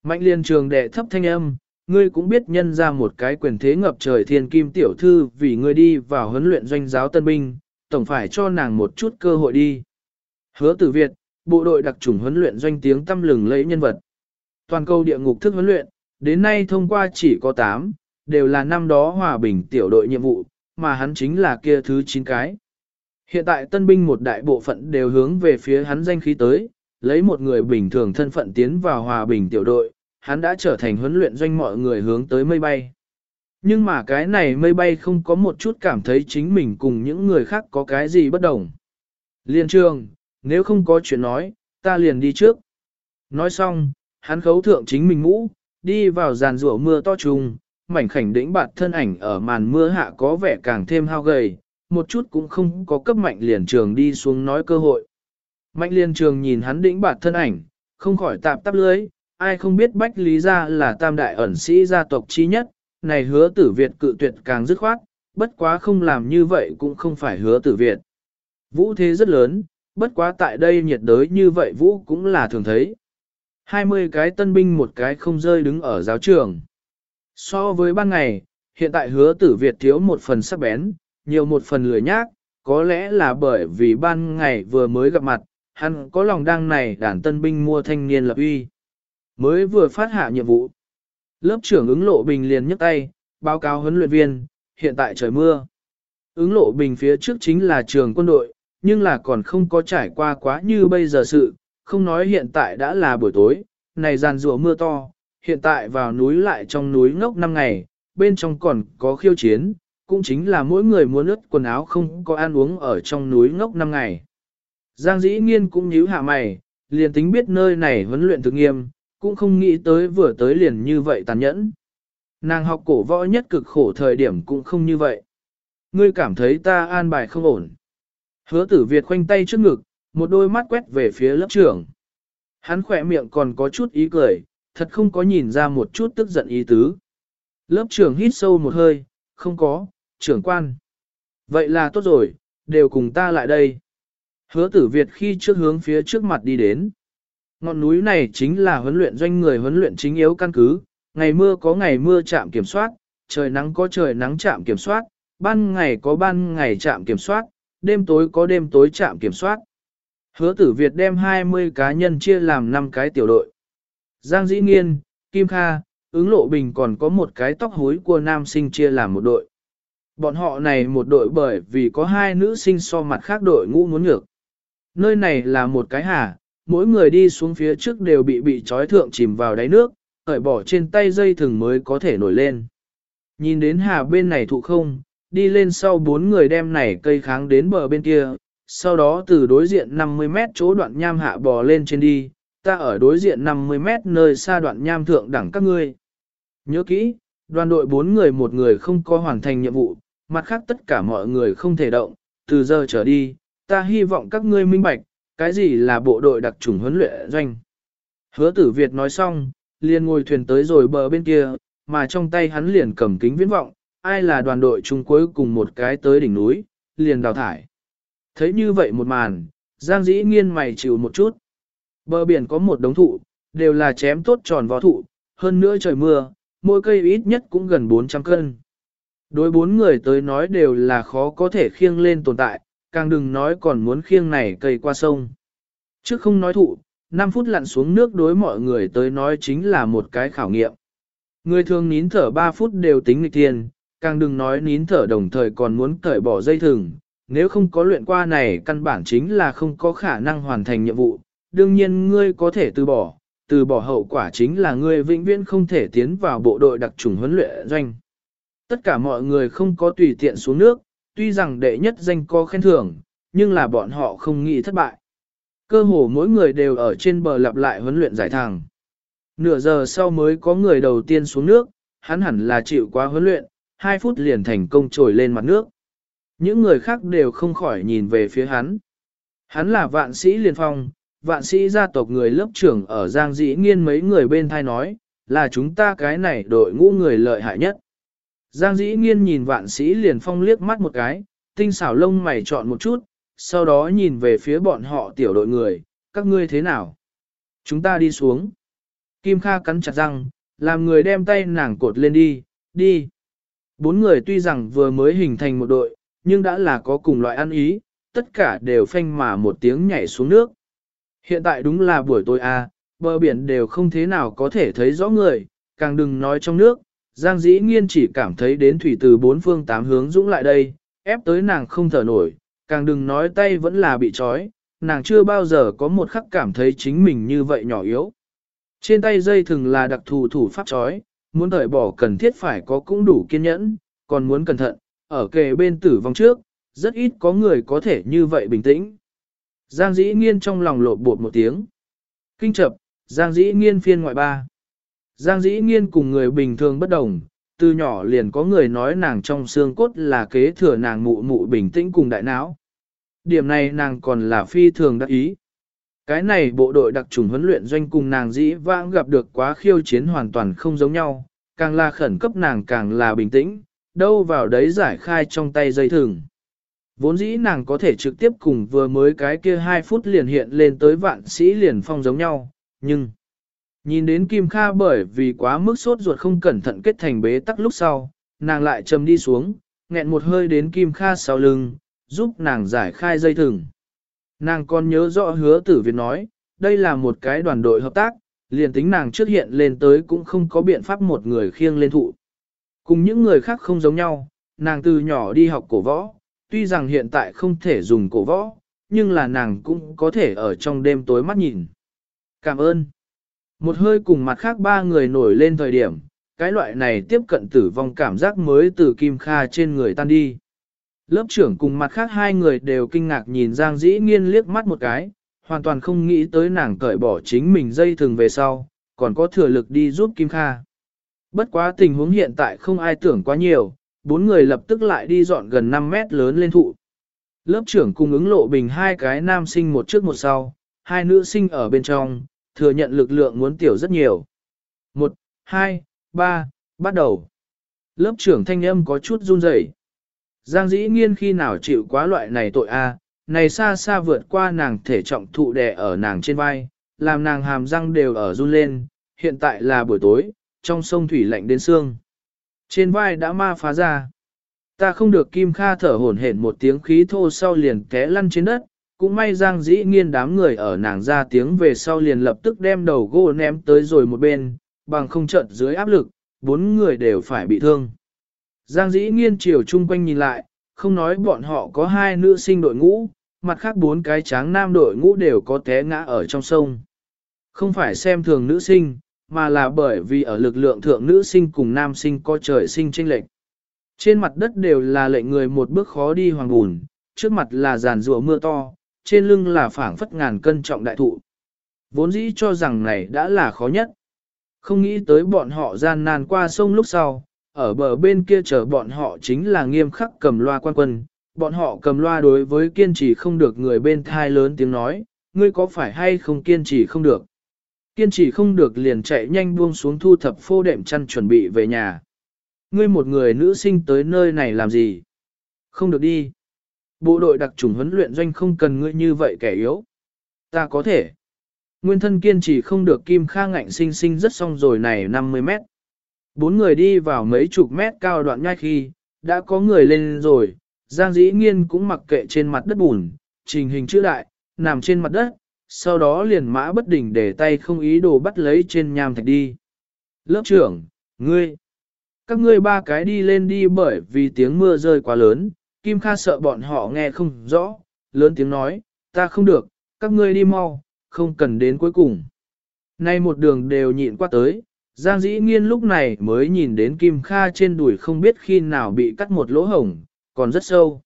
Mạnh liên trường đệ thấp thanh âm, ngươi cũng biết nhân ra một cái quyền thế ngập trời thiên kim tiểu thư vì ngươi đi vào huấn luyện doanh giáo tân binh, tổng phải cho nàng một chút cơ hội đi. Hứa tử Việt, bộ đội đặc chủng huấn luyện doanh tiếng tâm lừng lấy nhân vật. Toàn cầu địa ngục thức huấn luyện, đến nay thông qua chỉ có 8, đều là năm đó hòa bình tiểu đội nhiệm vụ, mà hắn chính là kia thứ 9 cái. Hiện tại tân binh một đại bộ phận đều hướng về phía hắn danh khí tới, lấy một người bình thường thân phận tiến vào hòa bình tiểu đội, hắn đã trở thành huấn luyện doanh mọi người hướng tới mây bay. Nhưng mà cái này mây bay không có một chút cảm thấy chính mình cùng những người khác có cái gì bất đồng. Liên trường, nếu không có chuyện nói, ta liền đi trước. Nói xong, hắn khấu thượng chính mình ngũ, đi vào giàn rủa mưa to trùng, mảnh khảnh đĩnh bạt thân ảnh ở màn mưa hạ có vẻ càng thêm hao gầy, một chút cũng không có cấp mạnh liền trường đi xuống nói cơ hội. Mạnh liền trường nhìn hắn đĩnh bạt thân ảnh, không khỏi tạp tắp lưới, ai không biết Bách Lý Gia là tam đại ẩn sĩ gia tộc chi nhất, này hứa tử Việt cự tuyệt càng dứt khoát, bất quá không làm như vậy cũng không phải hứa tử Việt. Vũ thế rất lớn, bất quá tại đây nhiệt đới như vậy Vũ cũng là thường thấy. 20 cái tân binh một cái không rơi đứng ở giáo trường. So với ban ngày, hiện tại hứa tử Việt thiếu một phần sắc bén, nhiều một phần lười nhác, có lẽ là bởi vì ban ngày vừa mới gặp mặt, hắn có lòng đang này đàn tân binh mua thanh niên lập uy. Mới vừa phát hạ nhiệm vụ. Lớp trưởng ứng lộ bình liền nhấc tay, báo cáo huấn luyện viên, hiện tại trời mưa. Ứng lộ bình phía trước chính là trường quân đội, nhưng là còn không có trải qua quá như bây giờ sự, không nói hiện tại đã là buổi tối, này giàn rùa mưa to, hiện tại vào núi lại trong núi ngốc 5 ngày, bên trong còn có khiêu chiến, cũng chính là mỗi người muốn ướt quần áo không có ăn uống ở trong núi ngốc 5 ngày. Giang dĩ nghiên cũng nhíu hạ mày, liền tính biết nơi này huấn luyện thực nghiêm, cũng không nghĩ tới vừa tới liền như vậy tàn nhẫn. Nàng học cổ võ nhất cực khổ thời điểm cũng không như vậy. Ngươi cảm thấy ta an bài không ổn. Hứa tử Việt khoanh tay trước ngực, một đôi mắt quét về phía lớp trưởng. Hắn khỏe miệng còn có chút ý cười, thật không có nhìn ra một chút tức giận ý tứ. Lớp trưởng hít sâu một hơi, không có, trưởng quan. Vậy là tốt rồi, đều cùng ta lại đây. Hứa tử Việt khi trước hướng phía trước mặt đi đến. Ngọn núi này chính là huấn luyện doanh người huấn luyện chính yếu căn cứ, ngày mưa có ngày mưa chạm kiểm soát, trời nắng có trời nắng chạm kiểm soát, ban ngày có ban ngày chạm kiểm soát, đêm tối có đêm tối chạm kiểm soát. Hứa tử Việt đem 20 cá nhân chia làm 5 cái tiểu đội. Giang Dĩ Nghiên, Kim Kha, ứng lộ bình còn có một cái tóc hối của nam sinh chia làm một đội. Bọn họ này một đội bởi vì có hai nữ sinh so mặt khác đội ngũ muốn ngược. Nơi này là một cái hà, mỗi người đi xuống phía trước đều bị bị trói thượng chìm vào đáy nước, cởi bỏ trên tay dây thừng mới có thể nổi lên. Nhìn đến hà bên này thụ không, đi lên sau bốn người đem này cây kháng đến bờ bên kia, sau đó từ đối diện 50 mét chỗ đoạn nham hạ bò lên trên đi, ta ở đối diện 50 mét nơi xa đoạn nham thượng đẳng các ngươi. Nhớ kỹ, đoàn đội bốn người một người không có hoàn thành nhiệm vụ, mặt khác tất cả mọi người không thể động, từ giờ trở đi, ta hy vọng các ngươi minh bạch, cái gì là bộ đội đặc trùng huấn luyện doanh. Hứa tử Việt nói xong, liền ngồi thuyền tới rồi bờ bên kia, mà trong tay hắn liền cầm kính viễn vọng, ai là đoàn đội chung cuối cùng một cái tới đỉnh núi, liền đào thải. Thấy như vậy một màn, Giang dĩ nghiên mày chịu một chút. Bờ biển có một đống thụ, đều là chém tốt tròn vỏ thụ, hơn nữa trời mưa, mỗi cây ít nhất cũng gần 400 cân. Đối bốn người tới nói đều là khó có thể khiêng lên tồn tại, càng đừng nói còn muốn khiêng này cây qua sông. Trước không nói thụ, 5 phút lặn xuống nước đối mọi người tới nói chính là một cái khảo nghiệm. Người thường nín thở 3 phút đều tính nghịch tiền, càng đừng nói nín thở đồng thời còn muốn cởi bỏ dây thừng. Nếu không có luyện qua này căn bản chính là không có khả năng hoàn thành nhiệm vụ. Đương nhiên ngươi có thể từ bỏ, từ bỏ hậu quả chính là ngươi vĩnh viễn không thể tiến vào bộ đội đặc trùng huấn luyện doanh. Tất cả mọi người không có tùy tiện xuống nước, tuy rằng đệ nhất danh có khen thưởng, nhưng là bọn họ không nghĩ thất bại. Cơ hồ mỗi người đều ở trên bờ lặp lại huấn luyện giải thẳng. Nửa giờ sau mới có người đầu tiên xuống nước, hắn hẳn là chịu quá huấn luyện, 2 phút liền thành công trồi lên mặt nước. Những người khác đều không khỏi nhìn về phía hắn. Hắn là vạn sĩ liên phong, vạn sĩ gia tộc người lớp trưởng ở Giang Dĩ Nghiên mấy người bên thai nói, là chúng ta cái này đội ngũ người lợi hại nhất. Giang Dĩ Nghiên nhìn vạn sĩ liền phong liếc mắt một cái, tinh xảo lông mày chọn một chút, sau đó nhìn về phía bọn họ tiểu đội người, các ngươi thế nào? Chúng ta đi xuống. Kim Kha cắn chặt răng, làm người đem tay nàng cột lên đi, đi. Bốn người tuy rằng vừa mới hình thành một đội, nhưng đã là có cùng loại ăn ý, tất cả đều phanh mà một tiếng nhảy xuống nước. Hiện tại đúng là buổi tối à, bờ biển đều không thế nào có thể thấy rõ người, càng đừng nói trong nước. Giang dĩ nghiên chỉ cảm thấy đến thủy từ bốn phương tám hướng dũng lại đây, ép tới nàng không thở nổi, càng đừng nói tay vẫn là bị trói, nàng chưa bao giờ có một khắc cảm thấy chính mình như vậy nhỏ yếu. Trên tay dây thường là đặc thù thủ pháp trói, muốn thởi bỏ cần thiết phải có cũng đủ kiên nhẫn, còn muốn cẩn thận, ở kề bên tử vong trước, rất ít có người có thể như vậy bình tĩnh. Giang dĩ nghiên trong lòng lộ bột một tiếng. Kinh chập, Giang dĩ nghiên phiên ngoại ba. Giang dĩ nghiên cùng người bình thường bất đồng, từ nhỏ liền có người nói nàng trong xương cốt là kế thừa nàng mụ mụ bình tĩnh cùng đại não. Điểm này nàng còn là phi thường đắc ý. Cái này bộ đội đặc trùng huấn luyện doanh cùng nàng dĩ vãng gặp được quá khiêu chiến hoàn toàn không giống nhau, càng là khẩn cấp nàng càng là bình tĩnh, đâu vào đấy giải khai trong tay dây thừng. Vốn dĩ nàng có thể trực tiếp cùng vừa mới cái kia 2 phút liền hiện lên tới vạn sĩ liền phong giống nhau, nhưng nhìn đến Kim Kha bởi vì quá mức sốt ruột không cẩn thận kết thành bế tắc lúc sau, nàng lại chầm đi xuống, nghẹn một hơi đến Kim Kha sau lưng, giúp nàng giải khai dây thừng. Nàng còn nhớ rõ hứa tử Việt nói, đây là một cái đoàn đội hợp tác, liền tính nàng trước hiện lên tới cũng không có biện pháp một người khiêng lên thụ. Cùng những người khác không giống nhau, nàng từ nhỏ đi học cổ võ, tuy rằng hiện tại không thể dùng cổ võ, nhưng là nàng cũng có thể ở trong đêm tối mắt nhìn. Cảm ơn. Một hơi cùng mặt khác ba người nổi lên thời điểm, cái loại này tiếp cận tử vong cảm giác mới từ Kim Kha trên người tan đi. Lớp trưởng cùng mặt khác hai người đều kinh ngạc nhìn Giang Dĩ Nghiên liếc mắt một cái, hoàn toàn không nghĩ tới nàng cởi bỏ chính mình dây thừng về sau, còn có thừa lực đi giúp Kim Kha. Bất quá tình huống hiện tại không ai tưởng quá nhiều, bốn người lập tức lại đi dọn gần 5 mét lớn lên thụ. Lớp trưởng cùng ứng lộ bình hai cái nam sinh một trước một sau, hai nữ sinh ở bên trong, thừa nhận lực lượng muốn tiểu rất nhiều. Một, hai, ba, bắt đầu. Lớp trưởng thanh âm có chút run rẩy. Giang dĩ nghiên khi nào chịu quá loại này tội a, này xa xa vượt qua nàng thể trọng thụ đè ở nàng trên vai, làm nàng hàm răng đều ở run lên, hiện tại là buổi tối, trong sông thủy lạnh đến xương. Trên vai đã ma phá ra. Ta không được Kim Kha thở hổn hển một tiếng khí thô sau liền té lăn trên đất, cũng may Giang dĩ nghiên đám người ở nàng ra tiếng về sau liền lập tức đem đầu gỗ ném tới rồi một bên, bằng không trận dưới áp lực, bốn người đều phải bị thương. Giang dĩ nghiên chiều chung quanh nhìn lại, không nói bọn họ có hai nữ sinh đội ngũ, mặt khác bốn cái tráng nam đội ngũ đều có té ngã ở trong sông. Không phải xem thường nữ sinh, mà là bởi vì ở lực lượng thượng nữ sinh cùng nam sinh có trời sinh chênh lệch. Trên mặt đất đều là lệnh người một bước khó đi hoàng bùn, trước mặt là giàn rùa mưa to, trên lưng là phảng phất ngàn cân trọng đại thụ. Vốn dĩ cho rằng này đã là khó nhất. Không nghĩ tới bọn họ gian nan qua sông lúc sau, ở bờ bên kia chờ bọn họ chính là nghiêm khắc cầm loa quan quân. Bọn họ cầm loa đối với kiên trì không được người bên thai lớn tiếng nói, ngươi có phải hay không kiên trì không được. Kiên trì không được liền chạy nhanh buông xuống thu thập phô đệm chăn chuẩn bị về nhà. Ngươi một người nữ sinh tới nơi này làm gì? Không được đi. Bộ đội đặc trùng huấn luyện doanh không cần ngươi như vậy kẻ yếu. Ta có thể. Nguyên thân kiên trì không được Kim Kha ngạnh sinh sinh rất xong rồi này 50 mét. Bốn người đi vào mấy chục mét cao đoạn nhai khi, đã có người lên rồi, Giang dĩ nghiên cũng mặc kệ trên mặt đất bùn, trình hình chữ đại, nằm trên mặt đất, sau đó liền mã bất đỉnh để tay không ý đồ bắt lấy trên nham thạch đi. Lớp trưởng, ngươi, các ngươi ba cái đi lên đi bởi vì tiếng mưa rơi quá lớn, Kim Kha sợ bọn họ nghe không rõ, lớn tiếng nói, ta không được, các ngươi đi mau, không cần đến cuối cùng. Nay một đường đều nhịn qua tới, Giang dĩ nghiên lúc này mới nhìn đến Kim Kha trên đùi không biết khi nào bị cắt một lỗ hổng, còn rất sâu.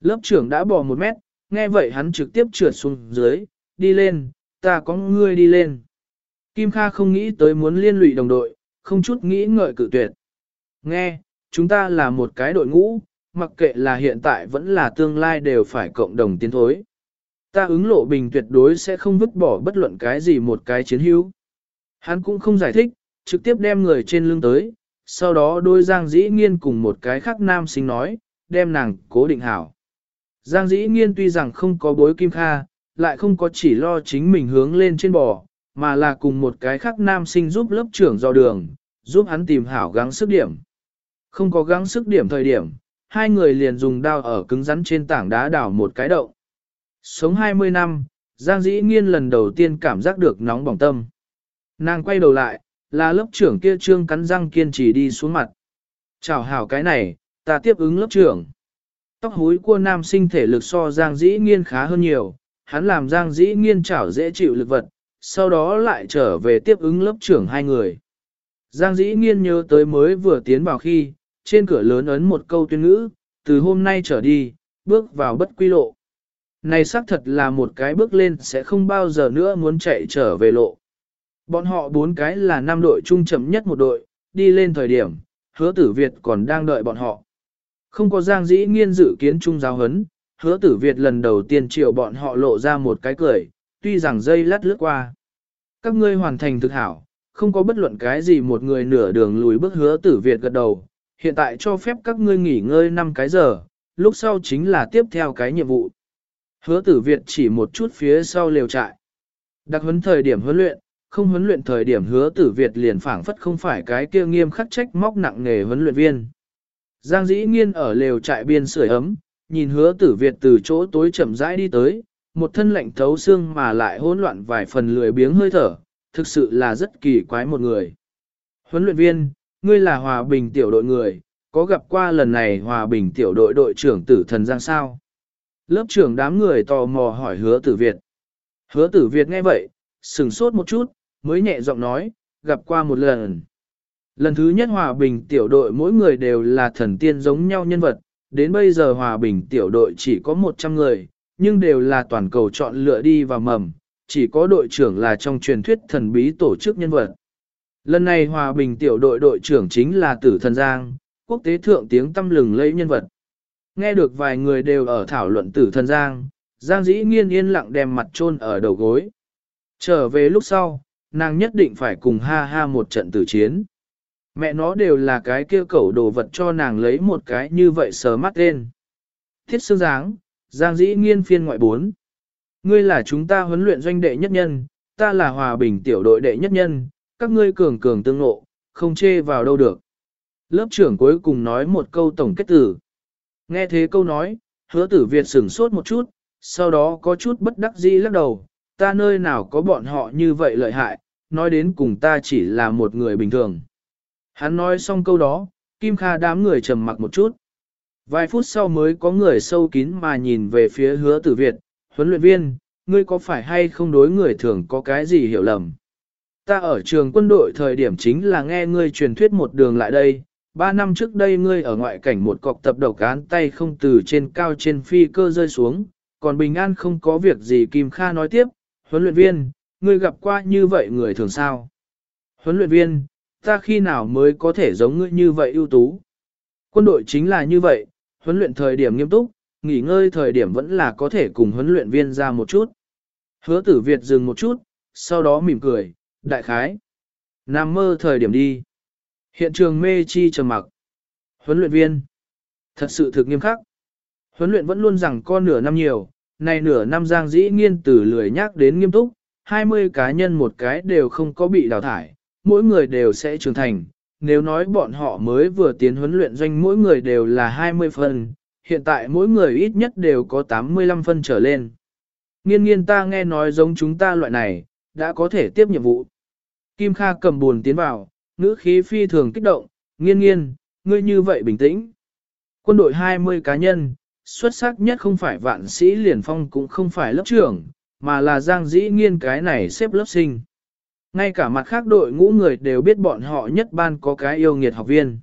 Lớp trưởng đã bỏ một mét, nghe vậy hắn trực tiếp trượt xuống dưới, đi lên, ta có ngươi đi lên. Kim Kha không nghĩ tới muốn liên lụy đồng đội, không chút nghĩ ngợi cự tuyệt. Nghe, chúng ta là một cái đội ngũ, mặc kệ là hiện tại vẫn là tương lai đều phải cộng đồng tiến thối. Ta ứng lộ bình tuyệt đối sẽ không vứt bỏ bất luận cái gì một cái chiến hữu. Hắn cũng không giải thích, trực tiếp đem người trên lưng tới, sau đó đôi Giang Dĩ Nghiên cùng một cái khác nam sinh nói, đem nàng cố định hảo. Giang Dĩ Nghiên tuy rằng không có bối kim kha, lại không có chỉ lo chính mình hướng lên trên bò, mà là cùng một cái khác nam sinh giúp lớp trưởng dò đường, giúp hắn tìm hảo gắng sức điểm. Không có gắng sức điểm thời điểm, hai người liền dùng đao ở cứng rắn trên tảng đá đảo một cái động. Sống 20 năm, Giang Dĩ Nghiên lần đầu tiên cảm giác được nóng bỏng tâm. Nàng quay đầu lại, là lớp trưởng kia trương cắn răng kiên trì đi xuống mặt. Chào hảo cái này, ta tiếp ứng lớp trưởng. Tóc húi của nam sinh thể lực so Giang Dĩ Nghiên khá hơn nhiều, hắn làm Giang Dĩ Nghiên chảo dễ chịu lực vật, sau đó lại trở về tiếp ứng lớp trưởng hai người. Giang Dĩ Nghiên nhớ tới mới vừa tiến vào khi, trên cửa lớn ấn một câu tuyên ngữ, từ hôm nay trở đi, bước vào bất quy lộ. Này xác thật là một cái bước lên sẽ không bao giờ nữa muốn chạy trở về lộ. Bọn họ bốn cái là năm đội trung chậm nhất một đội, đi lên thời điểm, hứa tử Việt còn đang đợi bọn họ. Không có giang dĩ nghiên dự kiến trung giáo hấn, hứa tử Việt lần đầu tiên triệu bọn họ lộ ra một cái cười, tuy rằng dây lát lướt qua. Các ngươi hoàn thành thực hảo, không có bất luận cái gì một người nửa đường lùi bước hứa tử Việt gật đầu, hiện tại cho phép các ngươi nghỉ ngơi 5 cái giờ, lúc sau chính là tiếp theo cái nhiệm vụ. Hứa tử Việt chỉ một chút phía sau lều trại. Đặc huấn thời điểm huấn luyện, không huấn luyện thời điểm hứa tử Việt liền phảng phất không phải cái kia nghiêm khắc trách móc nặng nghề huấn luyện viên. Giang dĩ nghiên ở lều trại biên sưởi ấm, nhìn hứa tử Việt từ chỗ tối chậm rãi đi tới, một thân lạnh thấu xương mà lại hỗn loạn vài phần lười biếng hơi thở, thực sự là rất kỳ quái một người. Huấn luyện viên, ngươi là hòa bình tiểu đội người, có gặp qua lần này hòa bình tiểu đội đội trưởng tử thần Giang sao? Lớp trưởng đám người tò mò hỏi hứa tử Việt. Hứa tử Việt nghe vậy, sừng sốt một chút, mới nhẹ giọng nói, gặp qua một lần. Lần thứ nhất hòa bình tiểu đội mỗi người đều là thần tiên giống nhau nhân vật, đến bây giờ hòa bình tiểu đội chỉ có 100 người, nhưng đều là toàn cầu chọn lựa đi vào mầm, chỉ có đội trưởng là trong truyền thuyết thần bí tổ chức nhân vật. Lần này hòa bình tiểu đội đội trưởng chính là tử thần Giang, quốc tế thượng tiếng tâm lừng lấy nhân vật. Nghe được vài người đều ở thảo luận tử thần Giang, Giang dĩ nghiên yên lặng đem mặt chôn ở đầu gối. Trở về lúc sau, nàng nhất định phải cùng ha ha một trận tử chiến. Mẹ nó đều là cái kia cẩu đồ vật cho nàng lấy một cái như vậy sờ mắt lên. Thiết xương dáng, Giang dĩ nghiên phiên ngoại bốn. Ngươi là chúng ta huấn luyện doanh đệ nhất nhân, ta là hòa bình tiểu đội đệ nhất nhân, các ngươi cường cường tương ngộ, không chê vào đâu được. Lớp trưởng cuối cùng nói một câu tổng kết tử. Nghe thế câu nói, hứa tử Việt sửng sốt một chút, sau đó có chút bất đắc dĩ lắc đầu, ta nơi nào có bọn họ như vậy lợi hại, nói đến cùng ta chỉ là một người bình thường. Hắn nói xong câu đó, Kim Kha đám người trầm mặc một chút. Vài phút sau mới có người sâu kín mà nhìn về phía hứa tử Việt, huấn luyện viên, ngươi có phải hay không đối người thường có cái gì hiểu lầm? Ta ở trường quân đội thời điểm chính là nghe ngươi truyền thuyết một đường lại đây, ba năm trước đây ngươi ở ngoại cảnh một cọc tập đầu cán tay không từ trên cao trên phi cơ rơi xuống, còn bình an không có việc gì Kim Kha nói tiếp, huấn luyện viên, ngươi gặp qua như vậy người thường sao? Huấn luyện viên, ta khi nào mới có thể giống ngươi như vậy ưu tú? Quân đội chính là như vậy, huấn luyện thời điểm nghiêm túc, nghỉ ngơi thời điểm vẫn là có thể cùng huấn luyện viên ra một chút. Hứa tử Việt dừng một chút, sau đó mỉm cười, đại khái. Nam mơ thời điểm đi. Hiện trường mê chi trầm mặc. Huấn luyện viên. Thật sự thực nghiêm khắc. Huấn luyện vẫn luôn rằng con nửa năm nhiều, này nửa năm giang dĩ nghiên từ lười nhắc đến nghiêm túc, 20 cá nhân một cái đều không có bị đào thải, mỗi người đều sẽ trưởng thành. Nếu nói bọn họ mới vừa tiến huấn luyện doanh mỗi người đều là 20 phân, hiện tại mỗi người ít nhất đều có 85 phân trở lên. Nghiên nghiên ta nghe nói giống chúng ta loại này, đã có thể tiếp nhiệm vụ. Kim Kha cầm buồn tiến vào, ngữ khí phi thường kích động, nghiên nghiên, ngươi như vậy bình tĩnh. Quân đội 20 cá nhân, xuất sắc nhất không phải vạn sĩ liền phong cũng không phải lớp trưởng, mà là giang dĩ nghiên cái này xếp lớp sinh. Ngay cả mặt khác đội ngũ người đều biết bọn họ nhất ban có cái yêu nghiệt học viên.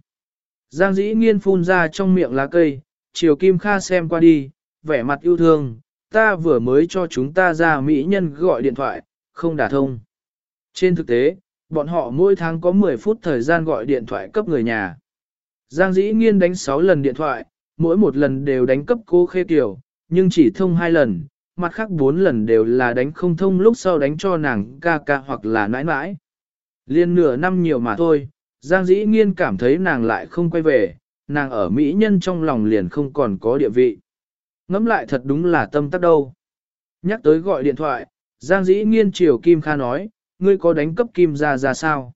Giang dĩ nghiên phun ra trong miệng lá cây, chiều Kim Kha xem qua đi, vẻ mặt yêu thương, ta vừa mới cho chúng ta ra mỹ nhân gọi điện thoại, không đả thông. Trên thực tế, bọn họ mỗi tháng có 10 phút thời gian gọi điện thoại cấp người nhà. Giang dĩ nghiên đánh 6 lần điện thoại, mỗi một lần đều đánh cấp cô khê tiểu, nhưng chỉ thông hai lần, mặt khác 4 lần đều là đánh không thông lúc sau đánh cho nàng ca ca hoặc là nãi nãi. Liên nửa năm nhiều mà thôi, Giang dĩ nghiên cảm thấy nàng lại không quay về, nàng ở Mỹ nhân trong lòng liền không còn có địa vị. Ngắm lại thật đúng là tâm tắc đâu. Nhắc tới gọi điện thoại, Giang dĩ nghiên chiều Kim Kha nói, ngươi có đánh cấp Kim gia ra sao?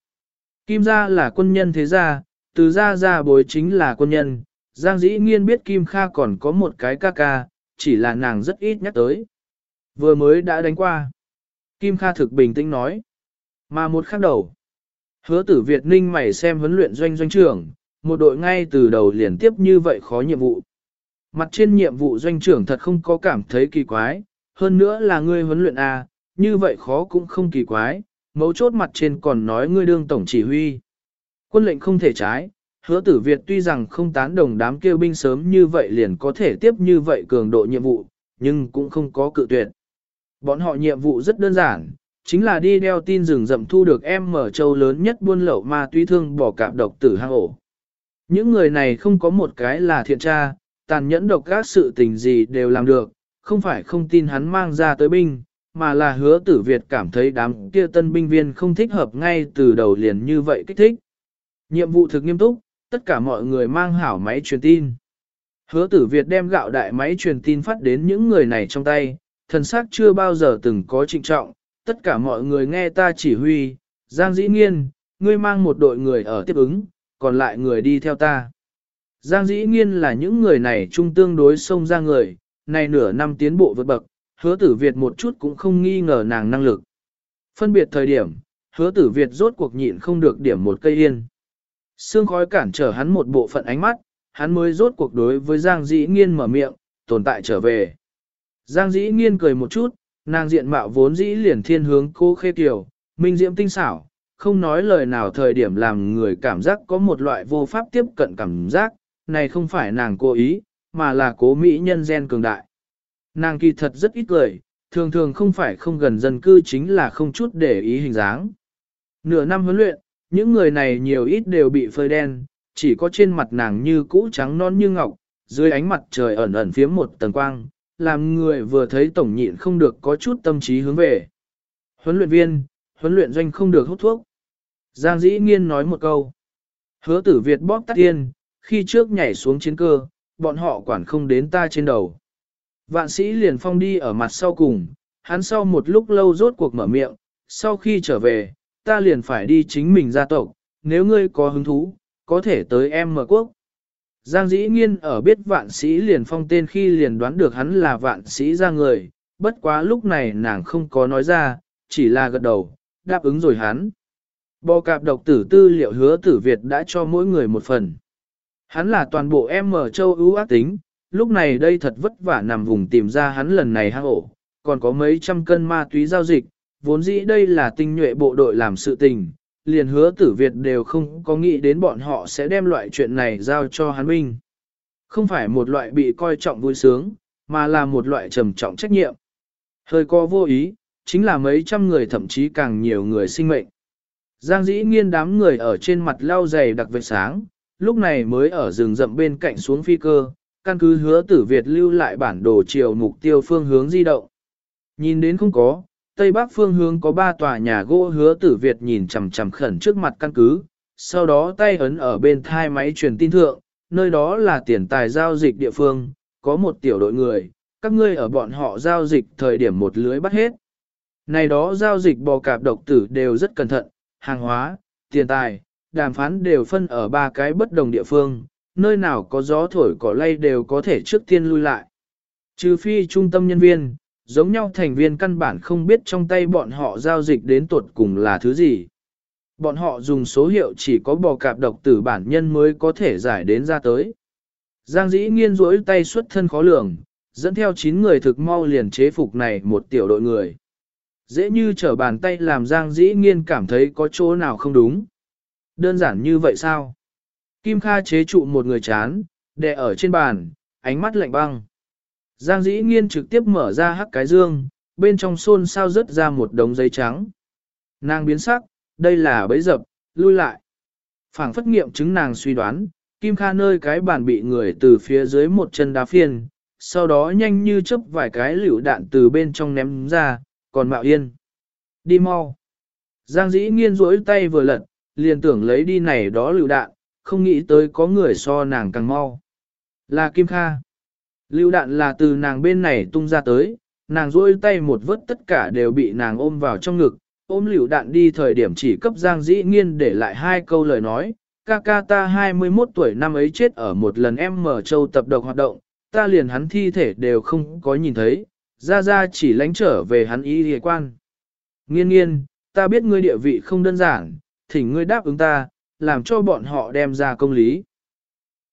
Kim gia là quân nhân thế gia, từ gia gia bối chính là quân nhân. Giang dĩ nghiên biết Kim Kha còn có một cái ca ca, chỉ là nàng rất ít nhắc tới. Vừa mới đã đánh qua. Kim Kha thực bình tĩnh nói. Mà một khắc đầu. Hứa tử Việt Ninh mày xem huấn luyện doanh doanh trưởng, một đội ngay từ đầu liền tiếp như vậy khó nhiệm vụ. Mặt trên nhiệm vụ doanh trưởng thật không có cảm thấy kỳ quái, hơn nữa là ngươi huấn luyện A, như vậy khó cũng không kỳ quái, mấu chốt mặt trên còn nói ngươi đương tổng chỉ huy. Quân lệnh không thể trái, hứa tử Việt tuy rằng không tán đồng đám kêu binh sớm như vậy liền có thể tiếp như vậy cường độ nhiệm vụ, nhưng cũng không có cự tuyệt. Bọn họ nhiệm vụ rất đơn giản, chính là đi đeo tin rừng rậm thu được em mở châu lớn nhất buôn lậu ma túy thương bỏ cạp độc tử hang ổ. Những người này không có một cái là thiện tra, tàn nhẫn độc các sự tình gì đều làm được, không phải không tin hắn mang ra tới binh, mà là hứa tử Việt cảm thấy đám kia tân binh viên không thích hợp ngay từ đầu liền như vậy kích thích. Nhiệm vụ thực nghiêm túc, tất cả mọi người mang hảo máy truyền tin. Hứa tử Việt đem gạo đại máy truyền tin phát đến những người này trong tay, thần sắc chưa bao giờ từng có trịnh trọng, tất cả mọi người nghe ta chỉ huy, Giang Dĩ Nghiên, ngươi mang một đội người ở tiếp ứng, còn lại người đi theo ta. Giang Dĩ Nghiên là những người này trung tương đối xông ra người, này nửa năm tiến bộ vượt bậc, hứa tử Việt một chút cũng không nghi ngờ nàng năng lực. Phân biệt thời điểm, hứa tử Việt rốt cuộc nhịn không được điểm một cây yên. Sương khói cản trở hắn một bộ phận ánh mắt, hắn mới rốt cuộc đối với Giang Dĩ Nghiên mở miệng, tồn tại trở về. Giang Dĩ Nghiên cười một chút, nàng diện mạo vốn dĩ liền thiên hướng cô khê tiểu, minh diễm tinh xảo, không nói lời nào thời điểm làm người cảm giác có một loại vô pháp tiếp cận cảm giác, này không phải nàng cố ý, mà là cố mỹ nhân gen cường đại. Nàng kỳ thật rất ít cười, thường thường không phải không gần dân cư chính là không chút để ý hình dáng. Nửa năm huấn luyện, những người này nhiều ít đều bị phơi đen, chỉ có trên mặt nàng như cũ trắng non như ngọc, dưới ánh mặt trời ẩn ẩn phía một tầng quang, làm người vừa thấy tổng nhịn không được có chút tâm trí hướng về. Huấn luyện viên, huấn luyện doanh không được hút thuốc. Giang dĩ nghiên nói một câu. Hứa tử Việt bóp tắt tiên, khi trước nhảy xuống chiến cơ, bọn họ quản không đến ta trên đầu. Vạn sĩ liền phong đi ở mặt sau cùng, hắn sau một lúc lâu rốt cuộc mở miệng, sau khi trở về, ta liền phải đi chính mình gia tộc, nếu ngươi có hứng thú, có thể tới em mở quốc. Giang dĩ nghiên ở biết vạn sĩ liền phong tên khi liền đoán được hắn là vạn sĩ ra người, bất quá lúc này nàng không có nói ra, chỉ là gật đầu, đáp ứng rồi hắn. Bò cạp độc tử tư liệu hứa tử Việt đã cho mỗi người một phần. Hắn là toàn bộ em mở châu ưu ác tính, lúc này đây thật vất vả nằm vùng tìm ra hắn lần này hang ổ, còn có mấy trăm cân ma túy giao dịch, vốn dĩ đây là tinh nhuệ bộ đội làm sự tình, liền hứa tử Việt đều không có nghĩ đến bọn họ sẽ đem loại chuyện này giao cho hắn minh. Không phải một loại bị coi trọng vui sướng, mà là một loại trầm trọng trách nhiệm. Hơi có vô ý, chính là mấy trăm người thậm chí càng nhiều người sinh mệnh. Giang dĩ nghiên đám người ở trên mặt lau dày đặc vệt sáng, lúc này mới ở rừng rậm bên cạnh xuống phi cơ, căn cứ hứa tử Việt lưu lại bản đồ chiều mục tiêu phương hướng di động. Nhìn đến không có, tây bắc phương hướng có ba tòa nhà gỗ hứa tử Việt nhìn chằm chằm khẩn trước mặt căn cứ, sau đó tay ấn ở bên thai máy truyền tin thượng, nơi đó là tiền tài giao dịch địa phương, có một tiểu đội người, các ngươi ở bọn họ giao dịch thời điểm một lưới bắt hết. Này đó giao dịch bò cạp độc tử đều rất cẩn thận, hàng hóa, tiền tài, đàm phán đều phân ở ba cái bất đồng địa phương, nơi nào có gió thổi cỏ lay đều có thể trước tiên lui lại. Trừ phi trung tâm nhân viên, giống nhau thành viên căn bản không biết trong tay bọn họ giao dịch đến tuột cùng là thứ gì. Bọn họ dùng số hiệu chỉ có bò cạp độc tử bản nhân mới có thể giải đến ra tới. Giang dĩ nghiên rỗi tay xuất thân khó lường, dẫn theo 9 người thực mau liền chế phục này một tiểu đội người. Dễ như trở bàn tay làm Giang dĩ nghiên cảm thấy có chỗ nào không đúng. Đơn giản như vậy sao? Kim Kha chế trụ một người chán, đè ở trên bàn, ánh mắt lạnh băng. Giang dĩ nghiên trực tiếp mở ra hắc cái dương, bên trong xôn sao rớt ra một đống giấy trắng. Nàng biến sắc, đây là bẫy dập, lui lại. phảng phất nghiệm chứng nàng suy đoán, Kim Kha nơi cái bàn bị người từ phía dưới một chân đá phiên, sau đó nhanh như chớp vài cái liều đạn từ bên trong ném ra, còn mạo yên. Đi mau. Giang dĩ nghiên rỗi tay vừa lật, liền tưởng lấy đi này đó liều đạn, không nghĩ tới có người so nàng càng mau. Là Kim Kha. Lưu đạn là từ nàng bên này tung ra tới, nàng duỗi tay một vớt tất cả đều bị nàng ôm vào trong ngực, ôm liều đạn đi thời điểm chỉ cấp Giang Dĩ Nghiên để lại hai câu lời nói, ca ca ta 21 tuổi năm ấy chết ở một lần em mở châu tập độc hoạt động, ta liền hắn thi thể đều không có nhìn thấy, ra ra chỉ lánh trở về hắn ý hề quan. Nghiên nghiên, ta biết ngươi địa vị không đơn giản, thỉnh ngươi đáp ứng ta, làm cho bọn họ đem ra công lý.